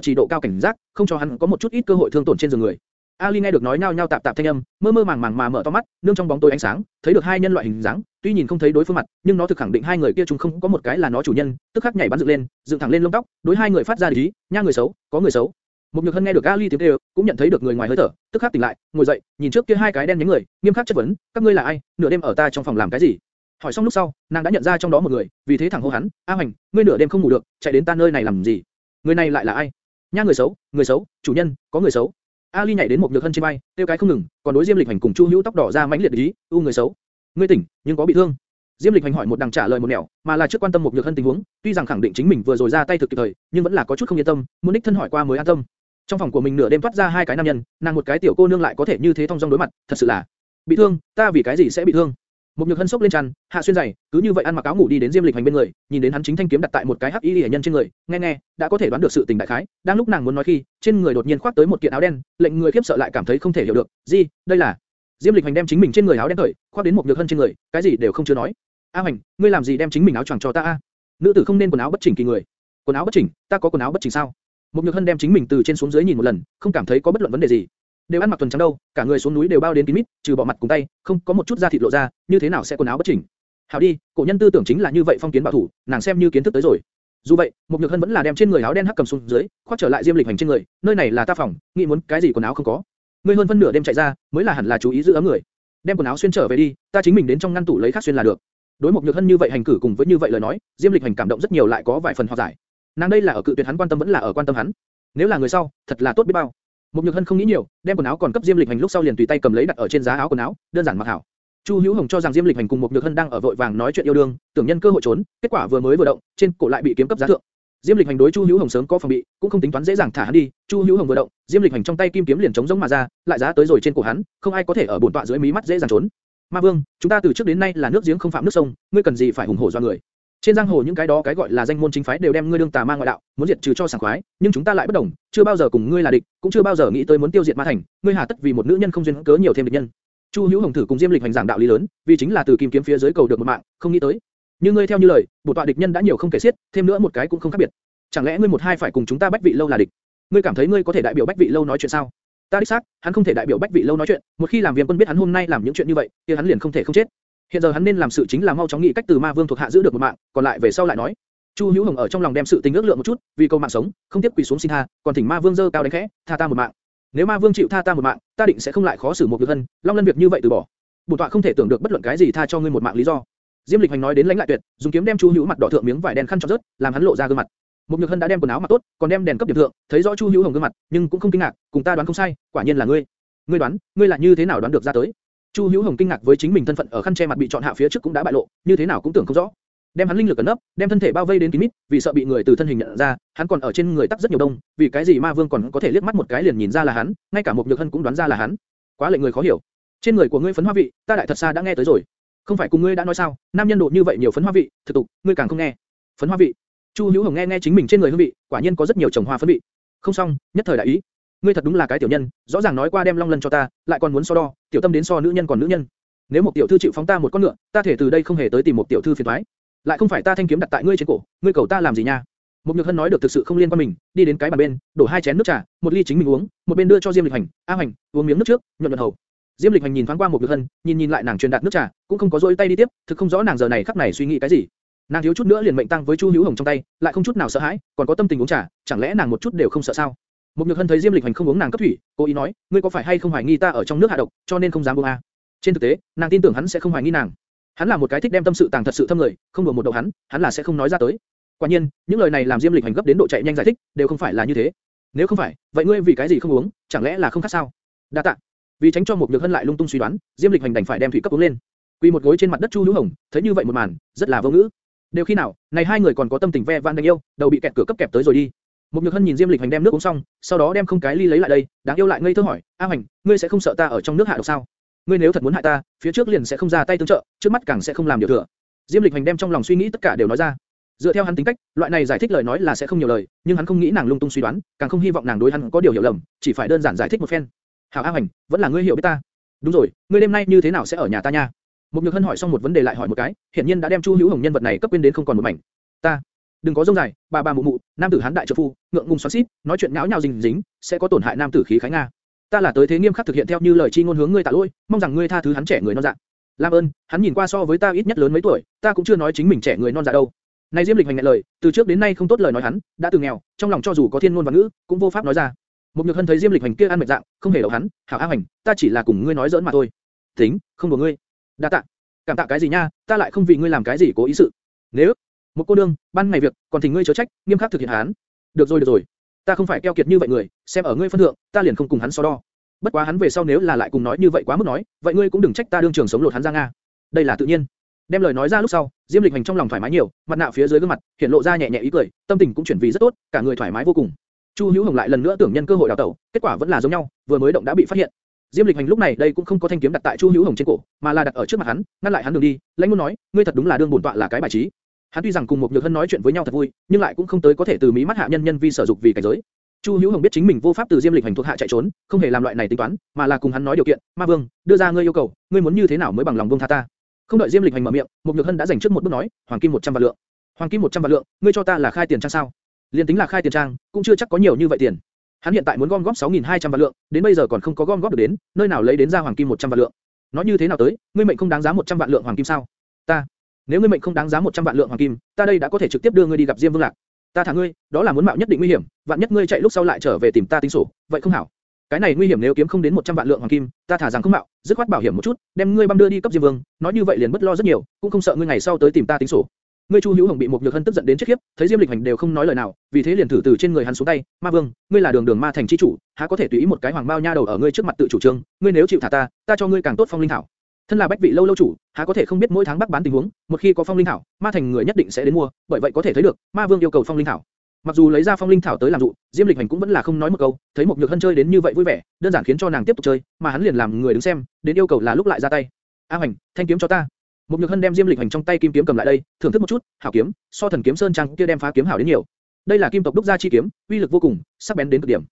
trì độ cao cảnh giác, không cho hắn có một chút ít cơ hội thương tổn trên giường người. Ali nghe được nói nhao nhao tạp tạp thanh âm, mơ mơ màng màng mà mở to mắt, nương trong bóng tối ánh sáng, thấy được hai nhân loại hình dáng, tuy nhìn không thấy đối phương mặt, nhưng nó thực khẳng định hai người kia chúng không có một cái là nó chủ nhân, tức khắc nhảy bắn dựng lên, dựng thẳng lên lông tóc, đối hai người phát ra ý, nha người xấu, có người xấu. Một nhược hân nghe được Ali tiếng kêu, cũng nhận thấy được người ngoài hơi thở, tức khắc tỉnh lại, ngồi dậy, nhìn trước kia hai cái đen nhánh người, nghiêm khắc chất vấn, các ngươi là ai, nửa đêm ở ta trong phòng làm cái gì? Hỏi xong lúc sau, nàng đã nhận ra trong đó một người, vì thế thẳng hô hắn, A Hoành, ngươi nửa đêm không ngủ được, chạy đến ta nơi này làm gì? Người này lại là ai? Nha người xấu, người xấu, chủ nhân, có người xấu. Ali nhảy đến một nhược hân trên bay tiêu cái không ngừng, còn đối Diêm Lịch Hành cùng Chu Hữu tóc đỏ ra mãnh liệt ý, u người xấu. Ngươi tỉnh, nhưng có bị thương. Diêm Lịch Hành hỏi một đằng trả lời một nẻo, mà là trước quan tâm một nhược hân tình huống, tuy rằng khẳng định chính mình vừa rồi ra tay thực kịp thời, nhưng vẫn là có chút không yên tâm, muốn đích thân hỏi qua mới an tâm. Trong phòng của mình nửa đêm thoát ra hai cái nam nhân, nàng một cái tiểu cô nương lại có thể như thế thông dong đối mặt, thật sự là bị thương, ta vì cái gì sẽ bị thương? Một nhược hân sốc lên chăn, hạ xuyên giày, cứ như vậy ăn mặc áo ngủ đi đến Diêm Lịch Hành bên người, nhìn đến hắn chính thanh kiếm đặt tại một cái hắc y liễu nhân trên người, nghe nghe, đã có thể đoán được sự tình đại khái. Đang lúc nàng muốn nói khi, trên người đột nhiên khoác tới một kiện áo đen, lệnh người khiếp sợ lại cảm thấy không thể hiểu được, gì, đây là? Diêm Lịch Hành đem chính mình trên người áo đen cởi, khoác đến một nhược hân trên người, cái gì đều không chưa nói. A Hành, ngươi làm gì đem chính mình áo choàng cho ta a? Nữ tử không nên quần áo bất chỉnh kỳ người. Quần áo bất chỉnh, ta có quần áo bất chỉnh sao? Một nhược hân đem chính mình từ trên xuống dưới nhìn một lần, không cảm thấy có bất luận vấn đề gì. Đều ăn mặc tuần trắng đâu, cả người xuống núi đều bao đến kín mít, trừ bỏ mặt cùng tay, không có một chút da thịt lộ ra, như thế nào sẽ quần áo bất chỉnh? Hảo đi, cổ nhân tư tưởng chính là như vậy phong kiến bảo thủ, nàng xem như kiến thức tới rồi. Dù vậy, mục nhược hân vẫn là đem trên người áo đen hắc cầm xuống dưới, khoác trở lại diêm lịch hành trên người, nơi này là ta phòng, nghĩ muốn cái gì quần áo không có. Ngươi hơn phân nửa đêm chạy ra, mới là hẳn là chú ý giữ ấm người. Đem quần áo xuyên trở về đi, ta chính mình đến trong ngăn tủ lấy khác xuyên là được. Đối mục nhược hân như vậy hành cử cùng với như vậy lời nói, diêm lịch hành cảm động rất nhiều lại có vài phần hòa giải. Nàng đây là ở cự tuyệt hắn quan tâm vẫn là ở quan tâm hắn. Nếu là người sau, thật là tốt biết bao. Một Nhược Hân không nghĩ nhiều, đem quần áo còn cấp Diêm Lịch Hành lúc sau liền tùy tay cầm lấy đặt ở trên giá áo quần áo, đơn giản mặc hảo. Chu Hữu Hồng cho rằng Diêm Lịch Hành cùng một Nhược Hân đang ở vội vàng nói chuyện yêu đương, tưởng nhân cơ hội trốn, kết quả vừa mới vừa động, trên cổ lại bị kiếm cấp giá thượng. Diêm Lịch Hành đối Chu Hữu Hồng sớm có phòng bị, cũng không tính toán dễ dàng thả hắn đi. Chu Hữu Hồng vừa động, Diêm Lịch Hành trong tay kim kiếm liền chống giống mà ra, lại giá tới rồi trên cổ hắn, không ai có thể ở bổn tọa dưới mí mắt dễ dàng trốn. Ma Vương, chúng ta từ trước đến nay là nước giếng không phạm nước sông, ngươi cần gì phải hùng hổ do người? Trên giang hồ những cái đó cái gọi là danh môn chính phái đều đem ngươi đương tà ma ngoại đạo, muốn diệt trừ cho sảng khoái, nhưng chúng ta lại bất đồng, chưa bao giờ cùng ngươi là địch, cũng chưa bao giờ nghĩ tới muốn tiêu diệt ma thành, ngươi hà tất vì một nữ nhân không duyên cớ nhiều thêm địch nhân. Chu Hữu Hồng thử cùng Diêm Lịch hành giảng đạo lý lớn, vì chính là từ kim kiếm phía dưới cầu được một mạng, không nghĩ tới. như ngươi theo như lời, bộ tọa địch nhân đã nhiều không kể xiết, thêm nữa một cái cũng không khác biệt. Chẳng lẽ ngươi một hai phải cùng chúng ta bách vị lâu là địch? Ngươi cảm thấy ngươi có thể đại biểu bách vị lâu nói chuyện sao? Ta đích xác, hắn không thể đại biểu bách vị lâu nói chuyện, một khi làm viêm quân biết hắn hôm nay làm những chuyện như vậy, thì hắn liền không thể không chết. Hiện giờ hắn nên làm sự chính là mau chóng nghĩ cách từ ma vương thuộc hạ giữ được một mạng, còn lại về sau lại nói. Chu Hữu Hồng ở trong lòng đem sự tình ước lượng một chút, vì câu mạng sống, không tiếp quỳ xuống xin tha, còn thỉnh ma vương dơ cao đánh khẽ, tha ta một mạng. Nếu ma vương chịu tha ta một mạng, ta định sẽ không lại khó xử một việc thân, long lân việc như vậy từ bỏ. Bổn tọa không thể tưởng được bất luận cái gì tha cho ngươi một mạng lý do. Diêm Lịch Hành nói đến lãnh lại tuyệt, dùng kiếm đem Chu Hữu mặt đỏ thượng miếng vải đen khăn cho rớt, làm hắn lộ ra gương mặt. Một Nhược Hân đã đem quần áo mặc tốt, còn đem đèn cấp điểm thượng, thấy rõ Chu Hữu Hồng gương mặt, nhưng cũng không kinh ngạc, cùng ta đoán không sai, quả nhiên là ngươi. Ngươi đoán, ngươi là như thế nào đoán được ra tới? Chu Hữu Hồng kinh ngạc với chính mình thân phận ở khăn che mặt bị chọn hạ phía trước cũng đã bại lộ, như thế nào cũng tưởng không rõ. Đem hắn linh lực ẩn nấp, đem thân thể bao vây đến kín mít, vì sợ bị người từ thân hình nhận ra, hắn còn ở trên người tắc rất nhiều đông, vì cái gì Ma Vương còn có thể liếc mắt một cái liền nhìn ra là hắn, ngay cả một nhược hân cũng đoán ra là hắn. Quá lệnh người khó hiểu. Trên người của ngươi phấn hoa vị, ta đại thật xa đã nghe tới rồi. Không phải cùng ngươi đã nói sao, nam nhân độ như vậy nhiều phấn hoa vị, thực tục, ngươi càng không nghe. Phấn hoa vị. Chu Hữu Hồng nghe nghe chính mình trên người hương vị, quả nhiên có rất nhiều trồng hoa phấn vị. Không xong, nhất thời đại ý. Ngươi thật đúng là cái tiểu nhân, rõ ràng nói qua đem long lân cho ta, lại còn muốn so đo, tiểu tâm đến so nữ nhân còn nữ nhân. Nếu một tiểu thư chịu phóng ta một con ngựa, ta thể từ đây không hề tới tìm một tiểu thư phiền toái. Lại không phải ta thanh kiếm đặt tại ngươi trên cổ, ngươi cầu ta làm gì nha? Một Nhược Hân nói được thực sự không liên quan mình, đi đến cái bàn bên, đổ hai chén nước trà, một ly chính mình uống, một bên đưa cho Diêm Lịch Hành, "A Hành, uống miếng nước trước, nhuận nhuận hầu." Diêm Lịch Hành nhìn thoáng qua một Nhược Hân, nhìn nhìn lại nàng truyền đạt nước trà, cũng không có rỗi tay đi tiếp, thực không rõ nàng giờ này khắc này suy nghĩ cái gì. Nàng thiếu chút nữa liền mệnh tăng với Chu Hữu Hồng trong tay, lại không chút nào sợ hãi, còn có tâm tình uống trà, chẳng lẽ nàng một chút đều không sợ sao? Một Nhược Hân thấy Diêm Lịch Hành không uống nàng cấp thủy, cô ý nói, ngươi có phải hay không hoài nghi ta ở trong nước hạ độc, cho nên không dám uống? À? Trên thực tế, nàng tin tưởng hắn sẽ không hoài nghi nàng. Hắn là một cái thích đem tâm sự tàng thật sự thâm người, không đùa một đầu hắn, hắn là sẽ không nói ra tới. Quả nhiên, những lời này làm Diêm Lịch Hành gấp đến độ chạy nhanh giải thích, đều không phải là như thế. Nếu không phải, vậy ngươi vì cái gì không uống, chẳng lẽ là không khác sao? Đa tạ. Vì tránh cho một nhược hân lại lung tung suy đoán, Diêm Lịch Hành đành phải đem thủy cấp uống lên. Quy một gối trên mặt đất Chu Hữu Hồng, thấy như vậy một màn, rất là vô ngữ. Đều khi nào, này hai người còn có tâm tình ve vãn đánh yêu, đầu bị kẹt cửa cấp kẹp tới rồi đi. Một nhược hân nhìn Diêm Lịch Hành đem nước uống xong, sau đó đem không cái ly lấy lại đây, đáng yêu lại ngây thơ hỏi, A Hành, ngươi sẽ không sợ ta ở trong nước hạ độc sao? Ngươi nếu thật muốn hại ta, phía trước liền sẽ không ra tay tương trợ, trước mắt càng sẽ không làm điều thừa. Diêm Lịch Hành đem trong lòng suy nghĩ tất cả đều nói ra. Dựa theo hắn tính cách, loại này giải thích lời nói là sẽ không nhiều lời, nhưng hắn không nghĩ nàng lung tung suy đoán, càng không hy vọng nàng đối hắn có điều hiểu lầm, chỉ phải đơn giản giải thích một phen. Hảo A Hành, vẫn là ngươi hiểu biết ta. Đúng rồi, ngươi đêm nay như thế nào sẽ ở nhà ta nha? Một Nhược Hân hỏi xong một vấn đề lại hỏi một cái, hiển nhiên đã đem Chu Hữu Hồng nhân vật này cấp quên đến không còn một mảnh. Ta, đừng có rông dài, bà bà mụ mụ, nam tử hán đại trợ phu, ngượng ngùng xoắn xít, nói chuyện nháo nhào dính dính, sẽ có tổn hại nam tử khí khái nga. Ta là tới thế nghiêm khắc thực hiện theo như lời chi ngôn hướng ngươi tạ lỗi, mong rằng ngươi tha thứ hắn trẻ người non dạ. Lam ơn, hắn nhìn qua so với ta ít nhất lớn mấy tuổi, ta cũng chưa nói chính mình trẻ người non dạ đâu. Này Diêm Lịch hành nhẹ lời, từ trước đến nay không tốt lời nói hắn, đã từ nghèo, trong lòng cho dù có thiên ngôn và ngữ, cũng vô pháp nói ra. Một Nhược Hân thấy Diêm Lịch hành kia ăn mệt dạng, không hề đậu hắn, hảo A hành, ta chỉ là cùng ngươi nói giỡn mà thôi. Tính, không đùa ngươi. Đa tạ. Cảm tạ cái gì nha, ta lại không vì ngươi làm cái gì cố ý sự. Nếu một cô đương, ban ngày việc, còn thỉnh ngươi chớ trách, nghiêm khắc thực hiện hắn. Được rồi được rồi, ta không phải keo kiệt như vậy người, xem ở ngươi phân thượng, ta liền không cùng hắn so đo. Bất quá hắn về sau nếu là lại cùng nói như vậy quá mức nói, vậy ngươi cũng đừng trách ta đương trường sống lột hắn ra nga. Đây là tự nhiên. Đem lời nói ra lúc sau, Diêm Lịch Hành trong lòng thoải mái nhiều, mặt nạ phía dưới gương mặt, hiện lộ ra nhẹ nhẹ ý cười, tâm tình cũng chuyển vì rất tốt, cả người thoải mái vô cùng. Chu Hữu Hồng lại lần nữa tưởng nhân cơ hội đào tẩu, kết quả vẫn là giống nhau, vừa mới động đã bị phát hiện. Diêm Lịch Hành lúc này đây cũng không có thanh kiếm đặt tại Chu Hữu Hồng trên cổ, mà là đặt ở trước mặt hắn, ngăn lại hắn đường đi. Lãnh muốn nói, ngươi thật đúng là đương bổn tọa là cái bài trí. Hắn tuy rằng cùng một nhược hân nói chuyện với nhau thật vui, nhưng lại cũng không tới có thể từ mí mắt hạ nhân nhân vi sở dục vì cảnh giới. Chu Hữu Hồng biết chính mình vô pháp từ Diêm Lịch Hành thuộc hạ chạy trốn, không hề làm loại này tính toán, mà là cùng hắn nói điều kiện. Ma Vương, đưa ra ngươi yêu cầu, ngươi muốn như thế nào mới bằng lòng buông tha ta? Không đợi Diêm Lịch Hành mở miệng, một nhược hân đã giành trước một bước nói, hoàng kim 100 vạn lượng. Hoàng kim 100 vạn lượng, ngươi cho ta là khai tiền trang sao? Liên tính là khai tiền trang, cũng chưa chắc có nhiều như vậy tiền. Hắn hiện tại muốn gom góp 6.200 vạn lượng, đến bây giờ còn không có gom góp được đến, nơi nào lấy đến ra hoàng kim 100 vạn lượng? Nói như thế nào tới, ngươi mệnh không đáng giá 100 vạn lượng hoàng kim sao? Ta, nếu ngươi mệnh không đáng giá 100 vạn lượng hoàng kim, ta đây đã có thể trực tiếp đưa ngươi đi gặp Diêm Vương Lạc. Ta thả ngươi, đó là muốn mạo nhất định nguy hiểm, vạn nhất ngươi chạy lúc sau lại trở về tìm ta tính sổ, vậy không hảo. Cái này nguy hiểm nếu kiếm không đến 100 vạn lượng hoàng kim, ta thả rằng không mạo, dứt khoát bảo hiểm một chút, đem ngươi băm đưa đi cấp Diêm Vương, nói như vậy liền bất lo rất nhiều, cũng không sợ ngươi ngày sau tới tìm ta tính sổ. Ngươi Chu Hữu Hồng bị một nhược hân tức giận đến chết khiếp, thấy Diêm Lịch Hành đều không nói lời nào, vì thế liền thử từ trên người hắn xuống tay. Ma Vương, ngươi là đường đường ma thành chi chủ, há có thể tùy ý một cái hoàng bao nha đầu ở ngươi trước mặt tự chủ trương? Ngươi nếu chịu thả ta, ta cho ngươi càng tốt phong linh thảo. Thân là bách vị lâu lâu chủ, há có thể không biết mỗi tháng bắc bán tình huống, một khi có phong linh thảo, ma thành người nhất định sẽ đến mua, bởi vậy có thể thấy được, ma vương yêu cầu phong linh thảo. Mặc dù lấy ra phong linh thảo tới làm dụ, Diêm Lịch Hành cũng vẫn là không nói một câu, thấy một nhược hân chơi đến như vậy vui vẻ, đơn giản khiến cho nàng tiếp tục chơi, mà hắn liền làm người đứng xem, đến yêu cầu là lúc lại ra tay. A Hành, thanh kiếm cho ta. Một nhược hân đem Diêm Lịch Hành trong tay kim kiếm cầm lại đây, thưởng thức một chút, hảo kiếm, so thần kiếm sơn trang kia đem phá kiếm hảo đến nhiều. Đây là kim tộc đúc ra chi kiếm, uy lực vô cùng, sắc bén đến cực điểm.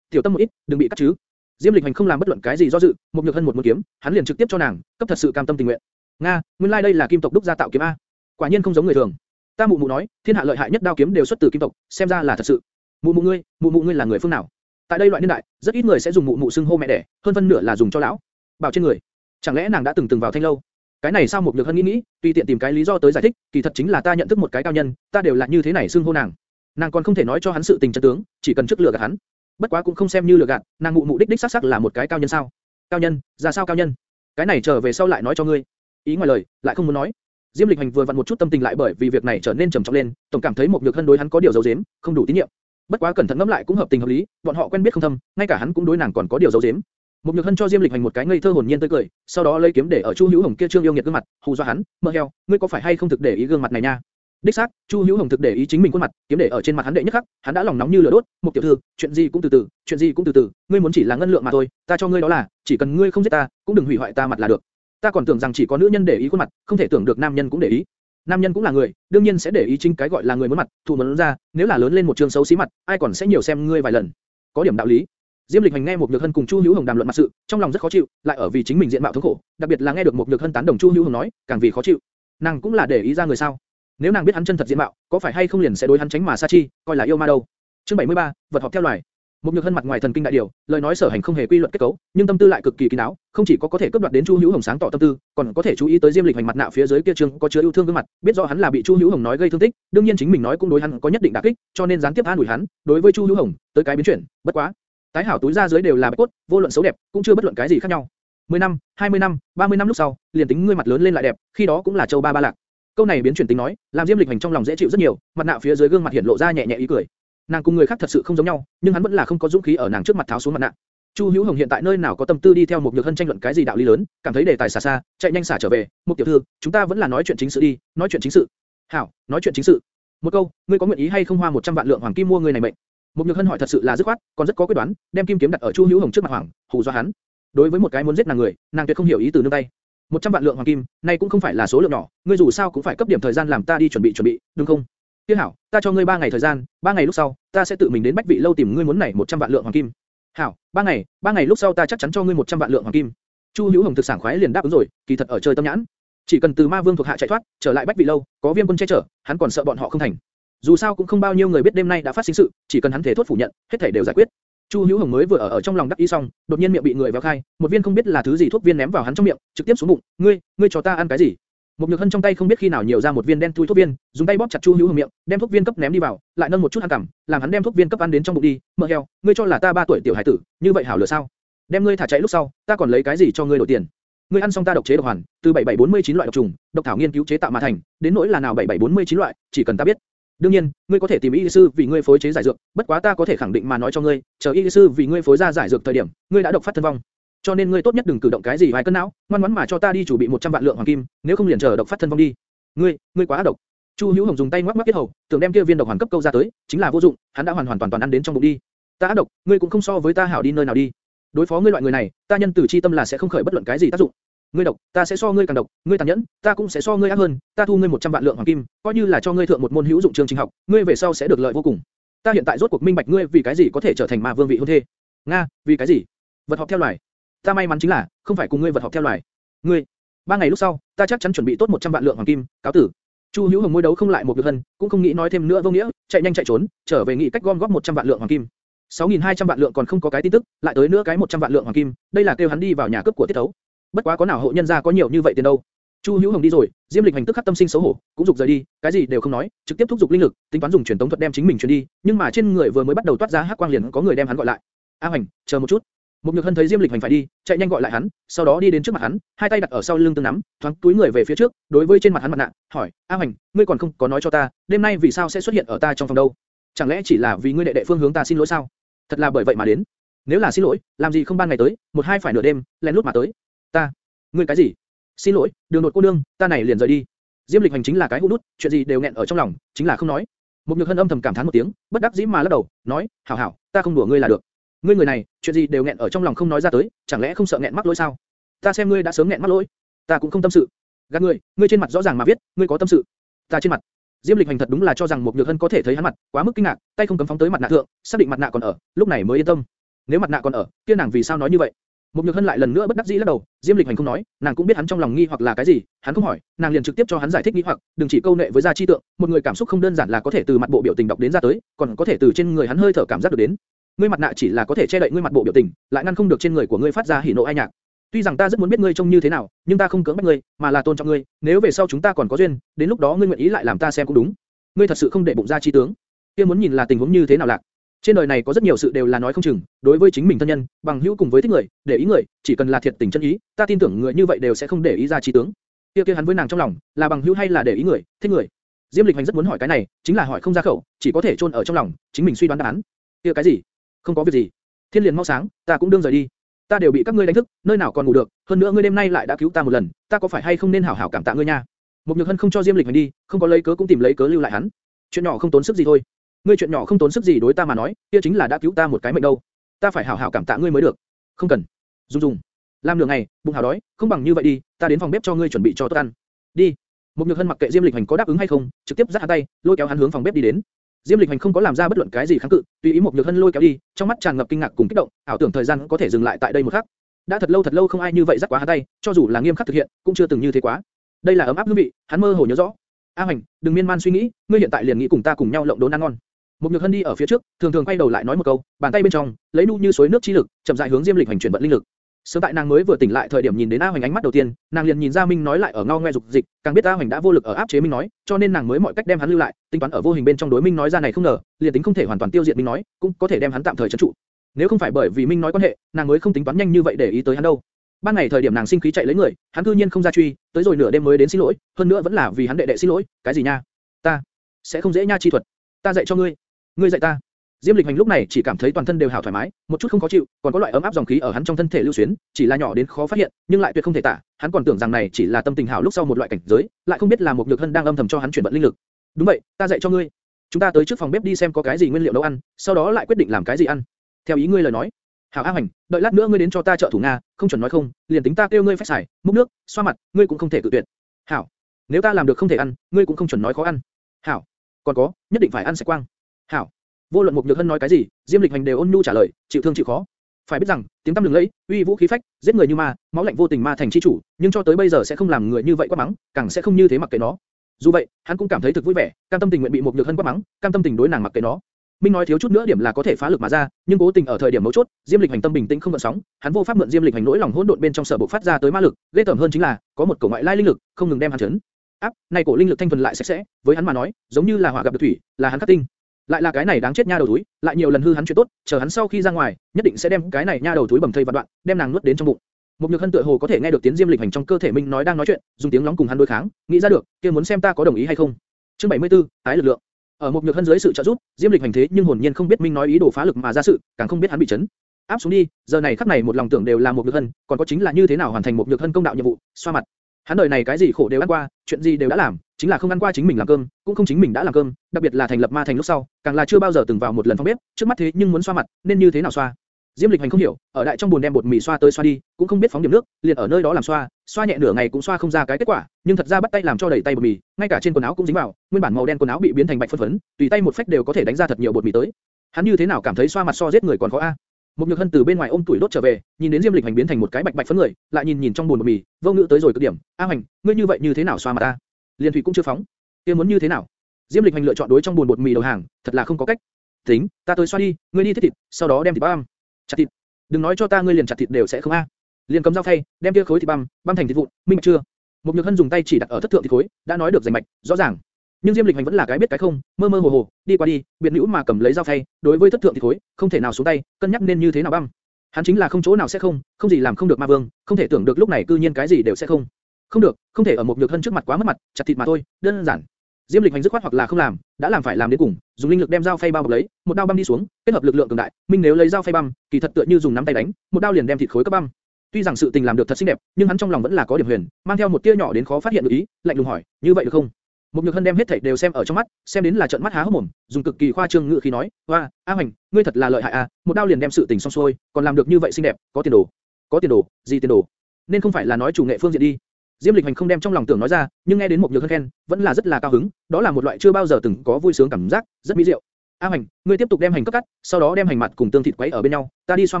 Tiểu tâm một ít, đừng bị cắt chứ. Diêm Lịch Hành không làm bất luận cái gì do dự, một nhược hân một muốn kiếm, hắn liền trực tiếp cho nàng, cấp thật sự cam tâm tình nguyện. Nga, nguyên lai like đây là kim tộc đúc gia tạo kiếm a. Quả nhiên không giống người thường. Ta mụ mụ nói, thiên hạ lợi hại nhất đao kiếm đều xuất từ kim tộc, xem ra là thật sự. Mụ mụ ngươi, mụ mụ ngươi là người phương nào? Tại đây loại niên đại, rất ít người sẽ dùng mụ mụ xưng hô mẹ đẻ, hơn phân nửa là dùng cho lão. Bảo trên người. Chẳng lẽ nàng đã từng từng vào thanh lâu? Cái này sao một nhược hân nghĩ nghĩ, tùy tiện tìm cái lý do tới giải thích, kỳ thật chính là ta nhận thức một cái cao nhân, ta đều là như thế này xưng hô nàng. Nàng còn không thể nói cho hắn sự tình chân tướng, chỉ cần trước lừa gạt hắn. Bất quá cũng không xem như lừa gạt, nàng mụ mụ đích đích xác xác là một cái cao nhân sao? Cao nhân, ra sao cao nhân? Cái này trở về sau lại nói cho ngươi. Ý ngoài lời, lại không muốn nói. Diêm Lịch Hành vừa vặn một chút tâm tình lại bởi vì việc này trở nên trầm trọng lên, tổng cảm thấy một nhược hân đối hắn có điều giấu giếm, không đủ tín nhiệm. Bất quá cẩn thận ngẫm lại cũng hợp tình hợp lý, bọn họ quen biết không thâm, ngay cả hắn cũng đối nàng còn có điều giấu giếm. Một nhược hân cho Diêm Lịch Hành một cái ngây thơ hồn nhiên tươi cười, sau đó lấy kiếm để ở Chu Hữu Hồng kia trương yêu nghiệt gương mặt, hù dọa hắn, mơ heo, ngươi có phải hay không thực để ý gương mặt này nha? Đích xác, Chu Hữu Hồng thực để ý chính mình khuôn mặt, kiếm để ở trên mặt hắn đệ nhất khắc, hắn đã lòng nóng như lửa đốt, một tiểu thư, chuyện gì cũng từ từ, chuyện gì cũng từ từ, ngươi muốn chỉ là ngân lượng mà thôi, ta cho ngươi đó là, chỉ cần ngươi không giết ta, cũng đừng hủy hoại ta mặt là được. Ta còn tưởng rằng chỉ có nữ nhân để ý khuôn mặt, không thể tưởng được nam nhân cũng để ý. Nam nhân cũng là người, đương nhiên sẽ để ý chính cái gọi là người muốn mặt, thù muốn ra, nếu là lớn lên một trường xấu xí mặt, ai còn sẽ nhiều xem ngươi vài lần. Có điểm đạo lý. Diêm Lịch Hành nghe một Nhược Hân cùng Chu Hữu Hồng đàm luận mặt sự, trong lòng rất khó chịu, lại ở vì chính mình diện mạo thống khổ, đặc biệt là nghe được một Nhược Hân tán đồng Chu Hữu Hồng nói, càng vì khó chịu. Nàng cũng là để ý ra người sao? Nếu nàng biết hắn chân thật diện mạo, có phải hay không liền sẽ đối hắn tránh mà xa chi, coi là yêu ma đâu. Chương 73, vật họp theo loài. Một nhược hân mặt ngoài thần kinh đại điều, lời nói sở hành không hề quy luật kết cấu, nhưng tâm tư lại cực kỳ kín đáo, không chỉ có có thể cướp đoạt đến Chu Hữu Hồng sáng tỏ tâm tư, còn có thể chú ý tới Diêm Lịch hành mặt nạ phía dưới kia trương có chứa yêu thương gương mặt, biết rõ hắn là bị Chu Hữu Hồng nói gây thương tích, đương nhiên chính mình nói cũng đối hắn có nhất định đả kích, cho nên gián tiếp an ủi hắn. Đối với Chu Hữu Hồng, tới cái biến chuyển, bất quá, tái hảo túi ra dưới đều là bạch cốt, vô luận xấu đẹp, cũng chưa bất luận cái gì khác nhau. 10 năm, 20 năm, 30 năm lúc sau, liền tính ngươi mặt lớn lên lại đẹp, khi đó cũng là châu ba ba lạc. Câu này biến chuyển tính nói, làm Diêm Lịch hành trong lòng dễ chịu rất nhiều, mặt nạ phía dưới gương mặt hiện lộ ra nhẹ nhẹ ý cười. Nàng cùng người khác thật sự không giống nhau, nhưng hắn vẫn là không có dũng khí ở nàng trước mặt tháo xuống mặt nạ. Chu Hữu Hồng hiện tại nơi nào có tâm tư đi theo một nhược hân tranh luận cái gì đạo lý lớn, cảm thấy đề tài xa xa, chạy nhanh xả trở về. Một tiểu thư, chúng ta vẫn là nói chuyện chính sự đi, nói chuyện chính sự. Hảo, nói chuyện chính sự. Một câu, ngươi có nguyện ý hay không hoa 100 vạn lượng hoàng kim mua người này mệnh? Một nhược hân hỏi thật sự là dứt khoát, còn rất có quyết đoán, đem kim kiếm đặt ở Chu Hữu Hồng trước mặt hoàng, hù dọa hắn. Đối với một cái muốn giết nàng người, nàng tuyệt không hiểu ý từ nương tay. 100 vạn lượng hoàng kim, này cũng không phải là số lượng nhỏ, ngươi dù sao cũng phải cấp điểm thời gian làm ta đi chuẩn bị chuẩn bị, đúng không? Tiếc hảo, ta cho ngươi 3 ngày thời gian, 3 ngày lúc sau, ta sẽ tự mình đến Bách Vị lâu tìm ngươi muốn này 100 vạn lượng hoàng kim. Hảo, 3 ngày, 3 ngày lúc sau ta chắc chắn cho ngươi 100 vạn lượng hoàng kim. Chu Hữu Hồng thực sảng khoái liền đáp ứng rồi, kỳ thật ở chơi tâm nhãn. Chỉ cần từ Ma Vương thuộc hạ chạy thoát, trở lại Bách Vị lâu, có Viêm Quân che chở, hắn còn sợ bọn họ không thành. Dù sao cũng không bao nhiêu người biết đêm nay đã phát sinh sự, chỉ cần hắn thể thốt phủ nhận, hết thảy đều giải quyết. Chu Hữu Hồng mới vừa ở ở trong lòng đắc ý xong, đột nhiên miệng bị người véo khai, một viên không biết là thứ gì thuốc viên ném vào hắn trong miệng, trực tiếp xuống bụng. Ngươi, ngươi cho ta ăn cái gì? Một nhược hân trong tay không biết khi nào nhiều ra một viên đen thui thuốc viên, dùng tay bóp chặt Chu Hữu Hồng miệng, đem thuốc viên cấp ném đi vào, lại nâng một chút ăn cằm, làm hắn đem thuốc viên cấp ăn đến trong bụng đi. Mỡ heo, ngươi cho là ta ba tuổi tiểu hải tử, như vậy hảo lửa sao? Đem ngươi thả chạy lúc sau, ta còn lấy cái gì cho ngươi đổi tiền? Ngươi ăn xong ta độc chế độc hoàn, từ 7749 loại độc trùng, độc thảo nghiên cứu chế tạo mà thành, đến nỗi là nào 7749 loại, chỉ cần ta biết. Đương nhiên, ngươi có thể tìm y sư vì ngươi phối chế giải dược, bất quá ta có thể khẳng định mà nói cho ngươi, chờ y sư vì ngươi phối ra giải dược thời điểm, ngươi đã độc phát thân vong. Cho nên ngươi tốt nhất đừng cử động cái gì vài cân não, ngoan ngoãn mà cho ta đi chuẩn bị 100 vạn lượng hoàng kim, nếu không liền chờ độc phát thân vong đi. Ngươi, ngươi quá ác độc. Chu Hữu Hồng dùng tay ngoắc ngoắc kết hầu, tưởng đem kia viên độc hoàn cấp câu ra tới, chính là vô dụng, hắn đã hoàn hoàn toàn toàn ăn đến trong bụng đi. Ta ác độc, ngươi cũng không so với ta hảo đi nơi nào đi. Đối phó ngươi loại người này, ta nhân tử chi tâm là sẽ không khởi bất luận cái gì tác dụng. Ngươi độc, ta sẽ so ngươi càng độc, ngươi tàn nhẫn, ta cũng sẽ so ngươi ác hơn, ta thu ngươi 100 vạn lượng hoàng kim, coi như là cho ngươi thượng một môn hữu dụng chương trình học, ngươi về sau sẽ được lợi vô cùng. Ta hiện tại rốt cuộc minh bạch ngươi vì cái gì có thể trở thành ma vương vị hôn thê. Nga, vì cái gì? Vật họp theo loài. Ta may mắn chính là, không phải cùng ngươi vật họp theo loài. Ngươi, ba ngày lúc sau, ta chắc chắn chuẩn bị tốt 100 vạn lượng hoàng kim, cáo tử. Chu Hữu Hồng môi đấu không lại một được hân, cũng không nghĩ nói thêm nữa vô nghĩa, chạy nhanh chạy trốn, trở về nghĩ cách gom góp 100 vạn lượng hoàng kim. 6.200 vạn lượng còn không có cái tin tức, lại tới nữa cái 100 vạn lượng hoàng kim, đây là kêu hắn đi vào nhà cướp của tiết tấu. Bất quá có nào hộ nhân gia có nhiều như vậy tiền đâu. Chu Hữu Hồng đi rồi, Diêm Lịch hành tức khắc tâm sinh xấu hổ, cũng dục rời đi, cái gì đều không nói, trực tiếp thúc giục linh lực, tính toán dùng truyền tống thuật đem chính mình truyền đi, nhưng mà trên người vừa mới bắt đầu toát ra hắc quang liền có người đem hắn gọi lại. A Hành, chờ một chút. Một Nhược Hân thấy Diêm Lịch hành phải đi, chạy nhanh gọi lại hắn, sau đó đi đến trước mặt hắn, hai tay đặt ở sau lưng tương nắm, thoáng túi người về phía trước, đối với trên mặt hắn mặt nạ, hỏi: A Hành, ngươi còn không có nói cho ta, đêm nay vì sao sẽ xuất hiện ở ta trong phòng đâu? Chẳng lẽ chỉ là vì ngươi đệ đệ phương hướng ta xin lỗi sao? Thật là bởi vậy mà đến. Nếu là xin lỗi, làm gì không ban ngày tới, một hai phải nửa đêm, lén lút mà tới. Ta, ngươi cái gì? Xin lỗi, đường đột cô nương, ta này liền rời đi. Diêm Lịch hành chính là cái hũ nút, chuyện gì đều nghẹn ở trong lòng, chính là không nói. Một nhược hân âm thầm cảm thán một tiếng, bất đắc dĩ mà lắc đầu, nói, hảo hảo, ta không đùa ngươi là được. Ngươi người này, chuyện gì đều nghẹn ở trong lòng không nói ra tới, chẳng lẽ không sợ nghẹn mắc lỗi sao? Ta xem ngươi đã sớm nghẹn mắc lỗi, ta cũng không tâm sự. Gạt ngươi, ngươi trên mặt rõ ràng mà viết, ngươi có tâm sự. Ta trên mặt. Diêm Lịch hành thật đúng là cho rằng một nhược hân có thể thấy hắn mặt, quá mức kinh ngạc, tay không cấm phóng tới mặt nạ thượng, xác định mặt nạ còn ở, lúc này mới yên tâm. Nếu mặt nạ còn ở, kia nàng vì sao nói như vậy? Một nhược hân lại lần nữa bất đắc dĩ lắc đầu, Diêm Lịch hành không nói, nàng cũng biết hắn trong lòng nghi hoặc là cái gì, hắn không hỏi, nàng liền trực tiếp cho hắn giải thích nghi hoặc, đừng chỉ câu nệ với gia chi tượng, một người cảm xúc không đơn giản là có thể từ mặt bộ biểu tình đọc đến ra tới, còn có thể từ trên người hắn hơi thở cảm giác được đến. Ngươi mặt nạ chỉ là có thể che đậy ngươi mặt bộ biểu tình, lại ngăn không được trên người của ngươi phát ra hỉ nộ ai nhạc. Tuy rằng ta rất muốn biết ngươi trông như thế nào, nhưng ta không cưỡng bắt ngươi, mà là tôn trọng ngươi. Nếu về sau chúng ta còn có duyên, đến lúc đó ngươi nguyện ý lại làm ta xem cũng đúng. Ngươi thật sự không để bụng ra chi tướng. Kia muốn nhìn là tình huống như thế nào lạc. Trên đời này có rất nhiều sự đều là nói không chừng, đối với chính mình thân nhân, bằng hữu cùng với thích người, để ý người, chỉ cần là thiệt tình chân ý, ta tin tưởng người như vậy đều sẽ không để ý ra trí tướng. Kia kia hắn với nàng trong lòng, là bằng hữu hay là để ý người, thích người. Diêm Lịch Hành rất muốn hỏi cái này, chính là hỏi không ra khẩu, chỉ có thể chôn ở trong lòng, chính mình suy đoán đáp án. Kia cái gì? Không có việc gì. Thiên liền mau sáng, ta cũng đương rời đi. Ta đều bị các ngươi đánh thức, nơi nào còn ngủ được, hơn nữa ngươi đêm nay lại đã cứu ta một lần, ta có phải hay không nên hảo hảo cảm tạ ngươi nha? Một Nhược Hân không cho Diêm Lịch Hành đi, không có lấy cớ cũng tìm lấy cớ lưu lại hắn. Chuyện nhỏ không tốn sức gì thôi. Ngươi chuyện nhỏ không tốn sức gì đối ta mà nói, kia chính là đã cứu ta một cái mệnh đâu. Ta phải hảo hảo cảm tạ ngươi mới được. Không cần. Dung Dung. Làm nửa ngày, bụng hảo đói, không bằng như vậy đi, ta đến phòng bếp cho ngươi chuẩn bị cho tốt ăn. Đi. Một Nhược Hân mặc kệ Diêm Lịch Hành có đáp ứng hay không, trực tiếp giắt hắn tay, lôi kéo hắn hướng phòng bếp đi đến. Diêm Lịch Hành không có làm ra bất luận cái gì kháng cự, tùy ý một Nhược Hân lôi kéo đi, trong mắt tràn ngập kinh ngạc cùng kích động, ảo tưởng thời gian có thể dừng lại tại đây một khắc. Đã thật lâu thật lâu không ai như vậy giắt quá hắn tay, cho dù là nghiêm khắc thực hiện, cũng chưa từng như thế quá. Đây là ấm áp hương vị, hắn mơ hồ nhớ rõ. A Hành, đừng miên man suy nghĩ, ngươi hiện tại liền nghĩ cùng ta cùng nhau lộng đốn ăn ngon. Một Nhược Hân đi ở phía trước, thường thường quay đầu lại nói một câu, bàn tay bên trong lấy nu như suối nước chi lực, chậm rãi hướng Diêm Lịch hành chuyển vận linh lực. Sớm tại nàng mới vừa tỉnh lại thời điểm nhìn đến A Hoành ánh mắt đầu tiên, nàng liền nhìn ra Minh nói lại ở ngao ngoe dục dịch, càng biết A Hoành đã vô lực ở áp chế Minh nói, cho nên nàng mới mọi cách đem hắn lưu lại, tính toán ở vô hình bên trong đối Minh nói ra này không ngờ, liền tính không thể hoàn toàn tiêu diệt Minh nói, cũng có thể đem hắn tạm thời trấn trụ. Nếu không phải bởi vì Minh nói quan hệ, nàng mới không tính toán nhanh như vậy để ý tới hắn đâu. Ban ngày thời điểm nàng sinh khí chạy lấy người, hắn cư nhiên không ra truy, tới rồi nửa đêm mới đến xin lỗi, hơn nữa vẫn là vì hắn đệ đệ xin lỗi, cái gì nha? Ta sẽ không dễ nha chi thuật, ta dạy cho ngươi, ngươi dạy ta. Diêm Lịch Hành lúc này chỉ cảm thấy toàn thân đều hảo thoải mái, một chút không khó chịu, còn có loại ấm áp dòng khí ở hắn trong thân thể lưu xuyến, chỉ là nhỏ đến khó phát hiện, nhưng lại tuyệt không thể tả. Hắn còn tưởng rằng này chỉ là tâm tình hảo lúc sau một loại cảnh giới, lại không biết là một nhược hân đang âm thầm cho hắn chuyển vận linh lực. Đúng vậy, ta dạy cho ngươi. Chúng ta tới trước phòng bếp đi xem có cái gì nguyên liệu nấu ăn, sau đó lại quyết định làm cái gì ăn. Theo ý ngươi lời nói. Hảo A Hành, đợi lát nữa ngươi đến cho ta trợ thủ nga, không chuẩn nói không, liền tính ta kêu ngươi phách xài, múc nước, xoa mặt, ngươi cũng không thể cự tuyệt. Hảo, nếu ta làm được không thể ăn, ngươi cũng không chuẩn nói khó ăn. Hảo, còn có, nhất định phải ăn sạch quang. Hảo, vô luận mục nhược hân nói cái gì, Diêm Lịch Hành đều ôn nhu trả lời, chịu thương chịu khó. Phải biết rằng, tiếng tăm lừng lẫy, uy vũ khí phách, giết người như ma, máu lạnh vô tình ma thành chi chủ, nhưng cho tới bây giờ sẽ không làm người như vậy quá mắng, càng sẽ không như thế mặc kệ nó. Dù vậy, hắn cũng cảm thấy thực vui vẻ, cam tâm tình nguyện bị mục nhược hân quá mắng, cam tâm tình đối nàng mặc kệ nó. Minh nói thiếu chút nữa điểm là có thể phá lực mà ra, nhưng cố tình ở thời điểm mấu chốt, Diêm Lịch Hành tâm bình tĩnh không gợn sóng, hắn vô pháp mượn Diêm Lịch Hành nỗi lòng hỗn độn bên trong sở bộ phát ra tới ma lực, ghê tởm hơn chính là có một cổ ngoại lai linh lực, không ngừng đem hắn chấn. Áp, này cổ linh lực thanh thuần lại sạch sẽ, với hắn mà nói, giống như là hỏa gặp được thủy, là hắn khắc tinh. Lại là cái này đáng chết nha đầu túi, lại nhiều lần hư hắn chuyện tốt, chờ hắn sau khi ra ngoài, nhất định sẽ đem cái này nha đầu túi bầm thây vạn đoạn, đem nàng nuốt đến trong bụng. Một nhược hân tựa hồ có thể nghe được tiếng Diêm Lịch Hành trong cơ thể mình nói đang nói chuyện, dùng tiếng nóng cùng hắn đối kháng, nghĩ ra được, kia muốn xem ta có đồng ý hay không. Chương 74, ái lực lượng. Ở một nhược hân dưới sự trợ giúp, Diêm Lịch hành thế nhưng hồn nhiên không biết Minh nói ý đồ phá lực mà ra sự, càng không biết hắn bị chấn. Áp xuống đi, giờ này khắc này một lòng tưởng đều là một nhược hân, còn có chính là như thế nào hoàn thành một nhược hân công đạo nhiệm vụ, xoa mặt. Hắn đời này cái gì khổ đều ăn qua, chuyện gì đều đã làm, chính là không ăn qua chính mình làm cơm, cũng không chính mình đã làm cơm, đặc biệt là thành lập ma thành lúc sau, càng là chưa bao giờ từng vào một lần phòng bếp, trước mắt thế nhưng muốn xoa mặt, nên như thế nào xoa? Diêm Lịch Hành không hiểu, ở đại trong buồn đem bột mì xoa tới xoa đi, cũng không biết phóng điểm nước, liền ở nơi đó làm xoa, xoa nhẹ nửa ngày cũng xoa không ra cái kết quả, nhưng thật ra bắt tay làm cho đầy tay bột mì, ngay cả trên quần áo cũng dính vào, nguyên bản màu đen quần áo bị biến thành bạch phân phấn, tùy tay một phách đều có thể đánh ra thật nhiều bột mì tới. Hắn như thế nào cảm thấy xoa mặt so giết người còn khó a? Một nhược hân từ bên ngoài ôm tuổi đốt trở về, nhìn đến Diêm Lịch Hành biến thành một cái bạch bạch phấn người, lại nhìn nhìn trong buồn bột mì, vô ngữ tới rồi cực điểm. A Hành, ngươi như vậy như thế nào xoa mặt ta? Liên thủy cũng chưa phóng, kia muốn như thế nào? Diêm Lịch Hành lựa chọn đối trong buồn bột mì đầu hàng, thật là không có cách. Tính, ta tới xoa đi, ngươi đi thiết thịt, sau đó đem thịt băm. Chặt thịt. Đừng nói cho ta ngươi liền chặt thịt đều sẽ không a. À. Liền cầm dao thay, đem kia khối thịt băm, băm thành thịt vụn, minh bạch chưa? Một nhược hân dùng tay chỉ đặt ở thất thượng thịt khối, đã nói được rành mạch, rõ ràng. Nhưng Diêm Lịch Hành vẫn là cái biết cái không, mơ mơ hồ hồ, đi qua đi, biệt nữ mà cầm lấy dao phay, đối với thất thượng thì thối không thể nào xuống tay, cân nhắc nên như thế nào băm. Hắn chính là không chỗ nào sẽ không, không gì làm không được ma vương, không thể tưởng được lúc này cư nhiên cái gì đều sẽ không. Không được, không thể ở một nhược thân trước mặt quá mất mặt, chặt thịt mà thôi, đơn giản. Diêm Lịch Hành dứt khoát hoặc là không làm, đã làm phải làm đến cùng, dùng linh lực đem dao phay bao bọc lấy, một đao băm đi xuống, kết hợp lực lượng cường đại, Minh nếu lấy dao phay băm, kỳ thật tựa như dùng nắm tay đánh, một đao liền đem thịt khối cấp băm. Tuy rằng sự tình làm được thật xinh đẹp, nhưng hắn trong lòng vẫn là có điểm huyền, mang theo một tia nhỏ đến khó phát hiện được ý, lạnh lùng hỏi, như vậy được không? Một nhược hân đem hết thảy đều xem ở trong mắt, xem đến là trợn mắt há hốc mồm, dùng cực kỳ khoa trương ngữ khí nói, "Oa, A Hoành, ngươi thật là lợi hại a, một đao liền đem sự tình xong xuôi, còn làm được như vậy xinh đẹp, có tiền đồ." "Có tiền đồ? Gì tiền đồ?" Nên không phải là nói chủ nghệ phương diện đi. Diêm Lịch Hành không đem trong lòng tưởng nói ra, nhưng nghe đến một nhược hân khen, vẫn là rất là cao hứng, đó là một loại chưa bao giờ từng có vui sướng cảm giác, rất mỹ diệu. A Hoành, ngươi tiếp tục đem hành cấp cắt, sau đó đem hành mặt cùng tương thịt quấy ở bên nhau, ta đi xoa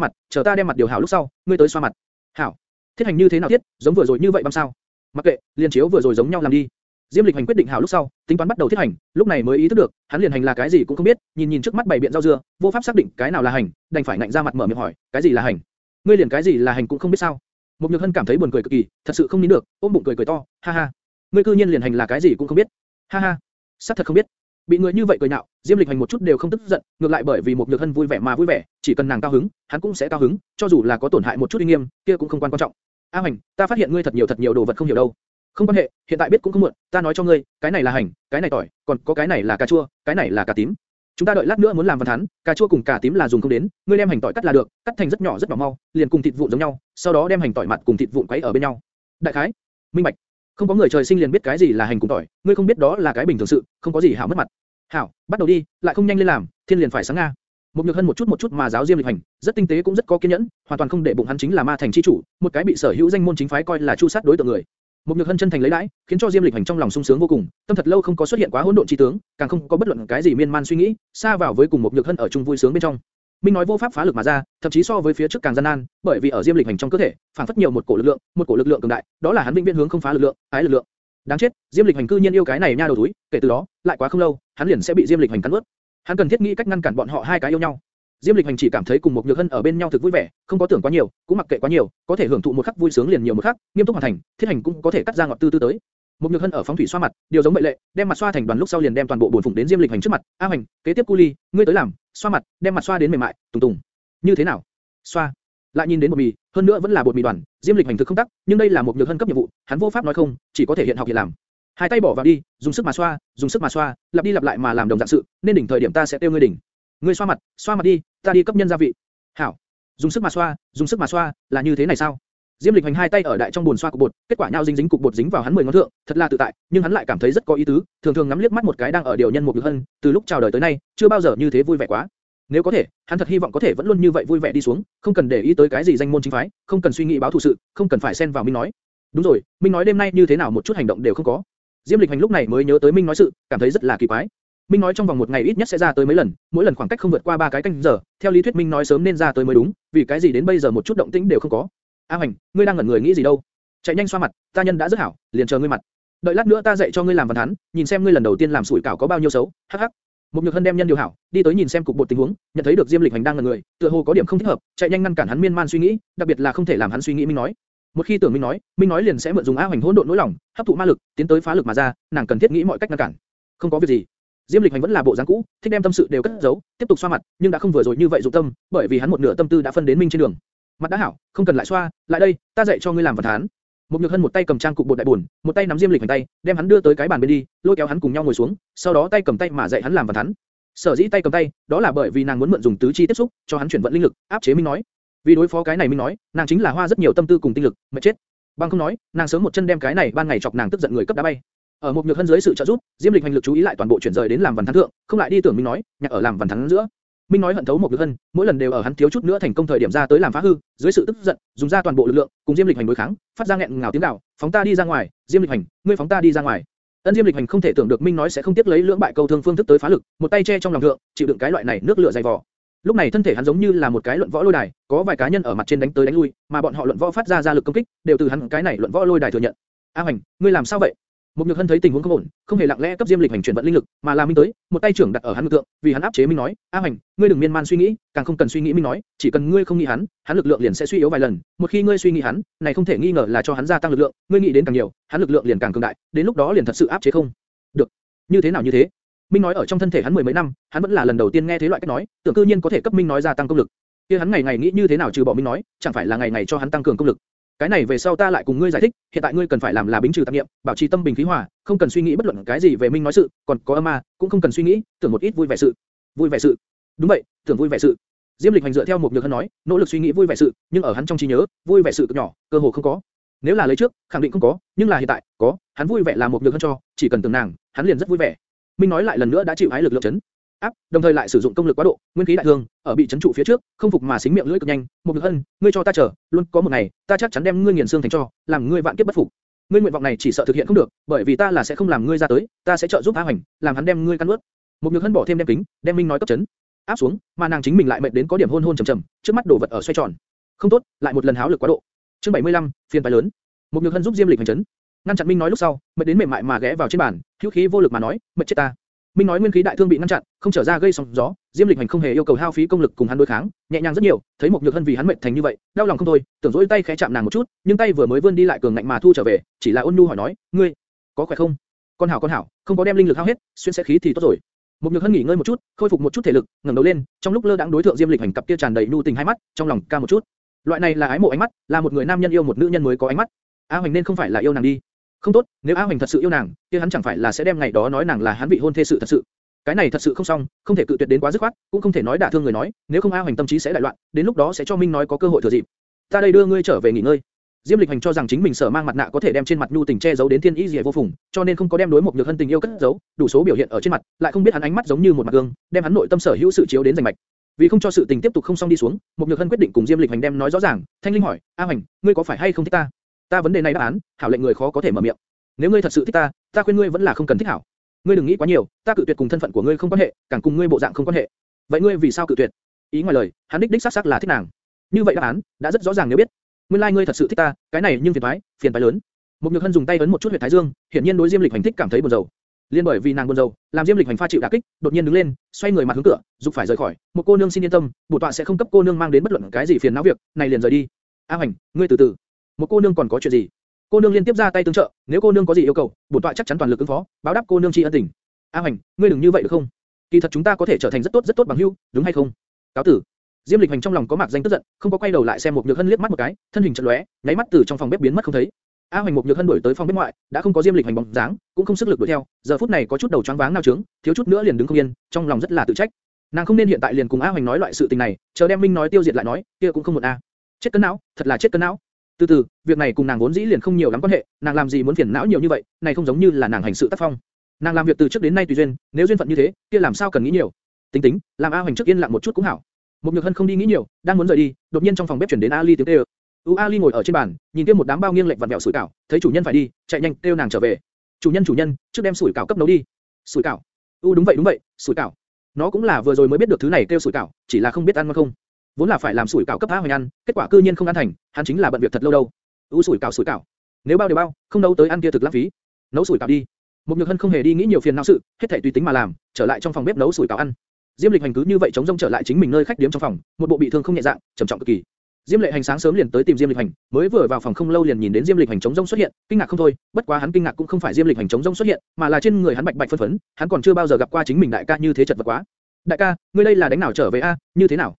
mặt, chờ ta đem mặt điều hảo lúc sau, ngươi tới xoa mặt. Hảo. Thiết hành như thế nào thiết, giống vừa rồi như vậy bằng sao? Mặc kệ, liên chiếu vừa rồi giống nhau làm đi. Diêm Lịch Hành quyết định hảo lúc sau, tính toán bắt đầu thiết hành, lúc này mới ý thức được, hắn liền hành là cái gì cũng không biết, nhìn nhìn trước mắt bảy biện rau dưa, vô pháp xác định cái nào là hành, đành phải nạnh ra mặt mở miệng hỏi, cái gì là hành? Ngươi liền cái gì là hành cũng không biết sao? Một Nhược Hân cảm thấy buồn cười cực kỳ, thật sự không nín được, ôm bụng cười cười to, ha ha. Ngươi cư nhiên liền hành là cái gì cũng không biết, ha ha. Sắp thật không biết. Bị người như vậy cười nhạo, Diêm Lịch Hành một chút đều không tức giận, ngược lại bởi vì một Nhược Hân vui vẻ mà vui vẻ, chỉ cần nàng cao hứng, hắn cũng sẽ cao hứng, cho dù là có tổn hại một chút uy nghiêm, kia cũng không quan quan trọng. A Hành, ta phát hiện ngươi thật nhiều thật nhiều đồ vật không hiểu đâu. Không quan hệ, hiện tại biết cũng không muộn, ta nói cho ngươi, cái này là hành, cái này tỏi, còn có cái này là cà chua, cái này là cà tím. Chúng ta đợi lát nữa muốn làm văn thán, cà chua cùng cà tím là dùng không đến, ngươi đem hành tỏi cắt là được, cắt thành rất nhỏ rất nhỏ mau, liền cùng thịt vụn giống nhau, sau đó đem hành tỏi mặt cùng thịt vụn quấy ở bên nhau. Đại khái, minh bạch. Không có người trời sinh liền biết cái gì là hành cùng tỏi, ngươi không biết đó là cái bình thường sự, không có gì hảo mất mặt. Hảo, bắt đầu đi, lại không nhanh lên làm, thiên liền phải sáng nga. Một nhược hân một chút một chút mà giáo diêm lịch hành, rất tinh tế cũng rất có kiên nhẫn, hoàn toàn không để bụng hắn chính là ma thành chi chủ, một cái bị sở hữu danh môn chính phái coi là chu sát đối tượng người. Một nhược hân chân thành lấy đãi, khiến cho Diêm Lịch Hành trong lòng sung sướng vô cùng, tâm thật lâu không có xuất hiện quá hỗn độn chi tướng, càng không có bất luận cái gì miên man suy nghĩ, xa vào với cùng một nhược hân ở chung vui sướng bên trong. Minh nói vô pháp phá lực mà ra, thậm chí so với phía trước càng gian nan, bởi vì ở Diêm Lịch Hành trong cơ thể, phản phất nhiều một cổ lực lượng, một cổ lực lượng cường đại, đó là hắn vĩnh viễn hướng không phá lực lượng, ái lực lượng. Đáng chết, Diêm Lịch Hành cư nhiên yêu cái này nha đầu túi, kể từ đó, lại quá không lâu, hắn liền sẽ bị Diêm Lịch Hành cắn nuốt. Hắn cần thiết nghĩ cách ngăn cản bọn họ hai cái yêu nhau. Diêm Lịch Hành chỉ cảm thấy cùng một Nhược Hân ở bên nhau thực vui vẻ, không có tưởng quá nhiều, cũng mặc kệ quá nhiều, có thể hưởng thụ một khắc vui sướng liền nhiều một khắc, nghiêm túc hoàn thành, thiết hành cũng có thể cắt ra ngọt tư tư tới. Một Nhược Hân ở phóng thủy xoa mặt, điều giống mệnh lệ, đem mặt xoa thành đoàn lúc sau liền đem toàn bộ buồn phụng đến Diêm Lịch Hành trước mặt. A Hành, kế tiếp cu ly, ngươi tới làm, xoa mặt, đem mặt xoa đến mềm mại, tùng tùng. Như thế nào? Xoa. Lại nhìn đến bột mì, hơn nữa vẫn là bột mì đoàn, Diêm Lịch Hành thực không tắc, nhưng đây là một Nhược Hân cấp nhiệm vụ, hắn vô pháp nói không, chỉ có thể hiện học hiện làm. Hai tay bỏ vào đi, dùng sức mà xoa, dùng sức mà xoa, lặp đi lặp lại mà làm đồng dạng sự, nên đỉnh thời điểm ta sẽ tiêu ngươi đỉnh. Ngươi xoa mặt, xoa mặt đi, ta đi cấp nhân gia vị. Hảo. Dùng sức mà xoa, dùng sức mà xoa, là như thế này sao? Diêm Lịch hành hai tay ở đại trong bồn xoa cục bột, kết quả nhau dính dính cục bột dính vào hắn mười ngón thượng, thật là tự tại, nhưng hắn lại cảm thấy rất có ý tứ, thường thường ngắm liếc mắt một cái đang ở điều nhân một nhược hân, từ lúc chào đời tới nay, chưa bao giờ như thế vui vẻ quá. Nếu có thể, hắn thật hy vọng có thể vẫn luôn như vậy vui vẻ đi xuống, không cần để ý tới cái gì danh môn chính phái, không cần suy nghĩ báo thù sự, không cần phải xen vào Minh nói. Đúng rồi, Minh nói đêm nay như thế nào một chút hành động đều không có. Diêm Lịch hành lúc này mới nhớ tới Minh nói sự, cảm thấy rất là kỳ quái. Minh nói trong vòng một ngày ít nhất sẽ ra tới mấy lần, mỗi lần khoảng cách không vượt qua ba cái canh giờ, theo lý thuyết Minh nói sớm nên ra tới mới đúng, vì cái gì đến bây giờ một chút động tĩnh đều không có. A Hoành, ngươi đang ngẩn người nghĩ gì đâu? Chạy nhanh xoa mặt, ta nhân đã rất hảo, liền chờ ngươi mặt. Đợi lát nữa ta dạy cho ngươi làm văn thán, nhìn xem ngươi lần đầu tiên làm sủi cảo có bao nhiêu xấu. Hắc hắc. mục nhược hân đem nhân điều hảo, đi tới nhìn xem cục bột tình huống, nhận thấy được Diêm Lịch Hành đang ngẩn người, tựa hồ có điểm không thích hợp, chạy nhanh ngăn cản hắn miên man suy nghĩ, đặc biệt là không thể làm hắn suy nghĩ Minh nói. Một khi tưởng Minh nói, Minh nói liền sẽ mượn dùng A Hoành hỗn độn nỗi lòng, hấp thụ ma lực, tiến tới phá lực mà ra, nàng cần thiết nghĩ mọi cách ngăn cản. Không có việc gì. Diêm Lịch Hành vẫn là bộ dáng cũ, thích đem tâm sự đều cất giấu, tiếp tục xoa mặt, nhưng đã không vừa rồi như vậy dụng tâm, bởi vì hắn một nửa tâm tư đã phân đến Minh trên đường. Mặt đã hảo, không cần lại xoa, lại đây, ta dạy cho ngươi làm vật thán. Một nhược hân một tay cầm trang cục bột đại buồn, một tay nắm Diêm Lịch Hành tay, đem hắn đưa tới cái bàn bên đi, lôi kéo hắn cùng nhau ngồi xuống, sau đó tay cầm tay mà dạy hắn làm vật thán. Sở dĩ tay cầm tay, đó là bởi vì nàng muốn mượn dùng tứ chi tiếp xúc, cho hắn chuyển vận linh lực, áp chế Minh nói. Vì đối phó cái này Minh nói, nàng chính là hoa rất nhiều tâm tư cùng tinh lực, mệt chết. Bằng không nói, nàng sớm một chân đem cái này ban ngày chọc nàng tức giận người cấp đá bay. Ở một nhược hân dưới sự trợ giúp, Diêm Lịch hành lực chú ý lại toàn bộ chuyển rời đến làm văn thắng thượng, không lại đi tưởng Minh nói, nhạc ở làm văn thắng giữa. Minh nói hận thấu một nhược hân, mỗi lần đều ở hắn thiếu chút nữa thành công thời điểm ra tới làm phá hư, dưới sự tức giận, dùng ra toàn bộ lực lượng, cùng Diêm Lịch hành đối kháng, phát ra nghẹn ngào tiếng gào, phóng ta đi ra ngoài, Diêm Lịch hành, ngươi phóng ta đi ra ngoài. Ân Diêm Lịch hành không thể tưởng được Minh nói sẽ không tiếc lấy lưỡng bại câu thương phương thức tới phá lực, một tay che trong lòng thượng, chịu đựng cái loại này nước lửa dày vò. Lúc này thân thể hắn giống như là một cái luận võ lôi đài, có vài cá nhân ở mặt trên đánh tới đánh lui, mà bọn họ luận võ phát ra ra lực công kích, đều từ hắn cái này luận võ lôi đài thừa nhận. A Hành, ngươi làm sao vậy? Một Nhược Hân thấy tình huống không ổn, không hề lặng lẽ cấp Diêm Lịch hành chuyển vận linh lực, mà là Minh tới, một tay trưởng đặt ở hắn ngực tượng, vì hắn áp chế Minh nói, A Hành, ngươi đừng miên man suy nghĩ, càng không cần suy nghĩ Minh nói, chỉ cần ngươi không nghĩ hắn, hắn lực lượng liền sẽ suy yếu vài lần, một khi ngươi suy nghĩ hắn, này không thể nghi ngờ là cho hắn gia tăng lực lượng, ngươi nghĩ đến càng nhiều, hắn lực lượng liền càng cường đại, đến lúc đó liền thật sự áp chế không được. Như thế nào như thế? Minh nói ở trong thân thể hắn mười mấy năm, hắn vẫn là lần đầu tiên nghe thế loại cách nói, tưởng cư nhiên có thể cấp Minh nói gia tăng công lực. Kia hắn ngày ngày nghĩ như thế nào trừ bỏ Minh nói, chẳng phải là ngày ngày cho hắn tăng cường công lực. Cái này về sau ta lại cùng ngươi giải thích, hiện tại ngươi cần phải làm là bính trừ tạp niệm, bảo trì tâm bình khí hòa, không cần suy nghĩ bất luận cái gì về Minh nói sự, còn có âm ma, cũng không cần suy nghĩ, tưởng một ít vui vẻ sự. Vui vẻ sự. Đúng vậy, tưởng vui vẻ sự. Diêm Lịch hành dựa theo một nhược hân nói, nỗ lực suy nghĩ vui vẻ sự, nhưng ở hắn trong trí nhớ, vui vẻ sự cực nhỏ, cơ hồ không có. Nếu là lấy trước, khẳng định không có, nhưng là hiện tại, có, hắn vui vẻ là một nhược hân cho, chỉ cần tưởng nàng, hắn liền rất vui vẻ. Minh nói lại lần nữa đã chịu ái lực lượng chấn áp, đồng thời lại sử dụng công lực quá độ, nguyên khí đại thương, ở bị chấn trụ phía trước, không phục mà xính miệng lưỡi cực nhanh, một nhược hân, ngươi cho ta chờ, luôn có một ngày, ta chắc chắn đem ngươi nghiền xương thành cho, làm ngươi vạn kiếp bất phục. Ngươi nguyện vọng này chỉ sợ thực hiện không được, bởi vì ta là sẽ không làm ngươi ra tới, ta sẽ trợ giúp A Hoành, làm hắn đem ngươi căn nuốt. Một nhược hân bỏ thêm đem kính, đem Minh nói cấp chấn áp xuống, mà nàng chính mình lại mệt đến có điểm hôn hôn trầm trầm, trước mắt đổ vật ở xoay tròn. Không tốt, lại một lần háo lực quá độ. Chương 75, phiền phải lớn. Một nhược hân giúp Diêm Lịch hành chấn, ngăn chặn Minh nói lúc sau, mệt đến mềm mại mà ghé vào trên bàn, hữu khí vô lực mà nói, mệt chết ta. Minh nói nguyên khí đại thương bị ngăn chặn, không trở ra gây sóng gió, Diêm Lịch Hành không hề yêu cầu hao phí công lực cùng hắn đối kháng, nhẹ nhàng rất nhiều, thấy một nhược hân vì hắn mệt thành như vậy, đau lòng không thôi, tưởng dỗi tay khẽ chạm nàng một chút, nhưng tay vừa mới vươn đi lại cường ngạnh mà thu trở về, chỉ là ôn nhu hỏi nói, ngươi có khỏe không? Con hảo con hảo, không có đem linh lực hao hết, xuyên sẽ khí thì tốt rồi. Một nhược hân nghỉ ngơi một chút, khôi phục một chút thể lực, ngẩng đầu lên, trong lúc lơ đãng đối thượng Diêm Lịch Hành cặp kia tràn đầy nhu tình hai mắt, trong lòng ca một chút. Loại này là ái mộ ánh mắt, là một người nam nhân yêu một nữ nhân mới có ánh mắt. A Hoành nên không phải là yêu nàng đi. Không tốt, nếu A Hoành thật sự yêu nàng, kia hắn chẳng phải là sẽ đem ngày đó nói nàng là hắn vị hôn thê sự thật sự. Cái này thật sự không xong, không thể cự tuyệt đến quá dứt khoát, cũng không thể nói đả thương người nói, nếu không A Hoành tâm trí sẽ đại loạn, đến lúc đó sẽ cho Minh nói có cơ hội thừa dịp. Ta đây đưa ngươi trở về nghỉ ngơi. Diêm Lịch Hành cho rằng chính mình sở mang mặt nạ có thể đem trên mặt nhu tình che giấu đến thiên ý gì vô phùng, cho nên không có đem đối một nhược hân tình yêu cất giấu, đủ số biểu hiện ở trên mặt, lại không biết hắn ánh mắt giống như một mặt gương, đem hắn nội tâm sở hữu sự chiếu đến rành mạch. Vì không cho sự tình tiếp tục không xong đi xuống, một nhược hân quyết định cùng Diêm Lịch Hành đem nói rõ ràng. Thanh Linh hỏi, A Hành, ngươi có phải hay không thích ta? Ta vấn đề này đáp án, hảo lệnh người khó có thể mở miệng. Nếu ngươi thật sự thích ta, ta khuyên ngươi vẫn là không cần thích hảo. Ngươi đừng nghĩ quá nhiều, ta cự tuyệt cùng thân phận của ngươi không quan hệ, càng cùng ngươi bộ dạng không quan hệ. Vậy ngươi vì sao cự tuyệt? Ý ngoài lời, hắn đích đích xác xác là thích nàng. Như vậy đáp án đã rất rõ ràng nếu biết. Nguyên lai like ngươi thật sự thích ta, cái này nhưng phiền toái, phiền toái lớn. Một Nhược Hân dùng tay ấn một chút huyệt thái dương, hiển nhiên đối Diêm Lịch Hành thích cảm thấy buồn rầu. Liên bởi vì nàng buồn rầu, làm Diêm Lịch Hành pha chịu đả kích, đột nhiên đứng lên, xoay người mặt hướng cửa, dục phải rời khỏi. Một cô nương xin yên tâm, bổ tọa sẽ không cấp cô nương mang đến bất luận cái gì phiền não việc, này liền rời đi. A Hành, ngươi từ từ. Một cô nương còn có chuyện gì? Cô nương liên tiếp ra tay tương trợ, nếu cô nương có gì yêu cầu, bổn tọa chắc chắn toàn lực ứng phó, báo đáp cô nương tri ân tình. A Hoành, ngươi đừng như vậy được không? Kỳ thật chúng ta có thể trở thành rất tốt rất tốt bằng hữu, đúng hay không? Cáo tử. Diêm Lịch Hành trong lòng có mạc danh tức giận, không có quay đầu lại xem một Nhược Hân liếc mắt một cái, thân hình chợt lóe, nháy mắt từ trong phòng bếp biến mất không thấy. A Hoành một Nhược Hân đuổi tới phòng bếp ngoại, đã không có Diêm Lịch Hành bóng dáng, cũng không sức lực đuổi theo, giờ phút này có chút đầu choáng váng nao trướng, thiếu chút nữa liền đứng không yên, trong lòng rất là tự trách. Nàng không nên hiện tại liền cùng A Hoành nói loại sự tình này, chờ đem Minh nói tiêu diệt lại nói, kia cũng không một a. Chết cân não, thật là chết cân não. Từ từ, việc này cùng nàng vốn dĩ liền không nhiều lắm quan hệ, nàng làm gì muốn phiền não nhiều như vậy, này không giống như là nàng hành sự tác phong. Nàng làm việc từ trước đến nay tùy duyên, nếu duyên phận như thế, kia làm sao cần nghĩ nhiều. Tính tính, làm A Hoành trước yên lặng một chút cũng hảo. Một Nhược Hân không đi nghĩ nhiều, đang muốn rời đi, đột nhiên trong phòng bếp truyền đến Ali tiếng kêu. U Ali ngồi ở trên bàn, nhìn kia một đám bao nghiêng lệch vặn vẹo sủi cảo, thấy chủ nhân phải đi, chạy nhanh kêu nàng trở về. Chủ nhân chủ nhân, trước đem sủi cảo cấp nấu đi. Sủi cảo. U đúng vậy đúng vậy, sủi cảo. Nó cũng là vừa rồi mới biết được thứ này kêu sủi cảo, chỉ là không biết ăn ngon không. Vốn là phải làm sủi cảo cấp A Hoành ăn, kết quả cư nhiên không ăn thành, hắn chính là bận việc thật lâu đâu. U sủi cảo sủi cảo. Nếu bao đều bao, không nấu tới ăn kia thực lãng phí. Nấu sủi cảo đi. Một Nhược Hân không hề đi nghĩ nhiều phiền não sự, hết thảy tùy tính mà làm, trở lại trong phòng bếp nấu sủi cảo ăn. Diêm Lịch Hành cứ như vậy chống rông trở lại chính mình nơi khách điếm trong phòng, một bộ bị thương không nhẹ dạng, trầm trọng cực kỳ. Diêm Lệ Hành sáng sớm liền tới tìm Diêm Lịch Hành, mới vừa vào phòng không lâu liền nhìn đến Diêm Lịch Hành chống rông xuất hiện, kinh ngạc không thôi, bất quá hắn kinh ngạc cũng không phải Diêm Lịch Hành chống rông xuất hiện, mà là trên người hắn bạch bạch phân phấn, hắn còn chưa bao giờ gặp qua chính mình đại ca như thế chật vật quá. Đại ca, ngươi đây là đánh nào trở về a? Như thế nào?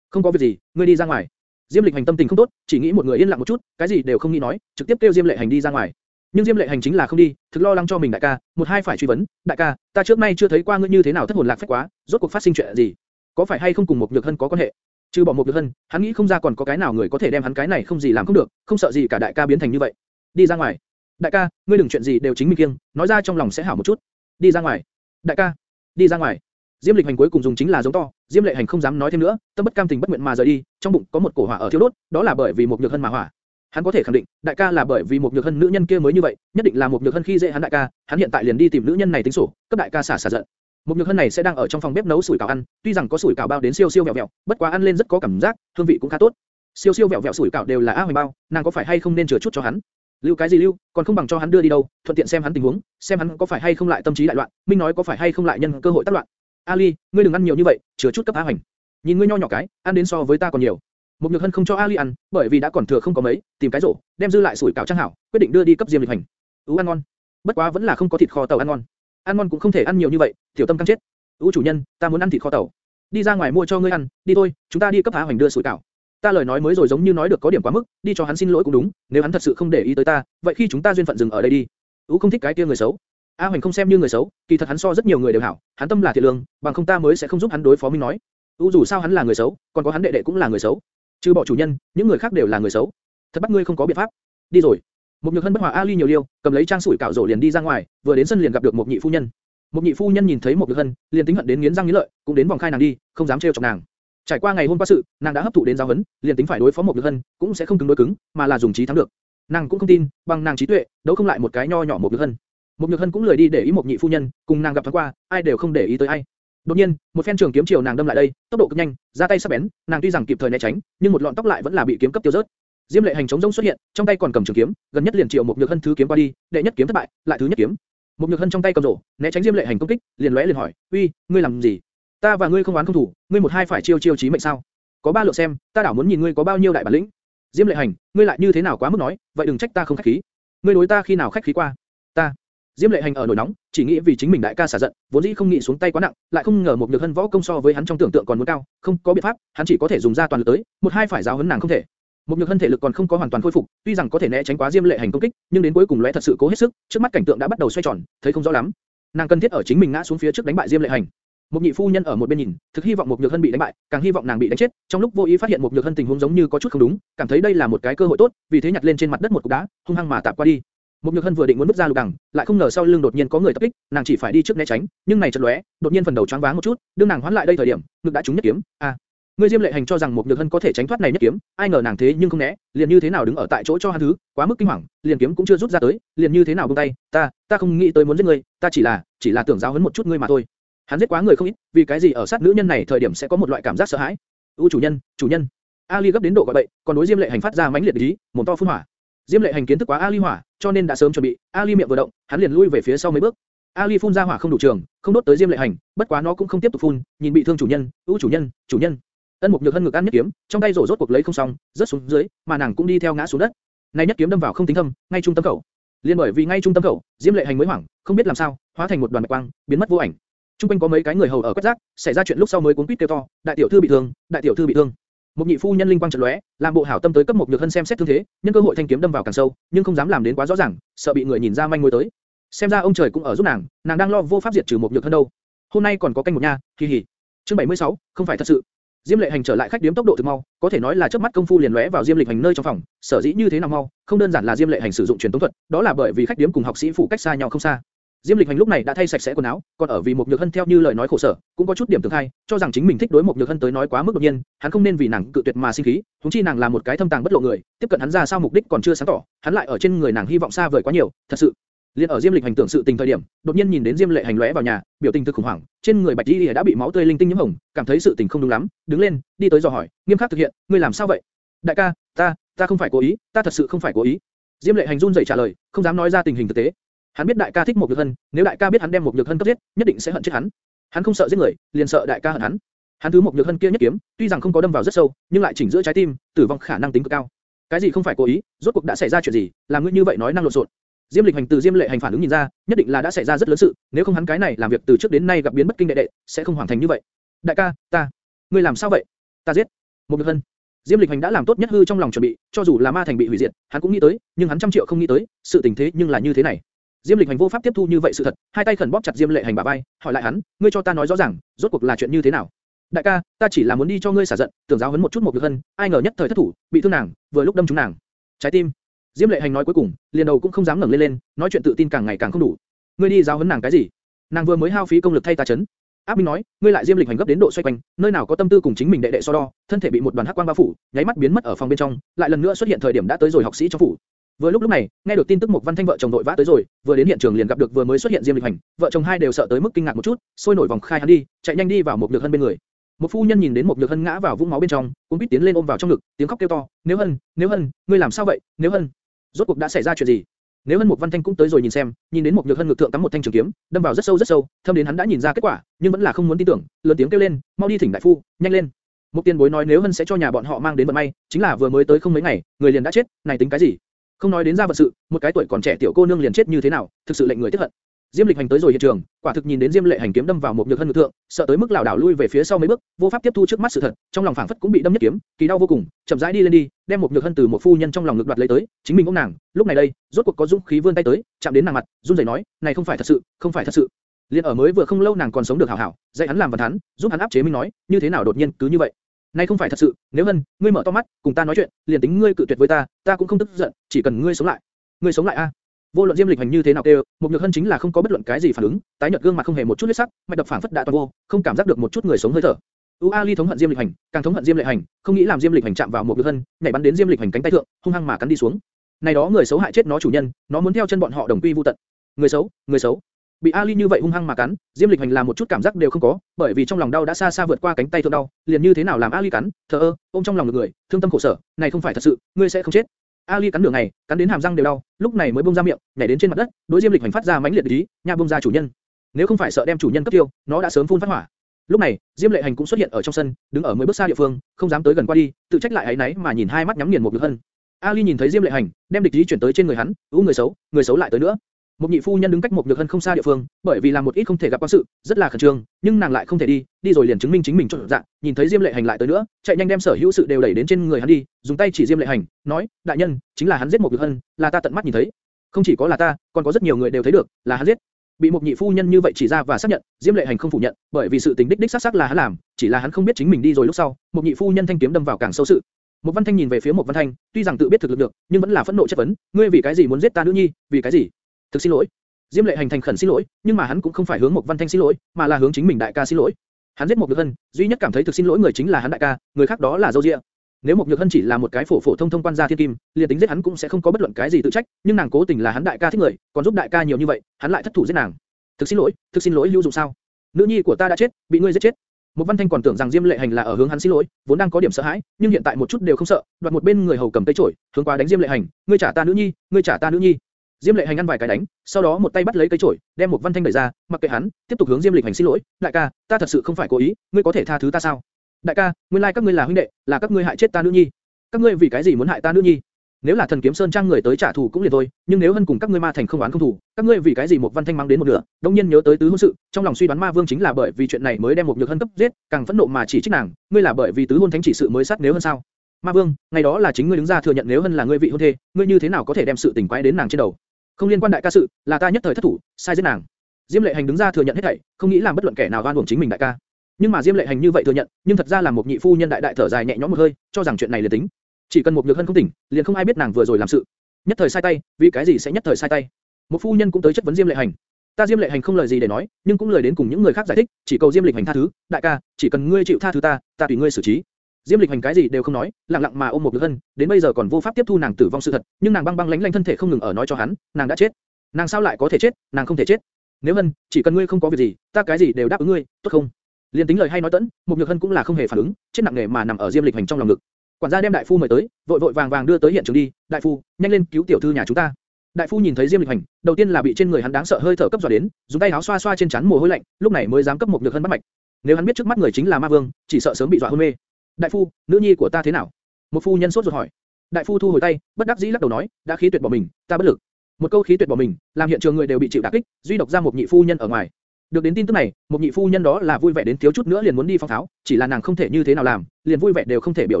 Không có việc gì, ngươi đi ra ngoài. Diêm Lịch Hành tâm tình không tốt, chỉ nghĩ một người yên lặng một chút, cái gì đều không nghĩ nói, trực tiếp kêu Diêm Lệ Hành đi ra ngoài. Nhưng Diêm Lệ Hành chính là không đi, thực lo lắng cho mình đại ca, một hai phải truy vấn, đại ca, ta trước nay chưa thấy qua ngươi như thế nào thất hồn lạc phách quá, rốt cuộc phát sinh chuyện gì? Có phải hay không cùng một nhược hân có quan hệ? Trừ bỏ một nhược hân, hắn nghĩ không ra còn có cái nào người có thể đem hắn cái này không gì làm không được, không sợ gì cả đại ca biến thành như vậy. Đi ra ngoài. Đại ca, ngươi đừng chuyện gì đều chính mình kiêng, nói ra trong lòng sẽ hảo một chút. Đi ra ngoài. Đại ca, đi ra ngoài. Diêm Lịch Hành cuối cùng dùng chính là giống to, Diêm Lệ Hành không dám nói thêm nữa, tâm bất cam tình bất nguyện mà rời đi, trong bụng có một cổ hỏa ở thiêu đốt, đó là bởi vì một nhược hân mà hỏa. Hắn có thể khẳng định, đại ca là bởi vì một nhược hân nữ nhân kia mới như vậy, nhất định là một nhược hân khi dễ hắn đại ca, hắn hiện tại liền đi tìm nữ nhân này tính sổ, cấp đại ca xả xả giận. Một nhược hân này sẽ đang ở trong phòng bếp nấu sủi cảo ăn, tuy rằng có sủi cảo bao đến siêu siêu vẹo vẹo, bất quá ăn lên rất có cảm giác, hương vị cũng khá tốt. Siêu siêu vẹo vẹo sủi cảo đều là A Hoành bao, nàng có phải hay không nên chừa chút cho hắn? Lưu cái gì lưu, còn không bằng cho hắn đưa đi đâu, thuận tiện xem hắn tình huống, xem hắn có phải hay không lại tâm trí đại loạn, Minh nói có phải hay không lại nhân cơ hội tác loạn. Ali, ngươi đừng ăn nhiều như vậy, chứa chút cấp A Hoành. Nhìn ngươi nho nhỏ cái, ăn đến so với ta còn nhiều. Một nhược hân không cho Ali ăn, bởi vì đã còn thừa không có mấy, tìm cái rổ, đem dư lại sủi cảo trang hảo, quyết định đưa đi cấp Diêm Lịch Hành. Ú ăn ngon, bất quá vẫn là không có thịt kho tàu ăn ngon. Ăn ngon cũng không thể ăn nhiều như vậy, tiểu tâm căng chết. Ú chủ nhân, ta muốn ăn thịt kho tàu. Đi ra ngoài mua cho ngươi ăn, đi thôi, chúng ta đi cấp Á Hoành đưa sủi cảo. Ta lời nói mới rồi giống như nói được có điểm quá mức, đi cho hắn xin lỗi cũng đúng, nếu hắn thật sự không để ý tới ta, vậy khi chúng ta duyên phận dừng ở đây đi. Ú không thích cái kia người xấu. A Hoành không xem như người xấu, kỳ thật hắn so rất nhiều người đều hảo, hắn tâm là thiện lương, bằng không ta mới sẽ không giúp hắn đối phó Minh nói. U dù sao hắn là người xấu, còn có hắn đệ đệ cũng là người xấu. Trừ bỏ chủ nhân, những người khác đều là người xấu. Thật bắt ngươi không có biện pháp. Đi rồi. Một nhược hân bất hòa Ali nhiều liêu, cầm lấy trang sủi cảo rổ liền đi ra ngoài, vừa đến sân liền gặp được một nhị phu nhân. Một nhị phu nhân nhìn thấy một nhược hân, liền tính hận đến nghiến răng nghiến lợi, cũng đến vòng khai nàng đi, không dám trêu chọc nàng. Trải qua ngày hôm qua sự, nàng đã hấp thụ đến giáo huấn, liền tính phải đối phó một nhược hân, cũng sẽ không cứng đối cứng, mà là dùng trí thắng được. Nàng cũng không tin, bằng nàng trí tuệ, đấu không lại một cái nho nhỏ một nhược hân. Một nhược hân cũng lười đi để ý một nhị phu nhân, cùng nàng gặp thoáng qua, ai đều không để ý tới ai. Đột nhiên, một phen trường kiếm chiều nàng đâm lại đây, tốc độ cực nhanh, ra tay sắc bén, nàng tuy rằng kịp thời né tránh, nhưng một lọn tóc lại vẫn là bị kiếm cấp tiêu rớt. Diêm lệ hành chống rông xuất hiện, trong tay còn cầm trường kiếm, gần nhất liền triệu một nhược hân thứ kiếm qua đi, đệ nhất kiếm thất bại, lại thứ nhất kiếm. Một nhược hân trong tay cầm rổ, né tránh diêm lệ hành công kích, liền lóe liền hỏi, uy, ngươi làm gì? Ta và ngươi không oán không thủ, ngươi một hai phải chiêu chiêu chí mệnh sao? Có ba lượng xem, ta đảo muốn nhìn ngươi có bao nhiêu đại bản lĩnh. Diêm lệ hành, ngươi lại như thế nào quá mức nói, vậy đừng trách ta không khách khí. Ngươi đối ta khi nào khách khí qua? Ta, Diêm Lệ Hành ở nổi nóng, chỉ nghĩ vì chính mình đại ca xả giận, vốn dĩ không nghĩ xuống tay quá nặng, lại không ngờ một nhược hân võ công so với hắn trong tưởng tượng còn muốn cao, không có biện pháp, hắn chỉ có thể dùng ra toàn lực tới, một hai phải giáo huấn nàng không thể. Một nhược hân thể lực còn không có hoàn toàn khôi phục, tuy rằng có thể né tránh quá Diêm Lệ Hành công kích, nhưng đến cuối cùng lóe thật sự cố hết sức, trước mắt cảnh tượng đã bắt đầu xoay tròn, thấy không rõ lắm. Nàng cần thiết ở chính mình ngã xuống phía trước đánh bại Diêm Lệ Hành. Một nhị phu nhân ở một bên nhìn, thực hy vọng một nhược hân bị đánh bại, càng hy vọng nàng bị đánh chết. Trong lúc vô ý phát hiện một nhược hân tình huống giống như có chút không đúng, cảm thấy đây là một cái cơ hội tốt, vì thế nhặt lên trên mặt đất một cục đá, hung hăng mà tạp qua đi. Một Nhược Hân vừa định muốn bước ra lục đằng, lại không ngờ sau lưng đột nhiên có người tập kích, nàng chỉ phải đi trước né tránh, nhưng này chợt lóe, đột nhiên phần đầu choáng váng một chút, đương nàng hoán lại đây thời điểm, ngực đã trúng nhất kiếm. A, à, ngươi Diêm Lệ Hành cho rằng một Nhược Hân có thể tránh thoát này nhất kiếm, ai ngờ nàng thế nhưng không né, liền như thế nào đứng ở tại chỗ cho hắn thứ, quá mức kinh hoàng, liền kiếm cũng chưa rút ra tới, liền như thế nào buông tay, ta, ta không nghĩ tới muốn giết ngươi, ta chỉ là, chỉ là tưởng giáo huấn một chút ngươi mà thôi. Hắn giết quá người không ít, vì cái gì ở sát nữ nhân này thời điểm sẽ có một loại cảm giác sợ hãi. U chủ nhân, chủ nhân. Ali gấp đến độ gọi bậy, còn đối Diêm Lệ Hành phát ra mãnh liệt ý, mồm to phun hỏa. Diêm Lệ Hành kiến thức quá Ali hỏa, cho nên đã sớm chuẩn bị. Ali miệng vừa động, hắn liền lui về phía sau mấy bước. Ali phun ra hỏa không đủ trường, không đốt tới Diêm Lệ Hành, bất quá nó cũng không tiếp tục phun, nhìn bị thương chủ nhân, ưu chủ nhân, chủ nhân. Ân Mục Nhược Hân ngực ăn nhất kiếm, trong tay rổ rốt cuộc lấy không xong, rớt xuống dưới, mà nàng cũng đi theo ngã xuống đất. Này nhất kiếm đâm vào không tính thâm, ngay trung tâm khẩu. Liên bởi vì ngay trung tâm khẩu, Diêm Lệ Hành mới hoảng, không biết làm sao, hóa thành một đoàn bạch quang, biến mất vô ảnh. Trung quanh có mấy cái người hầu ở quét rác, xảy ra chuyện lúc sau mới cuốn quýt kêu to, đại tiểu thư bị thương, đại tiểu thư bị thương. Một nhị phu nhân linh quang chợt lóe, làm bộ hảo tâm tới cấp một nhược hân xem xét thương thế, nhân cơ hội thanh kiếm đâm vào càng sâu, nhưng không dám làm đến quá rõ ràng, sợ bị người nhìn ra manh mối tới. Xem ra ông trời cũng ở giúp nàng, nàng đang lo vô pháp diệt trừ một nhược hân đâu. Hôm nay còn có canh một nha, kỳ hỉ. Chương 76, không phải thật sự. Diêm Lệ Hành trở lại khách điếm tốc độ thực mau, có thể nói là chớp mắt công phu liền lóe vào Diêm Lịch Hành nơi trong phòng, sở dĩ như thế nào mau, không đơn giản là Diêm Lệ Hành sử dụng truyền tống thuật, đó là bởi vì khách điếm cùng học sĩ phụ cách xa nhau không xa. Diêm Lịch Hành lúc này đã thay sạch sẽ quần áo, còn ở vì một nhược hân theo như lời nói khổ sở, cũng có chút điểm tương hay, cho rằng chính mình thích đối một nhược hân tới nói quá mức đột nhiên, hắn không nên vì nàng cự tuyệt mà sinh khí, huống chi nàng là một cái thâm tàng bất lộ người, tiếp cận hắn ra sao mục đích còn chưa sáng tỏ, hắn lại ở trên người nàng hy vọng xa vời quá nhiều, thật sự. Liên ở Diêm Lịch hành tưởng sự tình thời điểm, đột nhiên nhìn đến Diêm Lệ hành lóe vào nhà, biểu tình thực khủng hoảng, trên người Bạch Y đã bị máu tươi linh tinh nhiễm hồng, cảm thấy sự tình không đúng lắm, đứng lên, đi tới dò hỏi, nghiêm khắc thực hiện, ngươi làm sao vậy? Đại ca, ta, ta không phải cố ý, ta thật sự không phải cố ý. Diêm Lệ hành run rẩy trả lời, không dám nói ra tình hình thực tế. Hắn biết đại ca thích một nhược hân, nếu đại ca biết hắn đem một nhược hân cấp giết, nhất định sẽ hận chết hắn. Hắn không sợ giết người, liền sợ đại ca hận hắn. Hắn thứ một nhược hân kia nhất kiếm, tuy rằng không có đâm vào rất sâu, nhưng lại chỉnh giữa trái tim, tử vong khả năng tính cực cao. Cái gì không phải cố ý, rốt cuộc đã xảy ra chuyện gì, làm ngươi như vậy nói năng lộn xộn. Diêm Lịch Hành từ Diêm Lệ Hành phản ứng nhìn ra, nhất định là đã xảy ra rất lớn sự, nếu không hắn cái này làm việc từ trước đến nay gặp biến bất kinh đệ đệ, sẽ không hoàn thành như vậy. Đại ca, ta, ngươi làm sao vậy? Ta giết. Một Nhược Hân. Diêm Lịch Hành đã làm tốt nhất hư trong lòng chuẩn bị, cho dù là ma thành bị hủy diệt, hắn cũng nghĩ tới, nhưng hắn trăm triệu không nghĩ tới, sự tình thế nhưng là như thế này. Diêm Lịch Hành vô pháp tiếp thu như vậy sự thật, hai tay khẩn bóp chặt Diêm Lệ Hành bả vai, hỏi lại hắn, ngươi cho ta nói rõ ràng, rốt cuộc là chuyện như thế nào? Đại ca, ta chỉ là muốn đi cho ngươi xả giận, tưởng giáo huấn một chút một được hơn, ai ngờ nhất thời thất thủ, bị thương nàng, vừa lúc đâm trúng nàng. Trái tim. Diêm Lệ Hành nói cuối cùng, liền đầu cũng không dám ngẩng lên lên, nói chuyện tự tin càng ngày càng không đủ. Ngươi đi giáo huấn nàng cái gì? Nàng vừa mới hao phí công lực thay ta chấn. Áp Minh nói, ngươi lại Diêm Lịch Hành gấp đến độ xoay quanh, nơi nào có tâm tư cùng chính mình đệ đệ so đo, thân thể bị một đoàn hắc quang bao phủ, nháy mắt biến mất ở phòng bên trong, lại lần nữa xuất hiện thời điểm đã tới rồi học sĩ trong phủ. Vừa lúc lúc này, nghe được tin tức một Văn Thanh vợ chồng đội vã tới rồi, vừa đến hiện trường liền gặp được vừa mới xuất hiện Diêm Lịch Hành, vợ chồng hai đều sợ tới mức kinh ngạc một chút, sôi nổi vòng khai hắn đi, chạy nhanh đi vào một Nhược Hân bên người. Một phu nhân nhìn đến một Nhược Hân ngã vào vũng máu bên trong, cũng biết tiến lên ôm vào trong ngực, tiếng khóc kêu to, "Nếu Hân, Nếu Hân, ngươi làm sao vậy? Nếu Hân." Rốt cuộc đã xảy ra chuyện gì? Nếu Hân một Văn Thanh cũng tới rồi nhìn xem, nhìn đến một nhược hân ngực thượng cắm một thanh trường kiếm, đâm vào rất sâu rất sâu, thâm đến hắn đã nhìn ra kết quả, nhưng vẫn là không muốn tin tưởng, lớn tiếng kêu lên, mau đi thỉnh đại phu, nhanh lên. Một tiên bối nói nếu Hân sẽ cho nhà bọn họ mang đến vận may, chính là vừa mới tới không mấy ngày, người liền đã chết, này tính cái gì? Không nói đến gia vật sự, một cái tuổi còn trẻ tiểu cô nương liền chết như thế nào, thực sự lệnh người tiếc hận. Diêm Lịch Hành tới rồi hiện trường, quả thực nhìn đến Diêm Lệ Hành kiếm đâm vào một nhược hân ngực thượng, sợ tới mức lảo đảo lui về phía sau mấy bước, vô pháp tiếp thu trước mắt sự thật, trong lòng phảng phất cũng bị đâm nhất kiếm, kỳ đau vô cùng, chậm rãi đi lên đi, đem một nhược hân từ một phu nhân trong lòng ngực đoạt lấy tới, chính mình ôm nàng, lúc này đây, rốt cuộc có dũng khí vươn tay tới, chạm đến nàng mặt, run rẩy nói, này không phải thật sự, không phải thật sự. Liên ở mới vừa không lâu nàng còn sống được hảo hảo, dạy hắn làm văn hắn, giúp hắn áp chế mình nói, như thế nào đột nhiên cứ như vậy. Này không phải thật sự, nếu hân, ngươi mở to mắt, cùng ta nói chuyện, liền tính ngươi cự tuyệt với ta, ta cũng không tức giận, chỉ cần ngươi sống lại. Ngươi sống lại a. Vô luận Diêm Lịch Hành như thế nào đều, một nhược hân chính là không có bất luận cái gì phản ứng, tái nhợt gương mặt không hề một chút huyết sắc, mạch đập phản phất đã toàn vô, không cảm giác được một chút người sống hơi thở. U Ali thống hận Diêm Lịch Hành, càng thống hận Diêm Lệ Hành, không nghĩ làm Diêm Lịch Hành chạm vào một nhược hân, nhảy bắn đến Diêm Lịch Hành cánh tay thượng, hung hăng mà cắn đi xuống. Này đó người xấu hại chết nó chủ nhân, nó muốn theo chân bọn họ đồng quy vu tận. Người xấu, người xấu. Bị Ali như vậy hung hăng mà cắn, Diêm Lịch Hành làm một chút cảm giác đều không có, bởi vì trong lòng đau đã xa xa vượt qua cánh tay thượng đau, liền như thế nào làm Ali cắn, thờ ơ, ôm trong lòng được người, thương tâm khổ sở, này không phải thật sự, ngươi sẽ không chết. Ali cắn nửa ngày, cắn đến hàm răng đều đau, lúc này mới buông ra miệng, nhảy đến trên mặt đất, đối Diêm Lịch Hành phát ra mãnh liệt ý, nha buông ra chủ nhân. Nếu không phải sợ đem chủ nhân cấp tiêu, nó đã sớm phun phát hỏa. Lúc này, Diêm Lệ Hành cũng xuất hiện ở trong sân, đứng ở mười bước xa địa phương, không dám tới gần qua đi, tự trách lại ấy nấy mà nhìn hai mắt nhắm nghiền một lực hân. Ali nhìn thấy Diêm Lệ Hành, đem địch ý chuyển tới trên người hắn, u người xấu, người xấu lại tới nữa. Một nhị phu nhân đứng cách một nhược hân không xa địa phương, bởi vì làm một ít không thể gặp quan sự, rất là khẩn trương, nhưng nàng lại không thể đi, đi rồi liền chứng minh chính mình cho dạng, nhìn thấy Diêm Lệ Hành lại tới nữa, chạy nhanh đem sở hữu sự đều đẩy đến trên người hắn đi, dùng tay chỉ Diêm Lệ Hành, nói, đại nhân, chính là hắn giết một nhược hân, là ta tận mắt nhìn thấy, không chỉ có là ta, còn có rất nhiều người đều thấy được, là hắn giết. Bị một nhị phu nhân như vậy chỉ ra và xác nhận, Diêm Lệ Hành không phủ nhận, bởi vì sự tình đích đích xác xác là hắn làm, chỉ là hắn không biết chính mình đi rồi lúc sau, một nhị phu nhân thanh kiếm đâm vào càng sâu sự. Một Văn Thanh nhìn về phía một Văn Thanh, tuy rằng tự biết thực lực được, nhưng vẫn là phẫn nộ chất vấn, ngươi vì cái gì muốn giết ta nữ nhi, vì cái gì? Thực xin lỗi. Diêm Lệ Hành thành khẩn xin lỗi, nhưng mà hắn cũng không phải hướng một Văn Thanh xin lỗi, mà là hướng chính mình đại ca xin lỗi. Hắn giết một Nhược Hân, duy nhất cảm thấy thực xin lỗi người chính là hắn đại ca, người khác đó là dâu dịa. Nếu một Nhược Hân chỉ là một cái phổ phổ thông thông quan gia thiên kim, liền tính giết hắn cũng sẽ không có bất luận cái gì tự trách, nhưng nàng cố tình là hắn đại ca thích người, còn giúp đại ca nhiều như vậy, hắn lại thất thủ giết nàng. Thực xin lỗi, thực xin lỗi lưu dụng sao? Nữ nhi của ta đã chết, bị ngươi giết chết. một Văn Thanh còn tưởng rằng Diêm Lệ Hành là ở hướng hắn xin lỗi, vốn đang có điểm sợ hãi, nhưng hiện tại một chút đều không sợ, đoạt một bên người hầu cầm tay chổi, hướng qua đánh Diêm Lệ Hành, ngươi trả ta nữ nhi, ngươi trả ta nữ nhi. Diêm Lệ Hành ăn vài cái đánh, sau đó một tay bắt lấy cây chổi, đem một Văn Thanh đẩy ra, mặc kệ hắn, tiếp tục hướng Diêm Lịch Hành xin lỗi, đại ca, ta thật sự không phải cố ý, ngươi có thể tha thứ ta sao? Đại ca, nguyên lai like các ngươi là huynh đệ, là các ngươi hại chết ta nữ nhi. Các ngươi vì cái gì muốn hại ta nữ nhi? Nếu là thần kiếm sơn trang người tới trả thù cũng liền thôi, nhưng nếu hân cùng các ngươi ma thành không oán không thù, các ngươi vì cái gì một văn thanh mang đến một nửa, đống nhiên nhớ tới tứ hôn sự, trong lòng suy đoán ma vương chính là bởi vì chuyện này mới đem một nhược hân cấp giết, càng phẫn nộ mà chỉ trích nàng, ngươi là bởi vì tứ hôn thánh chỉ sự mới sát nếu hơn sao? Ma vương, ngày đó là chính ngươi đứng ra thừa nhận nếu hơn là ngươi vị hôn thê, ngươi như thế nào có thể đem sự tình quái đến nàng trên đầu? Không liên quan đại ca sự, là ta nhất thời thất thủ, sai giết nàng. Diêm lệ hành đứng ra thừa nhận hết thảy, không nghĩ làm bất luận kẻ nào oan uổng chính mình đại ca. Nhưng mà Diêm lệ hành như vậy thừa nhận, nhưng thật ra là một nhị phu nhân đại đại thở dài nhẹ nhõm một hơi, cho rằng chuyện này là tính. Chỉ cần một nhược hân không tỉnh, liền không ai biết nàng vừa rồi làm sự. Nhất thời sai tay, vì cái gì sẽ nhất thời sai tay? Một phu nhân cũng tới chất vấn Diêm Lệ Hành. Ta Diêm Lệ Hành không lời gì để nói, nhưng cũng lời đến cùng những người khác giải thích, chỉ cầu Diêm Lịch Hành tha thứ, đại ca, chỉ cần ngươi chịu tha thứ ta, ta tùy ngươi xử trí. Diêm Lịch Hành cái gì đều không nói, lặng lặng mà ôm một Nhược Hân, đến bây giờ còn vô pháp tiếp thu nàng tử vong sự thật, nhưng nàng băng băng lãnh lãnh thân thể không ngừng ở nói cho hắn, nàng đã chết. Nàng sao lại có thể chết, nàng không thể chết. Nếu Hân, chỉ cần ngươi không có việc gì, ta cái gì đều đáp ứng ngươi, tốt không? Liên tính lời hay nói tẫn, một Nhược Hân cũng là không hề phản ứng, chết nặng nề mà nằm ở Diêm Lịch Hành trong lòng ngực. Quản gia đem đại phu mời tới, vội vội vàng vàng đưa tới hiện trường đi, đại phu, nhanh lên cứu tiểu thư nhà chúng ta. Đại phu nhìn thấy Diêm Lịch Hành, đầu tiên là bị trên người hắn đáng sợ hơi thở cấp dọa đến, dùng tay áo xoa xoa trên trán mồ hôi lạnh, lúc này mới dám cấp một nhược hân bắt mạch. Nếu hắn biết trước mắt người chính là Ma Vương, chỉ sợ sớm bị dọa hôn mê. Đại phu, nữ nhi của ta thế nào? Một phu nhân sốt ruột hỏi. Đại phu thu hồi tay, bất đắc dĩ lắc đầu nói, đã khí tuyệt bỏ mình, ta bất lực. Một câu khí tuyệt bỏ mình, làm hiện trường người đều bị chịu đả kích, duy độc ra một nhị phu nhân ở ngoài. Được đến tin tức này, một nhị phu nhân đó là vui vẻ đến thiếu chút nữa liền muốn đi phong tháo, chỉ là nàng không thể như thế nào làm, liền vui vẻ đều không thể biểu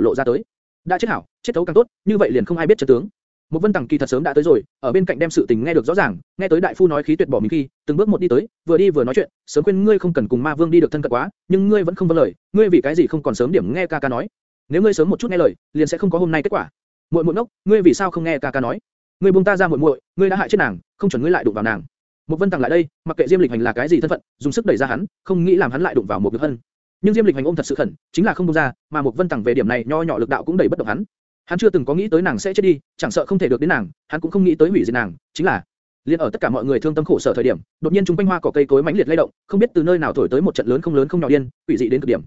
lộ ra tới. Đã chết hảo, chết thấu càng tốt, như vậy liền không ai biết chân tướng. Một Vân Tằng kỳ thật sớm đã tới rồi, ở bên cạnh đem sự tình nghe được rõ ràng, nghe tới đại phu nói khí tuyệt bỏ mình khi, từng bước một đi tới, vừa đi vừa nói chuyện, sớm quên ngươi không cần cùng Ma Vương đi được thân cận quá, nhưng ngươi vẫn không vâng lời, ngươi vì cái gì không còn sớm điểm nghe ca ca nói? Nếu ngươi sớm một chút nghe lời, liền sẽ không có hôm nay kết quả. Muội muội ngốc, ngươi vì sao không nghe ca ca nói? Ngươi buông ta ra muội muội, ngươi đã hại chết nàng, không chuẩn ngươi lại đụng vào nàng. Một Vân Tằng lại đây, mặc kệ Diêm Lịch Hành là cái gì thân phận, dùng sức đẩy ra hắn, không nghĩ làm hắn lại đụng vào một Nhược Hân. Nhưng Diêm Lịch Hành ôm thật sự khẩn, chính là không buông ra, mà một Vân Tằng về điểm này nho nhỏ lực đạo cũng đẩy bất động hắn. Hắn chưa từng có nghĩ tới nàng sẽ chết đi, chẳng sợ không thể được đến nàng, hắn cũng không nghĩ tới hủy diệt nàng, chính là liên ở tất cả mọi người thương tâm khổ sở thời điểm, đột nhiên trung quanh hoa cỏ cây cối mãnh liệt lay động, không biết từ nơi nào thổi tới một trận lớn không lớn không nhỏ điên, quỷ dị đến cực điểm.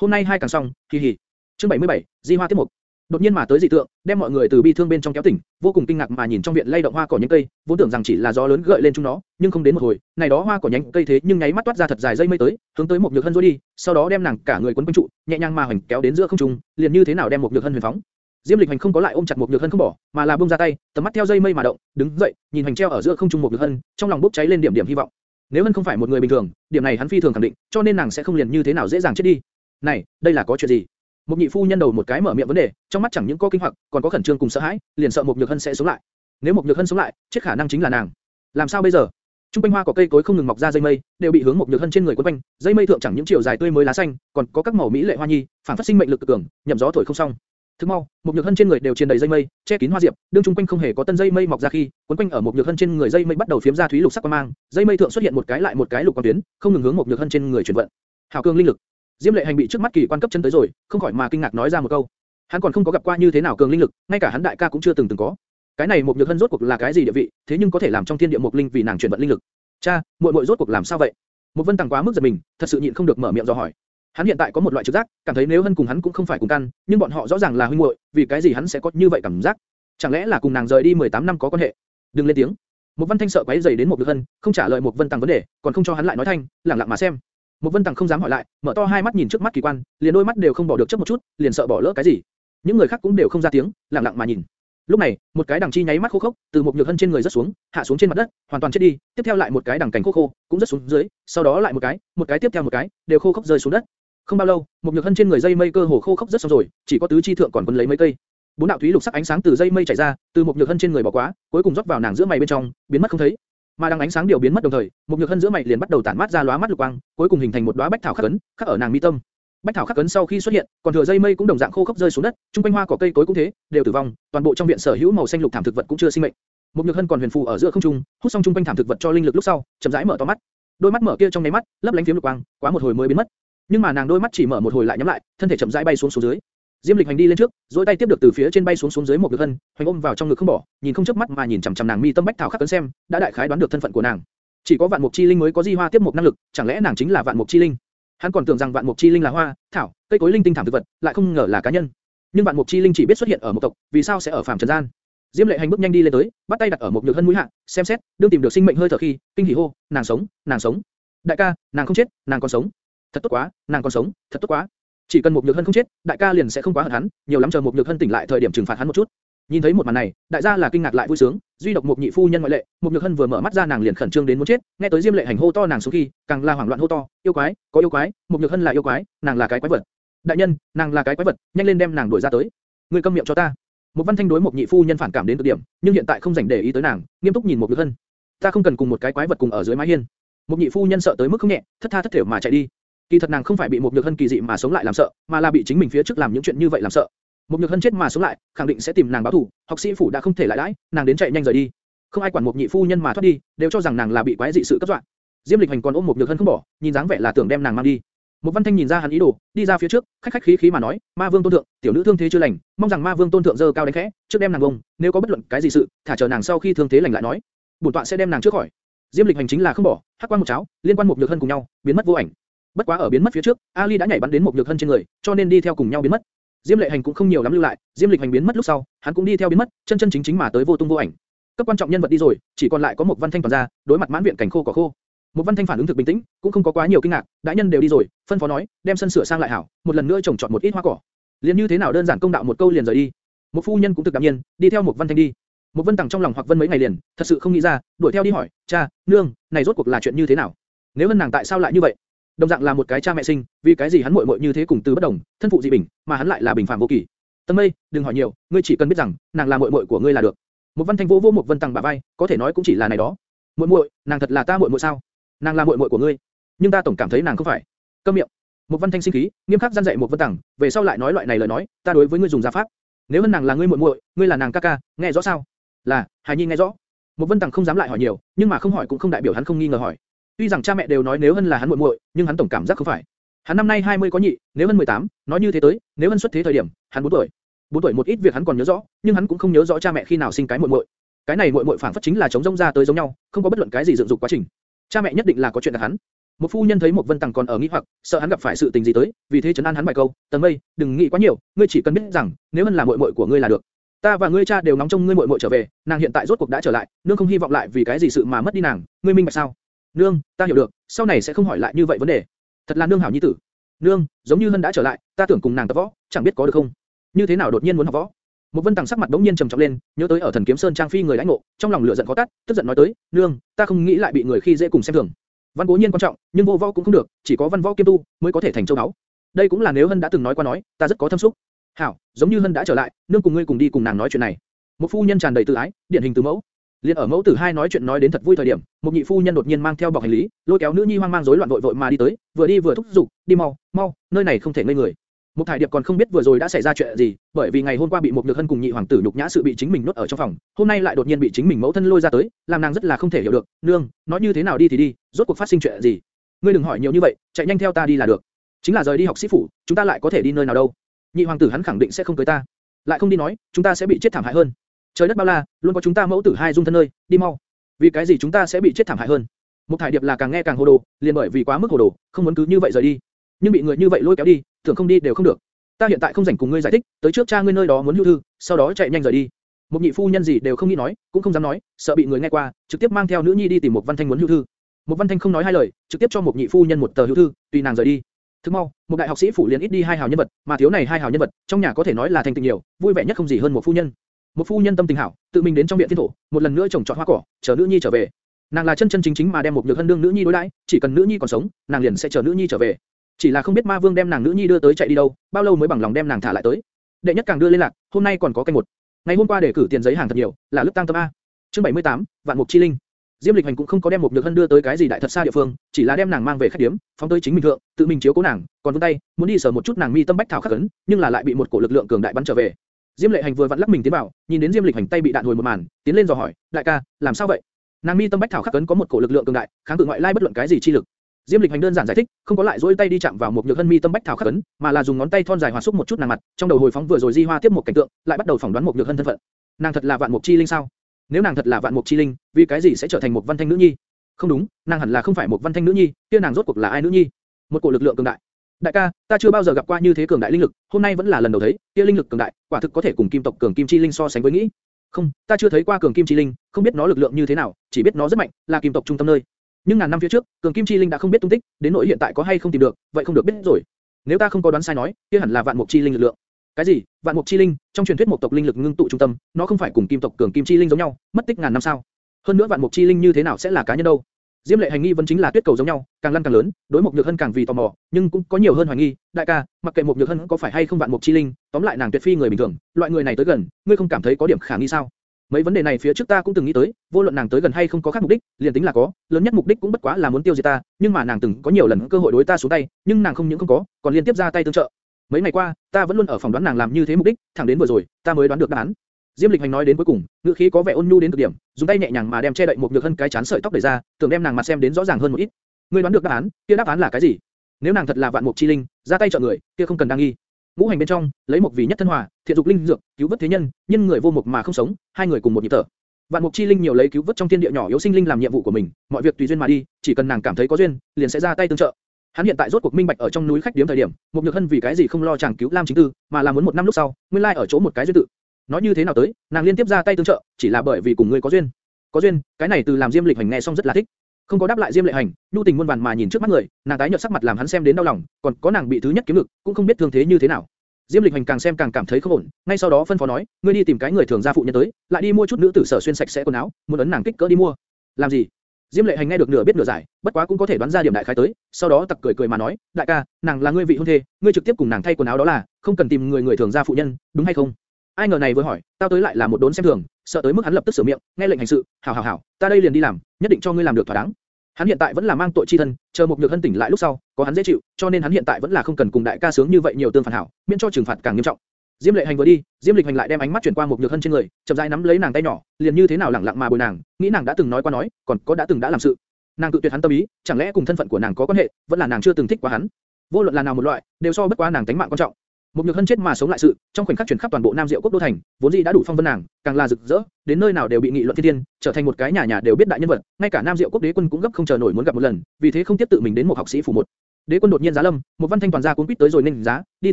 Hôm nay hai càng xong, kỳ hỉ. Chương 77, Di Hoa tiếp mục. Đột nhiên mà tới dị tượng, đem mọi người từ bi thương bên trong kéo tỉnh, vô cùng kinh ngạc mà nhìn trong viện lay động hoa cỏ nhánh cây, vốn tưởng rằng chỉ là gió lớn gợi lên chúng nó, nhưng không đến một hồi, này đó hoa cỏ nhánh cây thế nhưng nháy mắt toát ra thật dài dây mây tới, hướng tới một nhược hân rối đi, sau đó đem nàng cả người quấn quanh trụ, nhẹ nhàng mà hoành kéo đến giữa không trung, liền như thế nào đem một nhược hân huyền phóng. Diêm Lịch Hành không có lại ôm chặt một nhược hân không bỏ, mà là buông ra tay, tầm mắt theo dây mây mà động, đứng dậy, nhìn hành treo ở giữa không trung một nhược hân, trong lòng bốc cháy lên điểm điểm hy vọng. Nếu hân không phải một người bình thường, điểm này hắn phi thường khẳng định, cho nên nàng sẽ không liền như thế nào dễ dàng chết đi. Này, đây là có chuyện gì? Một nhị phu nhân đầu một cái mở miệng vấn đề, trong mắt chẳng những có kinh hoặc, còn có khẩn trương cùng sợ hãi, liền sợ một nhược hân sẽ sống lại. Nếu một nhược hân sống lại, chết khả năng chính là nàng. Làm sao bây giờ? Trung quanh hoa cỏ cây cối không ngừng mọc ra dây mây, đều bị hướng một nhược hân trên người quấn quanh, dây mây thượng chẳng những chiều dài tươi mới lá xanh, còn có các màu mỹ lệ hoa nhi, phản phát sinh mệnh lực cực cường, nhậm gió thổi không xong. Thức mau, một nhược hân trên người đều truyền đầy dây mây, che kín hoa diệp, đương trung quanh không hề có tân dây mây mọc ra khi, quấn quanh ở một nhược hân trên người dây mây bắt đầu phiếm ra thúy lục sắc quang mang, dây mây thượng xuất hiện một cái lại một cái lục quang tuyến, không ngừng hướng một nhược hân trên người chuyển vận. Hảo cường linh lực. Diêm Lệ Hành bị trước mắt kỳ quan cấp chân tới rồi, không khỏi mà kinh ngạc nói ra một câu. Hắn còn không có gặp qua như thế nào cường linh lực, ngay cả hắn đại ca cũng chưa từng từng có. Cái này một nhược hân rốt cuộc là cái gì địa vị, thế nhưng có thể làm trong thiên địa một linh vì nàng chuyển vận linh lực. Cha, muội muội rốt cuộc làm sao vậy? Một Vân Tằng quá mức giật mình, thật sự nhịn không được mở miệng do hỏi. Hắn hiện tại có một loại trực giác, cảm thấy nếu hân cùng hắn cũng không phải cùng căn, nhưng bọn họ rõ ràng là huynh muội, vì cái gì hắn sẽ có như vậy cảm giác? Chẳng lẽ là cùng nàng rời đi 18 năm có quan hệ? Đừng lên tiếng. Một Vân Thanh sợ quấy rầy đến một Lực Hân, không trả lời một Vân Tằng vấn đề, còn không cho hắn lại nói thanh, lặng lặng mà xem. Một Vân Tằng không dám hỏi lại, mở to hai mắt nhìn trước mắt kỳ quan, liền đôi mắt đều không bỏ được chớp một chút, liền sợ bỏ lỡ cái gì. Những người khác cũng đều không ra tiếng, lặng lặng mà nhìn. Lúc này, một cái đằng chi nháy mắt khô khốc, từ một nhược hân trên người rất xuống, hạ xuống trên mặt đất, hoàn toàn chết đi. Tiếp theo lại một cái đằng cảnh khô khô, cũng rất xuống dưới, sau đó lại một cái, một cái tiếp theo một cái, đều khô khốc rơi xuống đất. Không bao lâu, một nhược hân trên người dây mây cơ hồ khô khốc rất xong rồi, chỉ có tứ chi thượng còn quấn lấy mấy cây. Bốn đạo thúy lục sắc ánh sáng từ dây mây chảy ra, từ một nhược hân trên người bỏ quá, cuối cùng rót vào nàng giữa mày bên trong, biến mất không thấy. Mà đang ánh sáng điều biến mất đồng thời, một nhược hân giữa mày liền bắt đầu tản mát ra lóa mắt lục quang, cuối cùng hình thành một đóa bách thảo khắc ấn, khắc ở nàng mi tâm. Bách thảo khắc Cấn sau khi xuất hiện, còn thừa dây mây cũng đồng dạng khô khốc rơi xuống đất, trung quanh hoa cỏ cây cối cũng thế, đều tử vong, toàn bộ trong viện sở hữu màu xanh lục thảm thực vật cũng chưa sinh mệnh. Một nhược hân còn huyền phù ở giữa không trung, hút xong trung quanh thảm thực vật cho linh lực lúc sau, chậm rãi mở to mắt. Đôi mắt mở kia trong nháy mắt, lấp lánh phiếm lục quang, quá một hồi mới biến mất. Nhưng mà nàng đôi mắt chỉ mở một hồi lại nhắm lại, thân thể chậm rãi bay xuống xuống dưới. Diêm Lịch hành đi lên trước, duỗi tay tiếp được từ phía trên bay xuống xuống dưới một nhược hân, hoành ôm vào trong ngực không bỏ, nhìn không chớp mắt mà nhìn chằm chằm nàng mi tâm bách thảo khắc Cấn xem, đã đại khái đoán được thân phận của nàng. Chỉ có vạn mục chi linh mới có di hoa tiếp mục năng lực, chẳng lẽ nàng chính là vạn mục chi linh? Hắn còn tưởng rằng vạn mục chi linh là hoa, thảo, cây cối linh tinh thảm thực vật, lại không ngờ là cá nhân. Nhưng vạn mục chi linh chỉ biết xuất hiện ở một tộc, vì sao sẽ ở phàm trần gian? Diêm Lệ Hành bước nhanh đi lên tới, bắt tay đặt ở một nhược hân mũi hạ, xem xét, đương tìm được sinh mệnh hơi thở khi, kinh hỉ hô, nàng sống, nàng sống. Đại ca, nàng không chết, nàng còn sống. Thật tốt quá, nàng còn sống, thật tốt quá. Chỉ cần một nhược hân không chết, đại ca liền sẽ không quá hận hắn, nhiều lắm chờ một nhược hân tỉnh lại thời điểm trừng phạt hắn một chút. Nhìn thấy một màn này, đại gia là kinh ngạc lại vui sướng, duy độc một nhị phu nhân ngoại lệ, một nhược hân vừa mở mắt ra nàng liền khẩn trương đến muốn chết, nghe tới Diêm Lệ Hành hô to nàng xuống khi, càng là hoảng loạn hô to, yêu quái, có yêu quái, một nhược hân là yêu quái, nàng là cái quái vật. Đại nhân, nàng là cái quái vật, nhanh lên đem nàng đuổi ra tới. Ngươi câm miệng cho ta. Một Văn Thanh đối một nhị phu nhân phản cảm đến cực điểm, nhưng hiện tại không rảnh để ý tới nàng, nghiêm túc nhìn một nhược hân. Ta không cần cùng một cái quái vật cùng ở dưới mái hiên. Một nhị phu nhân sợ tới mức không nhẹ, thất tha thất thểu mà chạy đi. Kỳ thật nàng không phải bị một nhược hân kỳ dị mà sống lại làm sợ, mà là bị chính mình phía trước làm những chuyện như vậy làm sợ. Một nhược hân chết mà sống lại, khẳng định sẽ tìm nàng báo thù. Học sĩ phủ đã không thể lại đãi, nàng đến chạy nhanh rời đi. Không ai quản một nhị phu nhân mà thoát đi, đều cho rằng nàng là bị quái dị sự cấp dọa. Diêm Lịch Hành còn ôm một nhược hân không bỏ, nhìn dáng vẻ là tưởng đem nàng mang đi. Một Văn Thanh nhìn ra hắn ý đồ, đi ra phía trước, khách khách khí khí mà nói, Ma Vương tôn thượng, tiểu nữ thương thế chưa lành, mong rằng Ma Vương tôn thượng dơ cao đánh khẽ, trước đem nàng vùng, nếu có bất luận cái gì sự, thả chờ nàng sau khi thương thế lành lại nói. Bổn tọa sẽ đem nàng trước khỏi. Diêm Lịch hành chính là không bỏ, hắc quan một cháo, liên quan một nhược hân cùng nhau, biến mất vô ảnh. Bất quá ở biến mất phía trước, Ali đã nhảy bắn đến một nhược hân trên người, cho nên đi theo cùng nhau biến mất. Diêm Lệ Hành cũng không nhiều lắm lưu lại, Diêm Lịch Hành biến mất lúc sau, hắn cũng đi theo biến mất, chân chân chính chính mà tới vô tung vô ảnh. Cấp quan trọng nhân vật đi rồi, chỉ còn lại có một Văn Thanh toàn ra, đối mặt mãn viện cảnh khô cỏ khô. Một Văn Thanh phản ứng thực bình tĩnh, cũng không có quá nhiều kinh ngạc, đại nhân đều đi rồi, phân phó nói, đem sân sửa sang lại hảo, một lần nữa trồng trọt một ít hoa cỏ. Liên như thế nào đơn giản công đạo một câu liền rời đi. Một phu nhân cũng thực đạm nhiên, đi theo một Văn Thanh đi. Một Vân Tằng trong lòng hoặc Vân mấy ngày liền, thật sự không nghĩ ra, đuổi theo đi hỏi, cha, nương, này rốt cuộc là chuyện như thế nào? Nếu Vân nàng tại sao lại như vậy? Đồng dạng là một cái cha mẹ sinh, vì cái gì hắn muội muội như thế cùng từ bất đồng, thân phụ dị bình, mà hắn lại là bình phàm vô kỳ. Tân Mây, đừng hỏi nhiều, ngươi chỉ cần biết rằng, nàng là muội muội của ngươi là được. Một Văn Thanh vô vô một Vân Tăng bả vai, có thể nói cũng chỉ là này đó. Muội muội, nàng thật là ta muội muội sao? Nàng là muội muội của ngươi, nhưng ta tổng cảm thấy nàng không phải. Câm miệng. Một Văn Thanh sinh khí, nghiêm khắc gian dạy một Vân Tăng, về sau lại nói loại này lời nói, ta đối với ngươi dùng gia pháp. Nếu hơn nàng là ngươi muội muội, ngươi là nàng ca ca, nghe rõ sao? Là, Hải Nhi nghe rõ. Một Vân Tăng không dám lại hỏi nhiều, nhưng mà không hỏi cũng không đại biểu hắn không nghi ngờ hỏi. Tuy rằng cha mẹ đều nói nếu Hân là hắn muội muội, nhưng hắn tổng cảm giác không phải. Hắn năm nay 20 có nhị, nếu Hân 18, nói như thế tới, nếu Hân xuất thế thời điểm, hắn 4 tuổi. 4 tuổi một ít việc hắn còn nhớ rõ, nhưng hắn cũng không nhớ rõ cha mẹ khi nào sinh cái muội muội. Cái này muội muội phản phất chính là chống rông ra tới giống nhau, không có bất luận cái gì dựng dục quá trình. Cha mẹ nhất định là có chuyện đặt hắn. Một phu nhân thấy một Vân Tằng còn ở nghĩ hoặc, sợ hắn gặp phải sự tình gì tới, vì thế trấn an hắn vài câu, "Tần Mây, đừng nghĩ quá nhiều, ngươi chỉ cần biết rằng, nếu Hân là muội muội của ngươi là được. Ta và ngươi cha đều nóng trông ngươi muội muội trở về, nàng hiện tại rốt cuộc đã trở lại, nương không hy vọng lại vì cái gì sự mà mất đi nàng, ngươi minh bạch sao?" "Nương, ta hiểu được, sau này sẽ không hỏi lại như vậy vấn đề." Thật là nương hảo nhi tử. "Nương, giống như Hân đã trở lại, ta tưởng cùng nàng tập võ, chẳng biết có được không?" Như thế nào đột nhiên muốn học võ? Một Vân Tằng sắc mặt đống nhiên trầm trọng lên, nhớ tới ở Thần Kiếm Sơn trang phi người lãnh ngộ, trong lòng lửa giận khó tắt, tức giận nói tới, "Nương, ta không nghĩ lại bị người khi dễ cùng xem thường. Văn cố nhiên quan trọng, nhưng vô võ cũng không được, chỉ có văn võ kiêm tu mới có thể thành châu đáo. Đây cũng là nếu Hân đã từng nói qua nói, ta rất có thâm xúc. Hảo, giống như Hân đã trở lại, nương cùng ngươi cùng đi cùng nàng nói chuyện này. Một phu nhân tràn đầy tự ái, điển hình từ mẫu. Liên ở mẫu tử hai nói chuyện nói đến thật vui thời điểm, một nhị phu nhân đột nhiên mang theo bọc hành lý, lôi kéo nữ nhi hoang mang rối loạn vội vội mà đi tới, vừa đi vừa thúc giục, đi mau, mau, nơi này không thể ngây người. Một thải điệp còn không biết vừa rồi đã xảy ra chuyện gì, bởi vì ngày hôm qua bị một nhược hân cùng nhị hoàng tử nhục nhã sự bị chính mình nuốt ở trong phòng, hôm nay lại đột nhiên bị chính mình mẫu thân lôi ra tới, làm nàng rất là không thể hiểu được. Nương, nói như thế nào đi thì đi, rốt cuộc phát sinh chuyện gì? Ngươi đừng hỏi nhiều như vậy, chạy nhanh theo ta đi là được. Chính là rời đi học sĩ phủ, chúng ta lại có thể đi nơi nào đâu? Nhị hoàng tử hắn khẳng định sẽ không cưới ta, lại không đi nói, chúng ta sẽ bị chết thảm hại hơn. Trời đất bao la, luôn có chúng ta mẫu tử hai dung thân nơi, đi mau. Vì cái gì chúng ta sẽ bị chết thảm hại hơn? Một thải điệp là càng nghe càng hồ đồ, liền bởi vì quá mức hồ đồ, không muốn cứ như vậy rời đi. Nhưng bị người như vậy lôi kéo đi, tưởng không đi đều không được. Ta hiện tại không rảnh cùng ngươi giải thích, tới trước cha ngươi nơi đó muốn lưu thư, sau đó chạy nhanh rời đi. Một nhị phu nhân gì đều không nghĩ nói, cũng không dám nói, sợ bị người nghe qua, trực tiếp mang theo nữ nhi đi tìm một văn thanh muốn lưu thư. Một văn thanh không nói hai lời, trực tiếp cho một nhị phu nhân một tờ lưu thư, tùy nàng rời đi. Thức mau, một đại học sĩ phủ liền ít đi hai hào nhân vật, mà thiếu này hai hào nhân vật, trong nhà có thể nói là thành tình nhiều, vui vẻ nhất không gì hơn một phu nhân. Một phu nhân tâm tình hảo, tự mình đến trong viện thiên thổ, một lần nữa trồng trọt hoa cỏ, chờ nữ nhi trở về. Nàng là chân chân chính chính mà đem một nhược hân đương nữ nhi đối đãi, chỉ cần nữ nhi còn sống, nàng liền sẽ chờ nữ nhi trở về. Chỉ là không biết ma vương đem nàng nữ nhi đưa tới chạy đi đâu, bao lâu mới bằng lòng đem nàng thả lại tới. Đệ nhất càng đưa lên lạc, hôm nay còn có canh một. Ngày hôm qua để cử tiền giấy hàng thật nhiều, là lúc tăng tâm a. Chương 78, vạn mục chi linh. Diêm Lịch Hành cũng không có đem một nhược hân đưa tới cái gì đại thật xa địa phương, chỉ là đem nàng mang về khách điểm, phóng tới chính mình thượng, tự mình chiếu cố nàng, còn vươn tay, muốn đi sờ một chút nàng mi tâm bách thảo khắc ấn, nhưng là lại bị một cổ lực lượng cường đại bắn trở về. Diêm Lệ Hành vừa vặn lắc mình tiến vào, nhìn đến Diêm Lịch Hành tay bị đạn hồi một màn, tiến lên dò hỏi, đại ca, làm sao vậy? Nàng mi tâm bách thảo khắc cấn có một cổ lực lượng cường đại, kháng cự ngoại lai bất luận cái gì chi lực. Diêm Lịch Hành đơn giản giải thích, không có lại duỗi tay đi chạm vào một nhược hân mi tâm bách thảo khắc cấn, mà là dùng ngón tay thon dài hòa xúc một chút nàng mặt, trong đầu hồi phóng vừa rồi di hoa tiếp một cảnh tượng, lại bắt đầu phỏng đoán một nhược hân thân phận. Nàng thật là vạn mục chi linh sao? Nếu nàng thật là vạn mục chi linh, vì cái gì sẽ trở thành một văn thanh nữ nhi? Không đúng, nàng hẳn là không phải một văn thanh nữ nhi, kia nàng rốt cuộc là ai nữ nhi? một cổ lực lượng cường đại. Đại ca, ta chưa bao giờ gặp qua như thế cường đại linh lực, hôm nay vẫn là lần đầu thấy, kia linh lực cường đại, quả thực có thể cùng kim tộc cường kim chi linh so sánh với nghĩ. Không, ta chưa thấy qua cường kim chi linh, không biết nó lực lượng như thế nào, chỉ biết nó rất mạnh, là kim tộc trung tâm nơi. Nhưng ngàn năm phía trước, cường kim chi linh đã không biết tung tích, đến nỗi hiện tại có hay không tìm được, vậy không được biết rồi. Nếu ta không có đoán sai nói, kia hẳn là vạn mục chi linh lực lượng. Cái gì? Vạn mục chi linh, trong truyền thuyết một tộc linh lực ngưng tụ trung tâm, nó không phải cùng kim tộc cường kim chi linh giống nhau, mất tích ngàn năm sao? Hơn nữa vạn mục chi linh như thế nào sẽ là cá nhân đâu? Diêm lệ hành nghi vẫn chính là tuyết cầu giống nhau, càng lăn càng lớn, đối mục nhược hân càng vì tò mò, nhưng cũng có nhiều hơn hoài nghi. Đại ca, mặc kệ mục nhược hân có phải hay không vạn mục chi linh, tóm lại nàng tuyệt phi người bình thường, loại người này tới gần, ngươi không cảm thấy có điểm khả nghi sao? Mấy vấn đề này phía trước ta cũng từng nghĩ tới, vô luận nàng tới gần hay không có khác mục đích, liền tính là có, lớn nhất mục đích cũng bất quá là muốn tiêu diệt ta, nhưng mà nàng từng có nhiều lần cơ hội đối ta xuống tay, nhưng nàng không những không có, còn liên tiếp ra tay tương trợ. Mấy ngày qua, ta vẫn luôn ở phòng đoán nàng làm như thế mục đích, thẳng đến vừa rồi, ta mới đoán được đáp án. Diêm Lịch Hành nói đến cuối cùng, ngữ khí có vẻ ôn nhu đến cực điểm, dùng tay nhẹ nhàng mà đem che đậy một nhược hân cái chán sợi tóc để ra, tưởng đem nàng mặt xem đến rõ ràng hơn một ít. Ngươi đoán được đáp án, kia đáp án là cái gì? Nếu nàng thật là vạn mục chi linh, ra tay trợ người, kia không cần đăng nghi. Ngũ hành bên trong, lấy một vì nhất thân hòa, thiện dục linh dược, cứu vớt thế nhân, nhân người vô mục mà không sống, hai người cùng một nhịp thở. Vạn mục chi linh nhiều lấy cứu vớt trong thiên địa nhỏ yếu sinh linh làm nhiệm vụ của mình, mọi việc tùy duyên mà đi, chỉ cần nàng cảm thấy có duyên, liền sẽ ra tay tương trợ. Hắn hiện tại rốt cuộc minh bạch ở trong núi khách điếm thời điểm, một nhược hân vì cái gì không lo chàng cứu Lam chính tư, mà là muốn một năm lúc sau, nguyên lai ở chỗ một cái duyên tự. Nói như thế nào tới, nàng liên tiếp ra tay tương trợ, chỉ là bởi vì cùng ngươi có duyên. Có duyên, cái này từ làm Diêm Lịch Hành nghe xong rất là thích. Không có đáp lại Diêm Lệ Hành, nhu tình muôn vàn mà nhìn trước mắt người, nàng tái nhợt sắc mặt làm hắn xem đến đau lòng, còn có nàng bị thứ nhất kiếm lực, cũng không biết thương thế như thế nào. Diêm Lịch Hành càng xem càng cảm thấy không ổn, ngay sau đó phân phó nói, ngươi đi tìm cái người thường gia phụ nhân tới, lại đi mua chút nữ tử sở xuyên sạch sẽ quần áo, muốn ấn nàng kích cỡ đi mua. Làm gì? Diêm Lệ Hành nghe được nửa biết nửa giải, bất quá cũng có thể đoán ra điểm đại khái tới, sau đó tặc cười cười mà nói, đại ca, nàng là ngươi vị hôn thê, ngươi trực tiếp cùng nàng thay quần áo đó là, không cần tìm người người thường gia phụ nhân, đúng hay không? Ai ngờ này vừa hỏi, tao tới lại là một đốn xem thường, sợ tới mức hắn lập tức sửa miệng, nghe lệnh hành sự, hảo hảo hảo, ta đây liền đi làm, nhất định cho ngươi làm được thỏa đáng. Hắn hiện tại vẫn là mang tội chi thân, chờ một nhược thân tỉnh lại lúc sau, có hắn dễ chịu, cho nên hắn hiện tại vẫn là không cần cùng đại ca sướng như vậy nhiều tương phản hảo, miễn cho trừng phạt càng nghiêm trọng. Diêm Lệ Hành vừa đi, Diêm Lịch Hành lại đem ánh mắt chuyển qua một nhược hân trên người, chậm rãi nắm lấy nàng tay nhỏ, liền như thế nào lẳng lặng mà bồi nàng, nghĩ nàng đã từng nói qua nói, còn có đã từng đã làm sự. Nàng tự tuyệt hắn tâm ý, chẳng lẽ cùng thân phận của nàng có quan hệ, vẫn là nàng chưa từng thích quá hắn. Vô luận là nào một loại, đều so bất quá nàng tính mạng quan trọng. Một nhược hân chết mà sống lại sự, trong khoảnh khắc chuyển khắp toàn bộ Nam Diệu quốc đô thành, vốn dĩ đã đủ phong vân nàng, càng là rực rỡ, đến nơi nào đều bị nghị luận thiên thiên, trở thành một cái nhà nhà đều biết đại nhân vật, ngay cả Nam Diệu quốc đế quân cũng gấp không chờ nổi muốn gặp một lần, vì thế không tiếp tự mình đến một học sĩ phủ một. Đế quân đột nhiên giá lâm, một văn thanh toàn gia cuốn quýt tới rồi nên giá, đi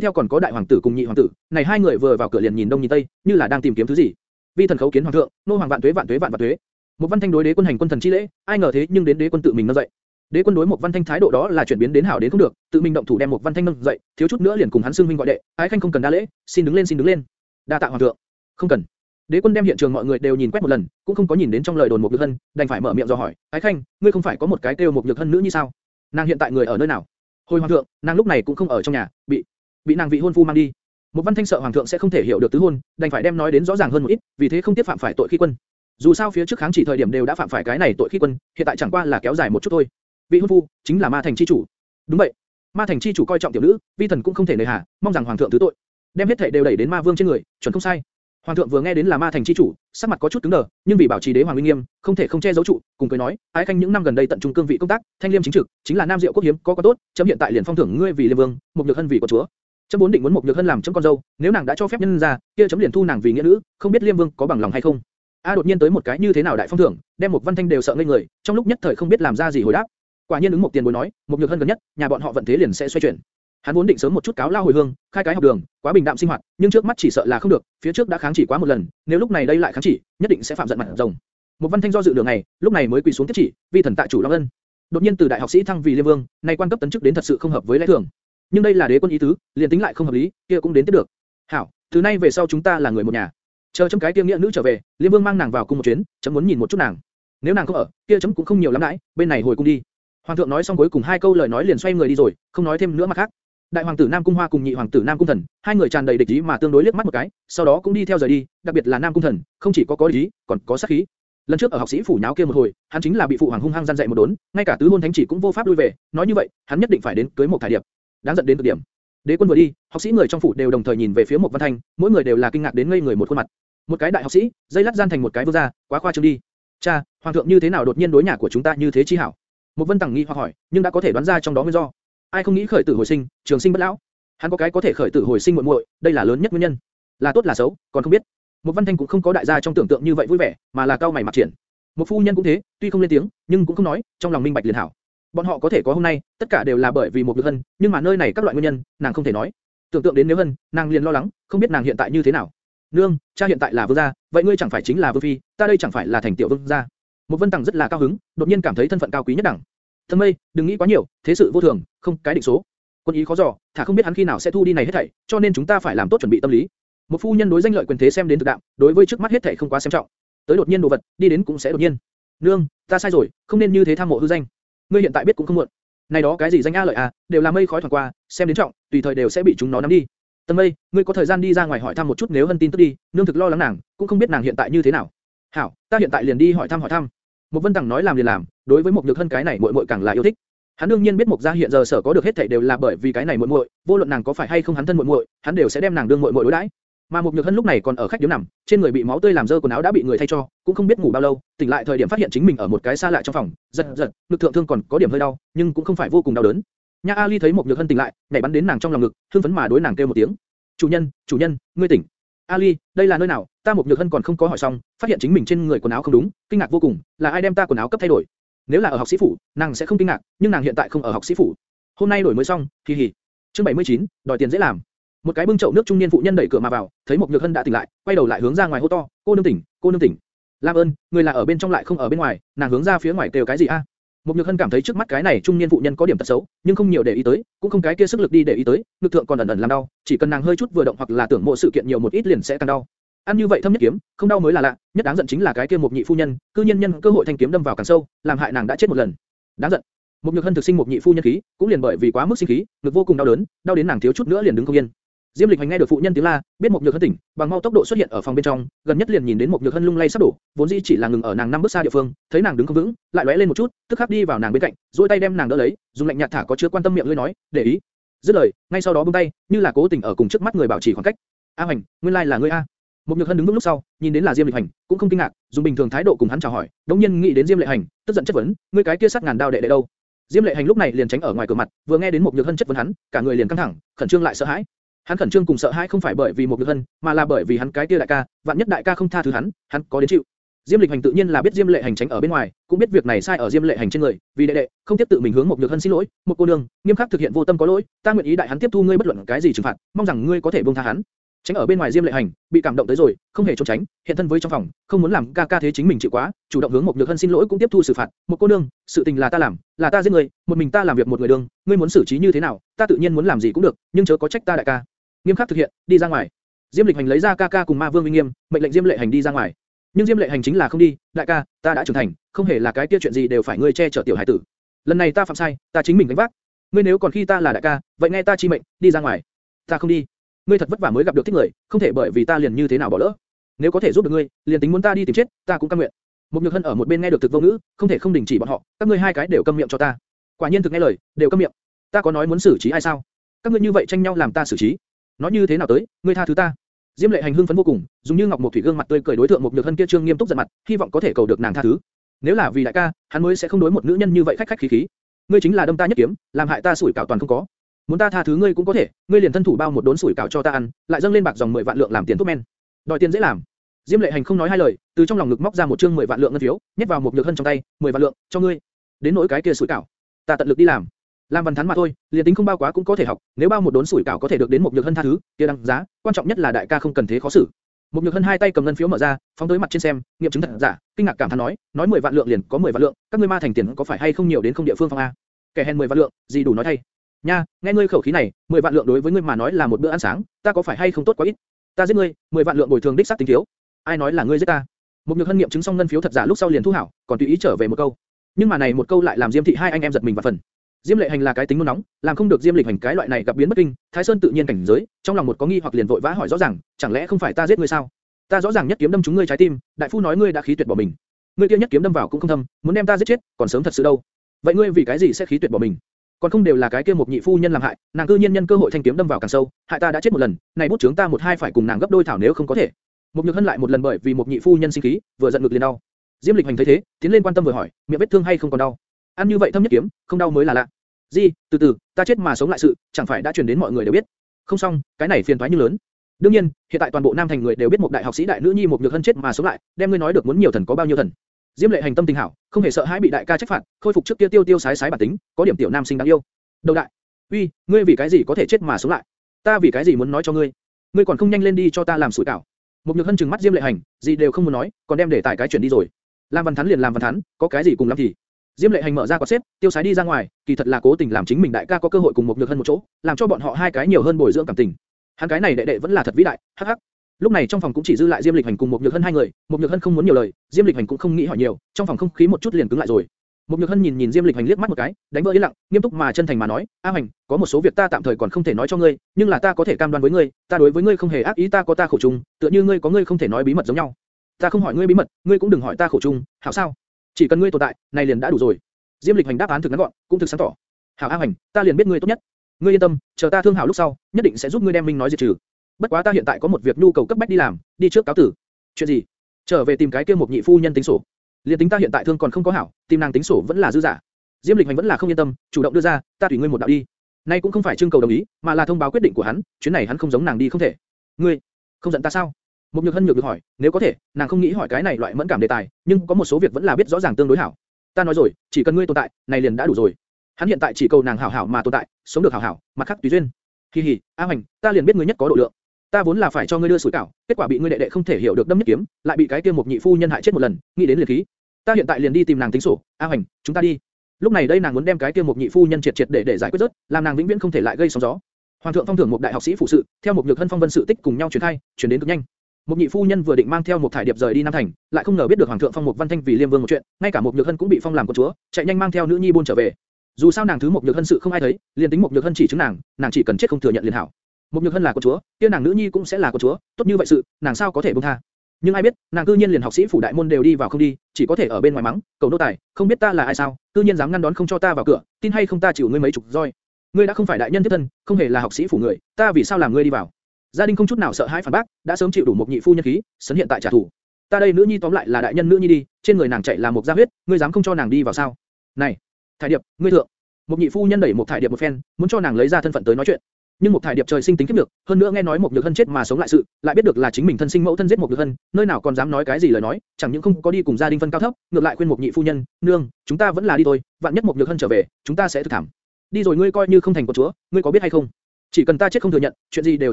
theo còn có đại hoàng tử cùng nhị hoàng tử, này hai người vừa vào cửa liền nhìn đông nhìn tây, như là đang tìm kiếm thứ gì. Vi thần khấu kiến hoàng thượng, nô hoàng vạn tuế vạn tuế vạn vạn tuế. Một văn thanh đối đế quân hành quân thần chi lễ, ai ngờ thế nhưng đến đế quân tự mình nâng dậy. Đế quân đối một văn thanh thái độ đó là chuyển biến đến hảo đến không được, tự mình động thủ đem một văn thanh nâng dậy, thiếu chút nữa liền cùng hắn xưng huynh gọi đệ, ái khanh không cần đa lễ, xin đứng lên xin đứng lên. đa tạ hoàng thượng. không cần. Đế quân đem hiện trường mọi người đều nhìn quét một lần, cũng không có nhìn đến trong lời đồn một nhược hân, đành phải mở miệng do hỏi, ái khanh, ngươi không phải có một cái kêu một nhược hân nữ như sao? Nàng hiện tại người ở nơi nào? Hồi hoàng thượng, nàng lúc này cũng không ở trong nhà, bị bị nàng vị hôn phu mang đi. Một văn thanh sợ hoàng thượng sẽ không thể hiểu được tứ hôn, đành phải đem nói đến rõ ràng hơn một ít, vì thế không tiếp phạm phải tội khi quân. Dù sao phía trước kháng chỉ thời điểm đều đã phạm phải cái này tội khi quân, hiện tại chẳng qua là kéo dài một chút thôi vị hôn phu chính là ma thành chi chủ. đúng vậy, ma thành chi chủ coi trọng tiểu nữ, vi thần cũng không thể nề hà, mong rằng hoàng thượng thứ tội, đem hết thảy đều đẩy đến ma vương trên người, chuẩn không sai. Hoàng thượng vừa nghe đến là ma thành chi chủ, sắc mặt có chút cứng đờ, nhưng vì bảo trì đế hoàng uy nghiêm, không thể không che giấu trụ, cùng cười nói, ái khanh những năm gần đây tận trung cương vị công tác, thanh liêm chính trực, chính là nam diệu quốc hiếm có quá tốt, chấm hiện tại liền phong thưởng ngươi vì liêm vương, một nhược hân vì của chúa. Chấm vốn định muốn một nhược hân làm chấm con dâu, nếu nàng đã cho phép nhân ra, kia chấm liền thu nàng vì nghĩa nữ, không biết liêm vương có bằng lòng hay không. A đột nhiên tới một cái như thế nào đại phong thưởng, đem một văn thanh đều sợ ngây người, trong lúc nhất thời không biết làm ra gì hồi đáp. Quả nhiên ứng một tiền bối nói, một nhược hơn gần nhất, nhà bọn họ vận thế liền sẽ xoay chuyển. Hắn muốn định sớm một chút cáo lao hồi hương, khai cái học đường, quá bình đạm sinh hoạt, nhưng trước mắt chỉ sợ là không được, phía trước đã kháng chỉ quá một lần, nếu lúc này đây lại kháng chỉ, nhất định sẽ phạm giận mặt rồng. Một văn thanh do dự đường này, lúc này mới quỳ xuống tiếp chỉ, vi thần tại chủ long ân. Đột nhiên từ đại học sĩ thăng vì liêm vương, nay quan cấp tấn chức đến thật sự không hợp với lẽ thường. Nhưng đây là đế quân ý tứ, liền tính lại không hợp lý, kia cũng đến tiếp được. Hảo, từ nay về sau chúng ta là người một nhà. Chờ chấm cái tiêm nghĩa nữ trở về, liêm vương mang nàng vào cung một chuyến, chấm muốn nhìn một chút nàng. Nếu nàng không ở, kia chấm cũng không nhiều lắm đãi, bên này hồi cung đi. Hoàng thượng nói xong cuối cùng hai câu lời nói liền xoay người đi rồi, không nói thêm nữa mà khác. Đại hoàng tử Nam Cung Hoa cùng nhị hoàng tử Nam Cung Thần, hai người tràn đầy địch ý mà tương đối liếc mắt một cái, sau đó cũng đi theo rời đi, đặc biệt là Nam Cung Thần, không chỉ có có địch ý, còn có sát khí. Lần trước ở học sĩ phủ nháo kia một hồi, hắn chính là bị phụ hoàng hung hăng gian dạy một đốn, ngay cả tứ hôn thánh chỉ cũng vô pháp lui về, nói như vậy, hắn nhất định phải đến cưới một thải điệp. Đáng giận đến cực điểm. Đế quân vừa đi, học sĩ người trong phủ đều đồng thời nhìn về phía một văn thanh, mỗi người đều là kinh ngạc đến ngây người một khuôn mặt. Một cái đại học sĩ, dây lát gian thành một cái vương gia, quá khoa trương đi. Cha, hoàng thượng như thế nào đột nhiên đối nhà của chúng ta như thế chi hảo? Một Vân Tằng nghi hoặc hỏi, nhưng đã có thể đoán ra trong đó nguyên do. Ai không nghĩ khởi tử hồi sinh, trường sinh bất lão. Hắn có cái có thể khởi tử hồi sinh muội muội, đây là lớn nhất nguyên nhân. Là tốt là xấu, còn không biết. Một Văn Thanh cũng không có đại gia trong tưởng tượng như vậy vui vẻ, mà là cao mày mặt triển. Một phu nhân cũng thế, tuy không lên tiếng, nhưng cũng không nói, trong lòng minh bạch liền hảo. Bọn họ có thể có hôm nay, tất cả đều là bởi vì một Nhược Hân, nhưng mà nơi này các loại nguyên nhân, nàng không thể nói. Tưởng tượng đến nếu Hân, nàng liền lo lắng, không biết nàng hiện tại như thế nào. Nương, cha hiện tại là vương gia, vậy ngươi chẳng phải chính là vương phi, ta đây chẳng phải là thành tiểu vương gia. Một Vân Tằng rất là cao hứng, đột nhiên cảm thấy thân phận cao quý nhất đẳng. Thâm Mây, đừng nghĩ quá nhiều, thế sự vô thường, không cái định số. Quân ý khó dò, thả không biết hắn khi nào sẽ thu đi này hết thảy, cho nên chúng ta phải làm tốt chuẩn bị tâm lý. Một phu nhân đối danh lợi quyền thế xem đến thực đạo, đối với trước mắt hết thảy không quá xem trọng. Tới đột nhiên đồ vật, đi đến cũng sẽ đột nhiên. Nương, ta sai rồi, không nên như thế tham mộ hư danh. Ngươi hiện tại biết cũng không muộn. Này đó cái gì danh a lợi a, đều là mây khói thoảng qua, xem đến trọng, tùy thời đều sẽ bị chúng nó nắm đi. Tân Mây, ngươi có thời gian đi ra ngoài hỏi thăm một chút nếu Hân tin tức đi, nương thực lo lắng nàng, cũng không biết nàng hiện tại như thế nào. Hảo, ta hiện tại liền đi hỏi thăm hỏi thăm. Một Vân Tằng nói làm liền làm, đối với một nhược hân cái này muội muội càng là yêu thích. Hắn đương nhiên biết Mộc gia hiện giờ sở có được hết thảy đều là bởi vì cái này muội muội, vô luận nàng có phải hay không hắn thân muội muội, hắn đều sẽ đem nàng đương muội muội đối đãi. Mà Mục Nhược Hân lúc này còn ở khách điếm nằm, trên người bị máu tươi làm dơ quần áo đã bị người thay cho, cũng không biết ngủ bao lâu, tỉnh lại thời điểm phát hiện chính mình ở một cái xa lạ trong phòng, giật giật, ngực thượng thương còn có điểm hơi đau, nhưng cũng không phải vô cùng đau đớn. Nha Ali thấy Mục Nhược Hân tỉnh lại, nhảy bắn đến nàng trong lòng ngực, hưng phấn mà đối nàng kêu một tiếng. "Chủ nhân, chủ nhân, ngươi tỉnh." "Ali, đây là nơi nào?" Ta Mục Nhược Hân còn không có hỏi xong, phát hiện chính mình trên người quần áo không đúng, kinh ngạc vô cùng, là ai đem ta quần áo cấp thay đổi? Nếu là ở học sĩ phủ, nàng sẽ không kinh ngạc, nhưng nàng hiện tại không ở học sĩ phủ. Hôm nay đổi mới xong, kỳ hỉ. Chương 79, đòi tiền dễ làm. Một cái bưng chậu nước trung niên phụ nhân đẩy cửa mà vào, thấy một nhược hân đã tỉnh lại, quay đầu lại hướng ra ngoài hô to, cô nương tỉnh, cô nương tỉnh. Lam ơn, người là ở bên trong lại không ở bên ngoài, nàng hướng ra phía ngoài kêu cái gì a? Một nhược hân cảm thấy trước mắt cái này trung niên phụ nhân có điểm tật xấu, nhưng không nhiều để ý tới, cũng không cái kia sức lực đi để ý tới, ngực thượng còn ẩn ẩn làm đau, chỉ cần nàng hơi chút vừa động hoặc là tưởng mộ sự kiện nhiều một ít liền sẽ càng đau. Ăn như vậy thâm nhất kiếm, không đau mới là lạ, nhất đáng giận chính là cái kia một nhị phu nhân, cư nhiên nhân cơ hội thanh kiếm đâm vào càng sâu, làm hại nàng đã chết một lần. Đáng giận. Một nhược hân thực sinh một nhị phu nhân khí, cũng liền bởi vì quá mức sinh khí, ngực vô cùng đau đớn, đau đến nàng thiếu chút nữa liền đứng không yên. Diêm Lịch Hành nghe được phụ nhân tiếng la, biết Mộc nhược hân tỉnh, bằng mau tốc độ xuất hiện ở phòng bên trong, gần nhất liền nhìn đến Mộc nhược hân lung lay sắp đổ, vốn dĩ chỉ là ngừng ở nàng năm bước xa địa phương, thấy nàng đứng không vững, lại lóe lên một chút, tức khắc đi vào nàng bên cạnh, duỗi tay đem nàng đỡ lấy, dùng lạnh nhạt thả có chứa quan tâm miệng lưỡi nói, để ý. Dứt lời, ngay sau đó buông tay, như là cố tình ở cùng trước mắt người bảo trì khoảng cách. A Hành, nguyên lai là ngươi a. Mộc nhược hân đứng vững lúc sau, nhìn đến là Diêm Lịch Hành, cũng không kinh ngạc, dùng bình thường thái độ cùng hắn chào hỏi, đống nhiên nghĩ đến Diêm Lệ Hành, tức giận chất vấn, ngươi cái kia sát ngàn đao đệ đệ đâu? Diêm Lệ Hành lúc này liền tránh ở ngoài cửa mặt, vừa nghe đến một nhược hân chất vấn hắn, cả người liền căng thẳng, khẩn trương lại sợ hãi. Hắn khẩn trương cùng sợ hãi không phải bởi vì một nhược hân, mà là bởi vì hắn cái kia đại ca, vạn nhất đại ca không tha thứ hắn, hắn có đến chịu. Diêm Lịch Hành tự nhiên là biết Diêm Lệ Hành tránh ở bên ngoài, cũng biết việc này sai ở Diêm Lệ Hành trên người, vì đệ đệ, không tiếp tự mình hướng một nhược hân xin lỗi, một cô nương, nghiêm khắc thực hiện vô tâm có lỗi, ta nguyện ý đại hắn tiếp thu ngươi bất luận cái gì trừng phạt, mong rằng ngươi có thể buông tha hắn. Tránh ở bên ngoài Diêm Lệ Hành, bị cảm động tới rồi, không hề trốn tránh, hiện thân với trong phòng, không muốn làm ca ca thế chính mình chịu quá, chủ động hướng một nhược hân xin lỗi cũng tiếp thu xử phạt. Một cô nương, sự tình là ta làm, là ta giết người, một mình ta làm việc một người đường, ngươi muốn xử trí như thế nào, ta tự nhiên muốn làm gì cũng được, nhưng chớ có trách ta đại ca. Nghiêm khắc thực hiện, đi ra ngoài. Diêm Lịch Hành lấy ra ca ca cùng Ma Vương uy nghiêm, mệnh lệnh Diêm Lệ Hành đi ra ngoài. Nhưng Diêm Lệ Hành chính là không đi, đại ca, ta đã trưởng thành, không hề là cái kia chuyện gì đều phải ngươi che chở tiểu hải tử. Lần này ta phạm sai, ta chính mình gánh vác. Ngươi nếu còn khi ta là đại ca, vậy nghe ta chi mệnh, đi ra ngoài. Ta không đi ngươi thật vất vả mới gặp được thích người, không thể bởi vì ta liền như thế nào bỏ lỡ. Nếu có thể giúp được ngươi, liền tính muốn ta đi tìm chết, ta cũng cam nguyện. Một nhược hân ở một bên nghe được thực vô ngữ, không thể không đình chỉ bọn họ, các ngươi hai cái đều câm miệng cho ta. Quả nhiên thực nghe lời, đều câm miệng. Ta có nói muốn xử trí ai sao? Các ngươi như vậy tranh nhau làm ta xử trí nó như thế nào tới, ngươi tha thứ ta. Diêm lệ hành hưng phấn vô cùng, dùng như ngọc một thủy gương mặt tươi cười đối thượng một nhược thân kia trương nghiêm túc giận mặt, hy vọng có thể cầu được nàng tha thứ. Nếu là vì đại ca, hắn mới sẽ không đối một nữ nhân như vậy khách khách khí khí. Ngươi chính là đâm ta nhất kiếm, làm hại ta sủi cảo toàn không có muốn ta tha thứ ngươi cũng có thể, ngươi liền thân thủ bao một đốn sủi cảo cho ta ăn, lại dâng lên bạc dòng 10 vạn lượng làm tiền thuốc men. Đòi tiền dễ làm. Diêm Lệ Hành không nói hai lời, từ trong lòng ngực móc ra một trương 10 vạn lượng ngân phiếu, nhét vào một nhược hân trong tay, 10 vạn lượng, cho ngươi. Đến nỗi cái kia sủi cảo, ta tận lực đi làm. Làm văn thán mà thôi, liền tính không bao quá cũng có thể học, nếu bao một đốn sủi cảo có thể được đến một nhược hân tha thứ, kia đăng giá, quan trọng nhất là đại ca không cần thế khó xử. Một nhược hân hai tay cầm ngân phiếu mở ra, phóng tới mặt trên xem, nghiệm chứng thật giả, kinh ngạc cảm thán nói, nói 10 vạn lượng liền có 10 vạn lượng, các ngươi ma thành tiền có phải hay không nhiều đến không địa phương phong a? Kẻ hèn 10 vạn lượng, gì đủ nói thay. Nha, nghe ngươi khẩu khí này, 10 vạn lượng đối với ngươi mà nói là một bữa ăn sáng, ta có phải hay không tốt quá ít? Ta giết ngươi, 10 vạn lượng bồi thường đích xác tính thiếu. Ai nói là ngươi giết ta? Một nhược hân nghiệm chứng xong ngân phiếu thật giả lúc sau liền thu hảo, còn tùy ý trở về một câu. Nhưng mà này một câu lại làm Diêm thị hai anh em giật mình và phần. Diêm lệ hành là cái tính nôn nóng, làm không được Diêm lịch hành cái loại này gặp biến bất kinh, Thái Sơn tự nhiên cảnh giới, trong lòng một có nghi hoặc liền vội vã hỏi rõ ràng, chẳng lẽ không phải ta giết ngươi sao? Ta rõ ràng nhất kiếm đâm trúng ngươi trái tim, đại phu nói ngươi đã khí tuyệt bỏ mình. Ngươi kia nhất kiếm đâm vào cũng không thâm, muốn đem ta giết chết, còn sớm thật sự đâu. Vậy ngươi vì cái gì sẽ khí tuyệt bỏ mình? còn không đều là cái kia một nhị phu nhân làm hại, nàng cư nhiên nhân cơ hội thanh kiếm đâm vào càng sâu, hại ta đã chết một lần, này bút chướng ta một hai phải cùng nàng gấp đôi thảo nếu không có thể. Một nhược hân lại một lần bởi vì một nhị phu nhân sinh khí, vừa giận ngực liền đau. Diêm lịch hành thấy thế, tiến lên quan tâm vừa hỏi, miệng vết thương hay không còn đau? Ăn như vậy thâm nhất kiếm, không đau mới là lạ gì, từ từ, ta chết mà sống lại sự, chẳng phải đã truyền đến mọi người đều biết. Không xong, cái này phiền toái như lớn. đương nhiên, hiện tại toàn bộ nam thành người đều biết một đại học sĩ đại nữ nhi một nhược hân chết mà sống lại, đem ngươi nói được muốn nhiều thần có bao nhiêu thần. Diêm Lệ Hành tâm tình hảo, không hề sợ hãi bị đại ca trách phạt, khôi phục trước kia tiêu tiêu sái sái bản tính, có điểm tiểu nam sinh đáng yêu. Đầu đại, uy, ngươi vì cái gì có thể chết mà sống lại? Ta vì cái gì muốn nói cho ngươi? Ngươi còn không nhanh lên đi cho ta làm sủi cảo. Một nhược hân trừng mắt Diêm Lệ Hành, gì đều không muốn nói, còn đem để tải cái chuyện đi rồi. Làm văn thắn liền làm văn thắn, có cái gì cùng lắm thì. Diêm Lệ Hành mở ra quạt xếp, tiêu sái đi ra ngoài, kỳ thật là cố tình làm chính mình đại ca có cơ hội cùng một nhược hân một chỗ, làm cho bọn họ hai cái nhiều hơn bồi dưỡng cảm tình. Hắn cái này đệ đệ vẫn là thật vĩ đại, hắc hắc. Lúc này trong phòng cũng chỉ dư lại Diêm Lịch Hành cùng một Nhược Hân hai người, một Nhược Hân không muốn nhiều lời, Diêm Lịch Hành cũng không nghĩ hỏi nhiều, trong phòng không khí một chút liền cứng lại rồi. Một Nhược Hân nhìn nhìn Diêm Lịch Hành liếc mắt một cái, đánh vỡ yên lặng, nghiêm túc mà chân thành mà nói, A Hành, có một số việc ta tạm thời còn không thể nói cho ngươi, nhưng là ta có thể cam đoan với ngươi, ta đối với ngươi không hề ác ý ta có ta khổ chung, tựa như ngươi có ngươi không thể nói bí mật giống nhau. Ta không hỏi ngươi bí mật, ngươi cũng đừng hỏi ta khổ chung, hảo sao? Chỉ cần ngươi tồn tại, này liền đã đủ rồi. Diêm Lịch Hành đáp án thực ngắn gọn, cũng thực sáng tỏ. Hảo A Hành, ta liền biết ngươi tốt nhất. Ngươi yên tâm, chờ ta thương hảo lúc sau, nhất định sẽ giúp ngươi đem minh nói diệt trừ. Bất quá ta hiện tại có một việc nhu cầu cấp bách đi làm, đi trước cáo tử. Chuyện gì? Trở về tìm cái kia một nhị phu nhân tính sổ. Liên tính ta hiện tại thương còn không có hảo, tìm nàng tính sổ vẫn là dư giả. Diêm Lịch Hành vẫn là không yên tâm, chủ động đưa ra, ta tùy ngươi một đạo đi. Nay cũng không phải trưng cầu đồng ý, mà là thông báo quyết định của hắn, chuyến này hắn không giống nàng đi không thể. Ngươi, không giận ta sao? Một nhược hân nhược được hỏi, nếu có thể, nàng không nghĩ hỏi cái này loại mẫn cảm đề tài, nhưng có một số việc vẫn là biết rõ ràng tương đối hảo. Ta nói rồi, chỉ cần ngươi tồn tại, này liền đã đủ rồi. Hắn hiện tại chỉ cầu nàng hảo hảo mà tồn tại, sống được hảo hảo, mặt khác tùy duyên. Hi hi, A Hoành, ta liền biết ngươi nhất có độ lượng. Ta vốn là phải cho ngươi đưa sủi cảo, kết quả bị ngươi đệ đệ không thể hiểu được đâm nhất kiếm, lại bị cái kia một nhị phu nhân hại chết một lần, nghĩ đến liền khí. Ta hiện tại liền đi tìm nàng tính sổ, A Hoành, chúng ta đi. Lúc này đây nàng muốn đem cái kia một nhị phu nhân triệt triệt để để giải quyết rớt, làm nàng vĩnh viễn không thể lại gây sóng gió. Hoàng thượng phong thưởng một đại học sĩ phụ sự, theo một nhược hân phong vân sự tích cùng nhau truyền khai, truyền đến cực nhanh. Một nhị phu nhân vừa định mang theo một thải điệp rời đi Nam Thành, lại không ngờ biết được Hoàng thượng phong một văn thanh vì Liêm Vương một chuyện, ngay cả một nhược hân cũng bị phong làm con chúa, chạy nhanh mang theo nữ nhi buôn trở về. Dù sao nàng thứ một nhược hân sự không ai thấy, liền tính một nhược hân chỉ chứng nàng, nàng chỉ cần chết không thừa nhận liền hảo. Một nhược hân là con chúa, kia nàng nữ nhi cũng sẽ là con chúa, tốt như vậy sự, nàng sao có thể buông tha? Nhưng ai biết, nàng cư nhiên liền học sĩ phủ đại môn đều đi vào không đi, chỉ có thể ở bên ngoài mắng, cầu nô tài, không biết ta là ai sao, cư nhiên dám ngăn đón không cho ta vào cửa, tin hay không ta chịu ngươi mấy chục roi. Ngươi đã không phải đại nhân thiết thân, không hề là học sĩ phủ người, ta vì sao làm ngươi đi vào? Gia đình không chút nào sợ hãi phản bác, đã sớm chịu đủ một nhị phu nhân khí, sấn hiện tại trả thù. Ta đây nữ nhi tóm lại là đại nhân nữ nhi đi, trên người nàng chạy là một gia huyết, ngươi dám không cho nàng đi vào sao? Này, Thải Điệp, ngươi thượng. Một nhị phu nhân đẩy một Thải Điệp một phen, muốn cho nàng lấy ra thân phận tới nói chuyện. Nhưng một Thải Điệp trời sinh tính kiếp được, hơn nữa nghe nói một Nhược Hân chết mà sống lại sự, lại biết được là chính mình thân sinh mẫu thân giết một Nhược Hân, nơi nào còn dám nói cái gì lời nói, chẳng những không có đi cùng gia đình phân cao thấp, ngược lại khuyên một nhị phu nhân, nương, chúng ta vẫn là đi thôi, vạn nhất một Nhược Hân trở về, chúng ta sẽ thực thảm. Đi rồi ngươi coi như không thành của chúa, ngươi có biết hay không? Chỉ cần ta chết không thừa nhận, chuyện gì đều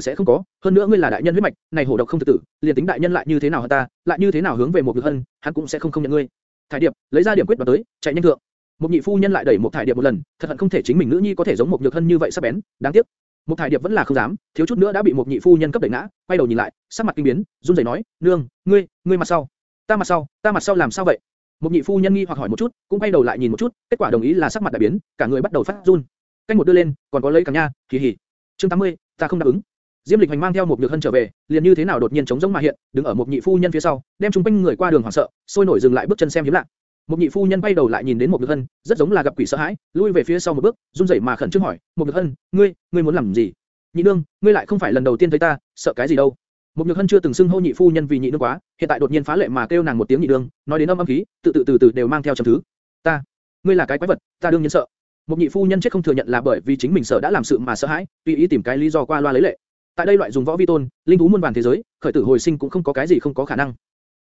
sẽ không có. Hơn nữa ngươi là đại nhân huyết mạch, này hổ độc không thực tử, liền tính đại nhân lại như thế nào hơn ta, lại như thế nào hướng về một nhược hân, hắn cũng sẽ không không nhận ngươi. Thải điệp, lấy ra điểm quyết đoán tới, chạy nhanh thượng. Một nhị phu nhân lại đẩy một thải điệp một lần, thật hận không thể chính mình nữ nhi có thể giống một nhược hân như vậy sắc bén, đáng tiếc. Một thải điệp vẫn là không dám, thiếu chút nữa đã bị một nhị phu nhân cấp đẩy ngã, quay đầu nhìn lại, sắc mặt kinh biến, run rẩy nói, nương, ngươi, ngươi mặt sau, ta mặt sau, ta mặt sau làm sao vậy? Một nhị phu nhân nghi hoặc hỏi một chút, cũng quay đầu lại nhìn một chút, kết quả đồng ý là sắc mặt đại biến, cả người bắt đầu phát run. Canh một đưa lên, còn có lấy cả nha, kỳ hỉ. Chương 80, ta không đáp ứng. Diêm Lịch Hoành mang theo một nhược hân trở về, liền như thế nào đột nhiên chống giống mà hiện, đứng ở một nhị phu nhân phía sau, đem chúng quanh người qua đường hoảng sợ, sôi nổi dừng lại bước chân xem hiếm lạ. Một nhị phu nhân bay đầu lại nhìn đến một nhược hân, rất giống là gặp quỷ sợ hãi, lui về phía sau một bước, run rẩy mà khẩn trương hỏi, một nhược hân, ngươi, ngươi muốn làm gì? Nhị nương, ngươi lại không phải lần đầu tiên thấy ta, sợ cái gì đâu? Một nhược hân chưa từng xưng hô nhị phu nhân vì nhị nương quá, hiện tại đột nhiên phá lệ mà kêu nàng một tiếng nhị nương, nói đến âm âm khí, tự tự từ từ đều mang theo trầm thứ. Ta, ngươi là cái quái vật, ta đương nhiên sợ. Một nhị phu nhân chết không thừa nhận là bởi vì chính mình sợ đã làm sự mà sợ hãi, tùy ý tìm cái lý do qua loa lấy lệ. Tại đây loại dùng võ vi tôn, linh thú muôn vàn thế giới, khởi tử hồi sinh cũng không có cái gì không có khả năng.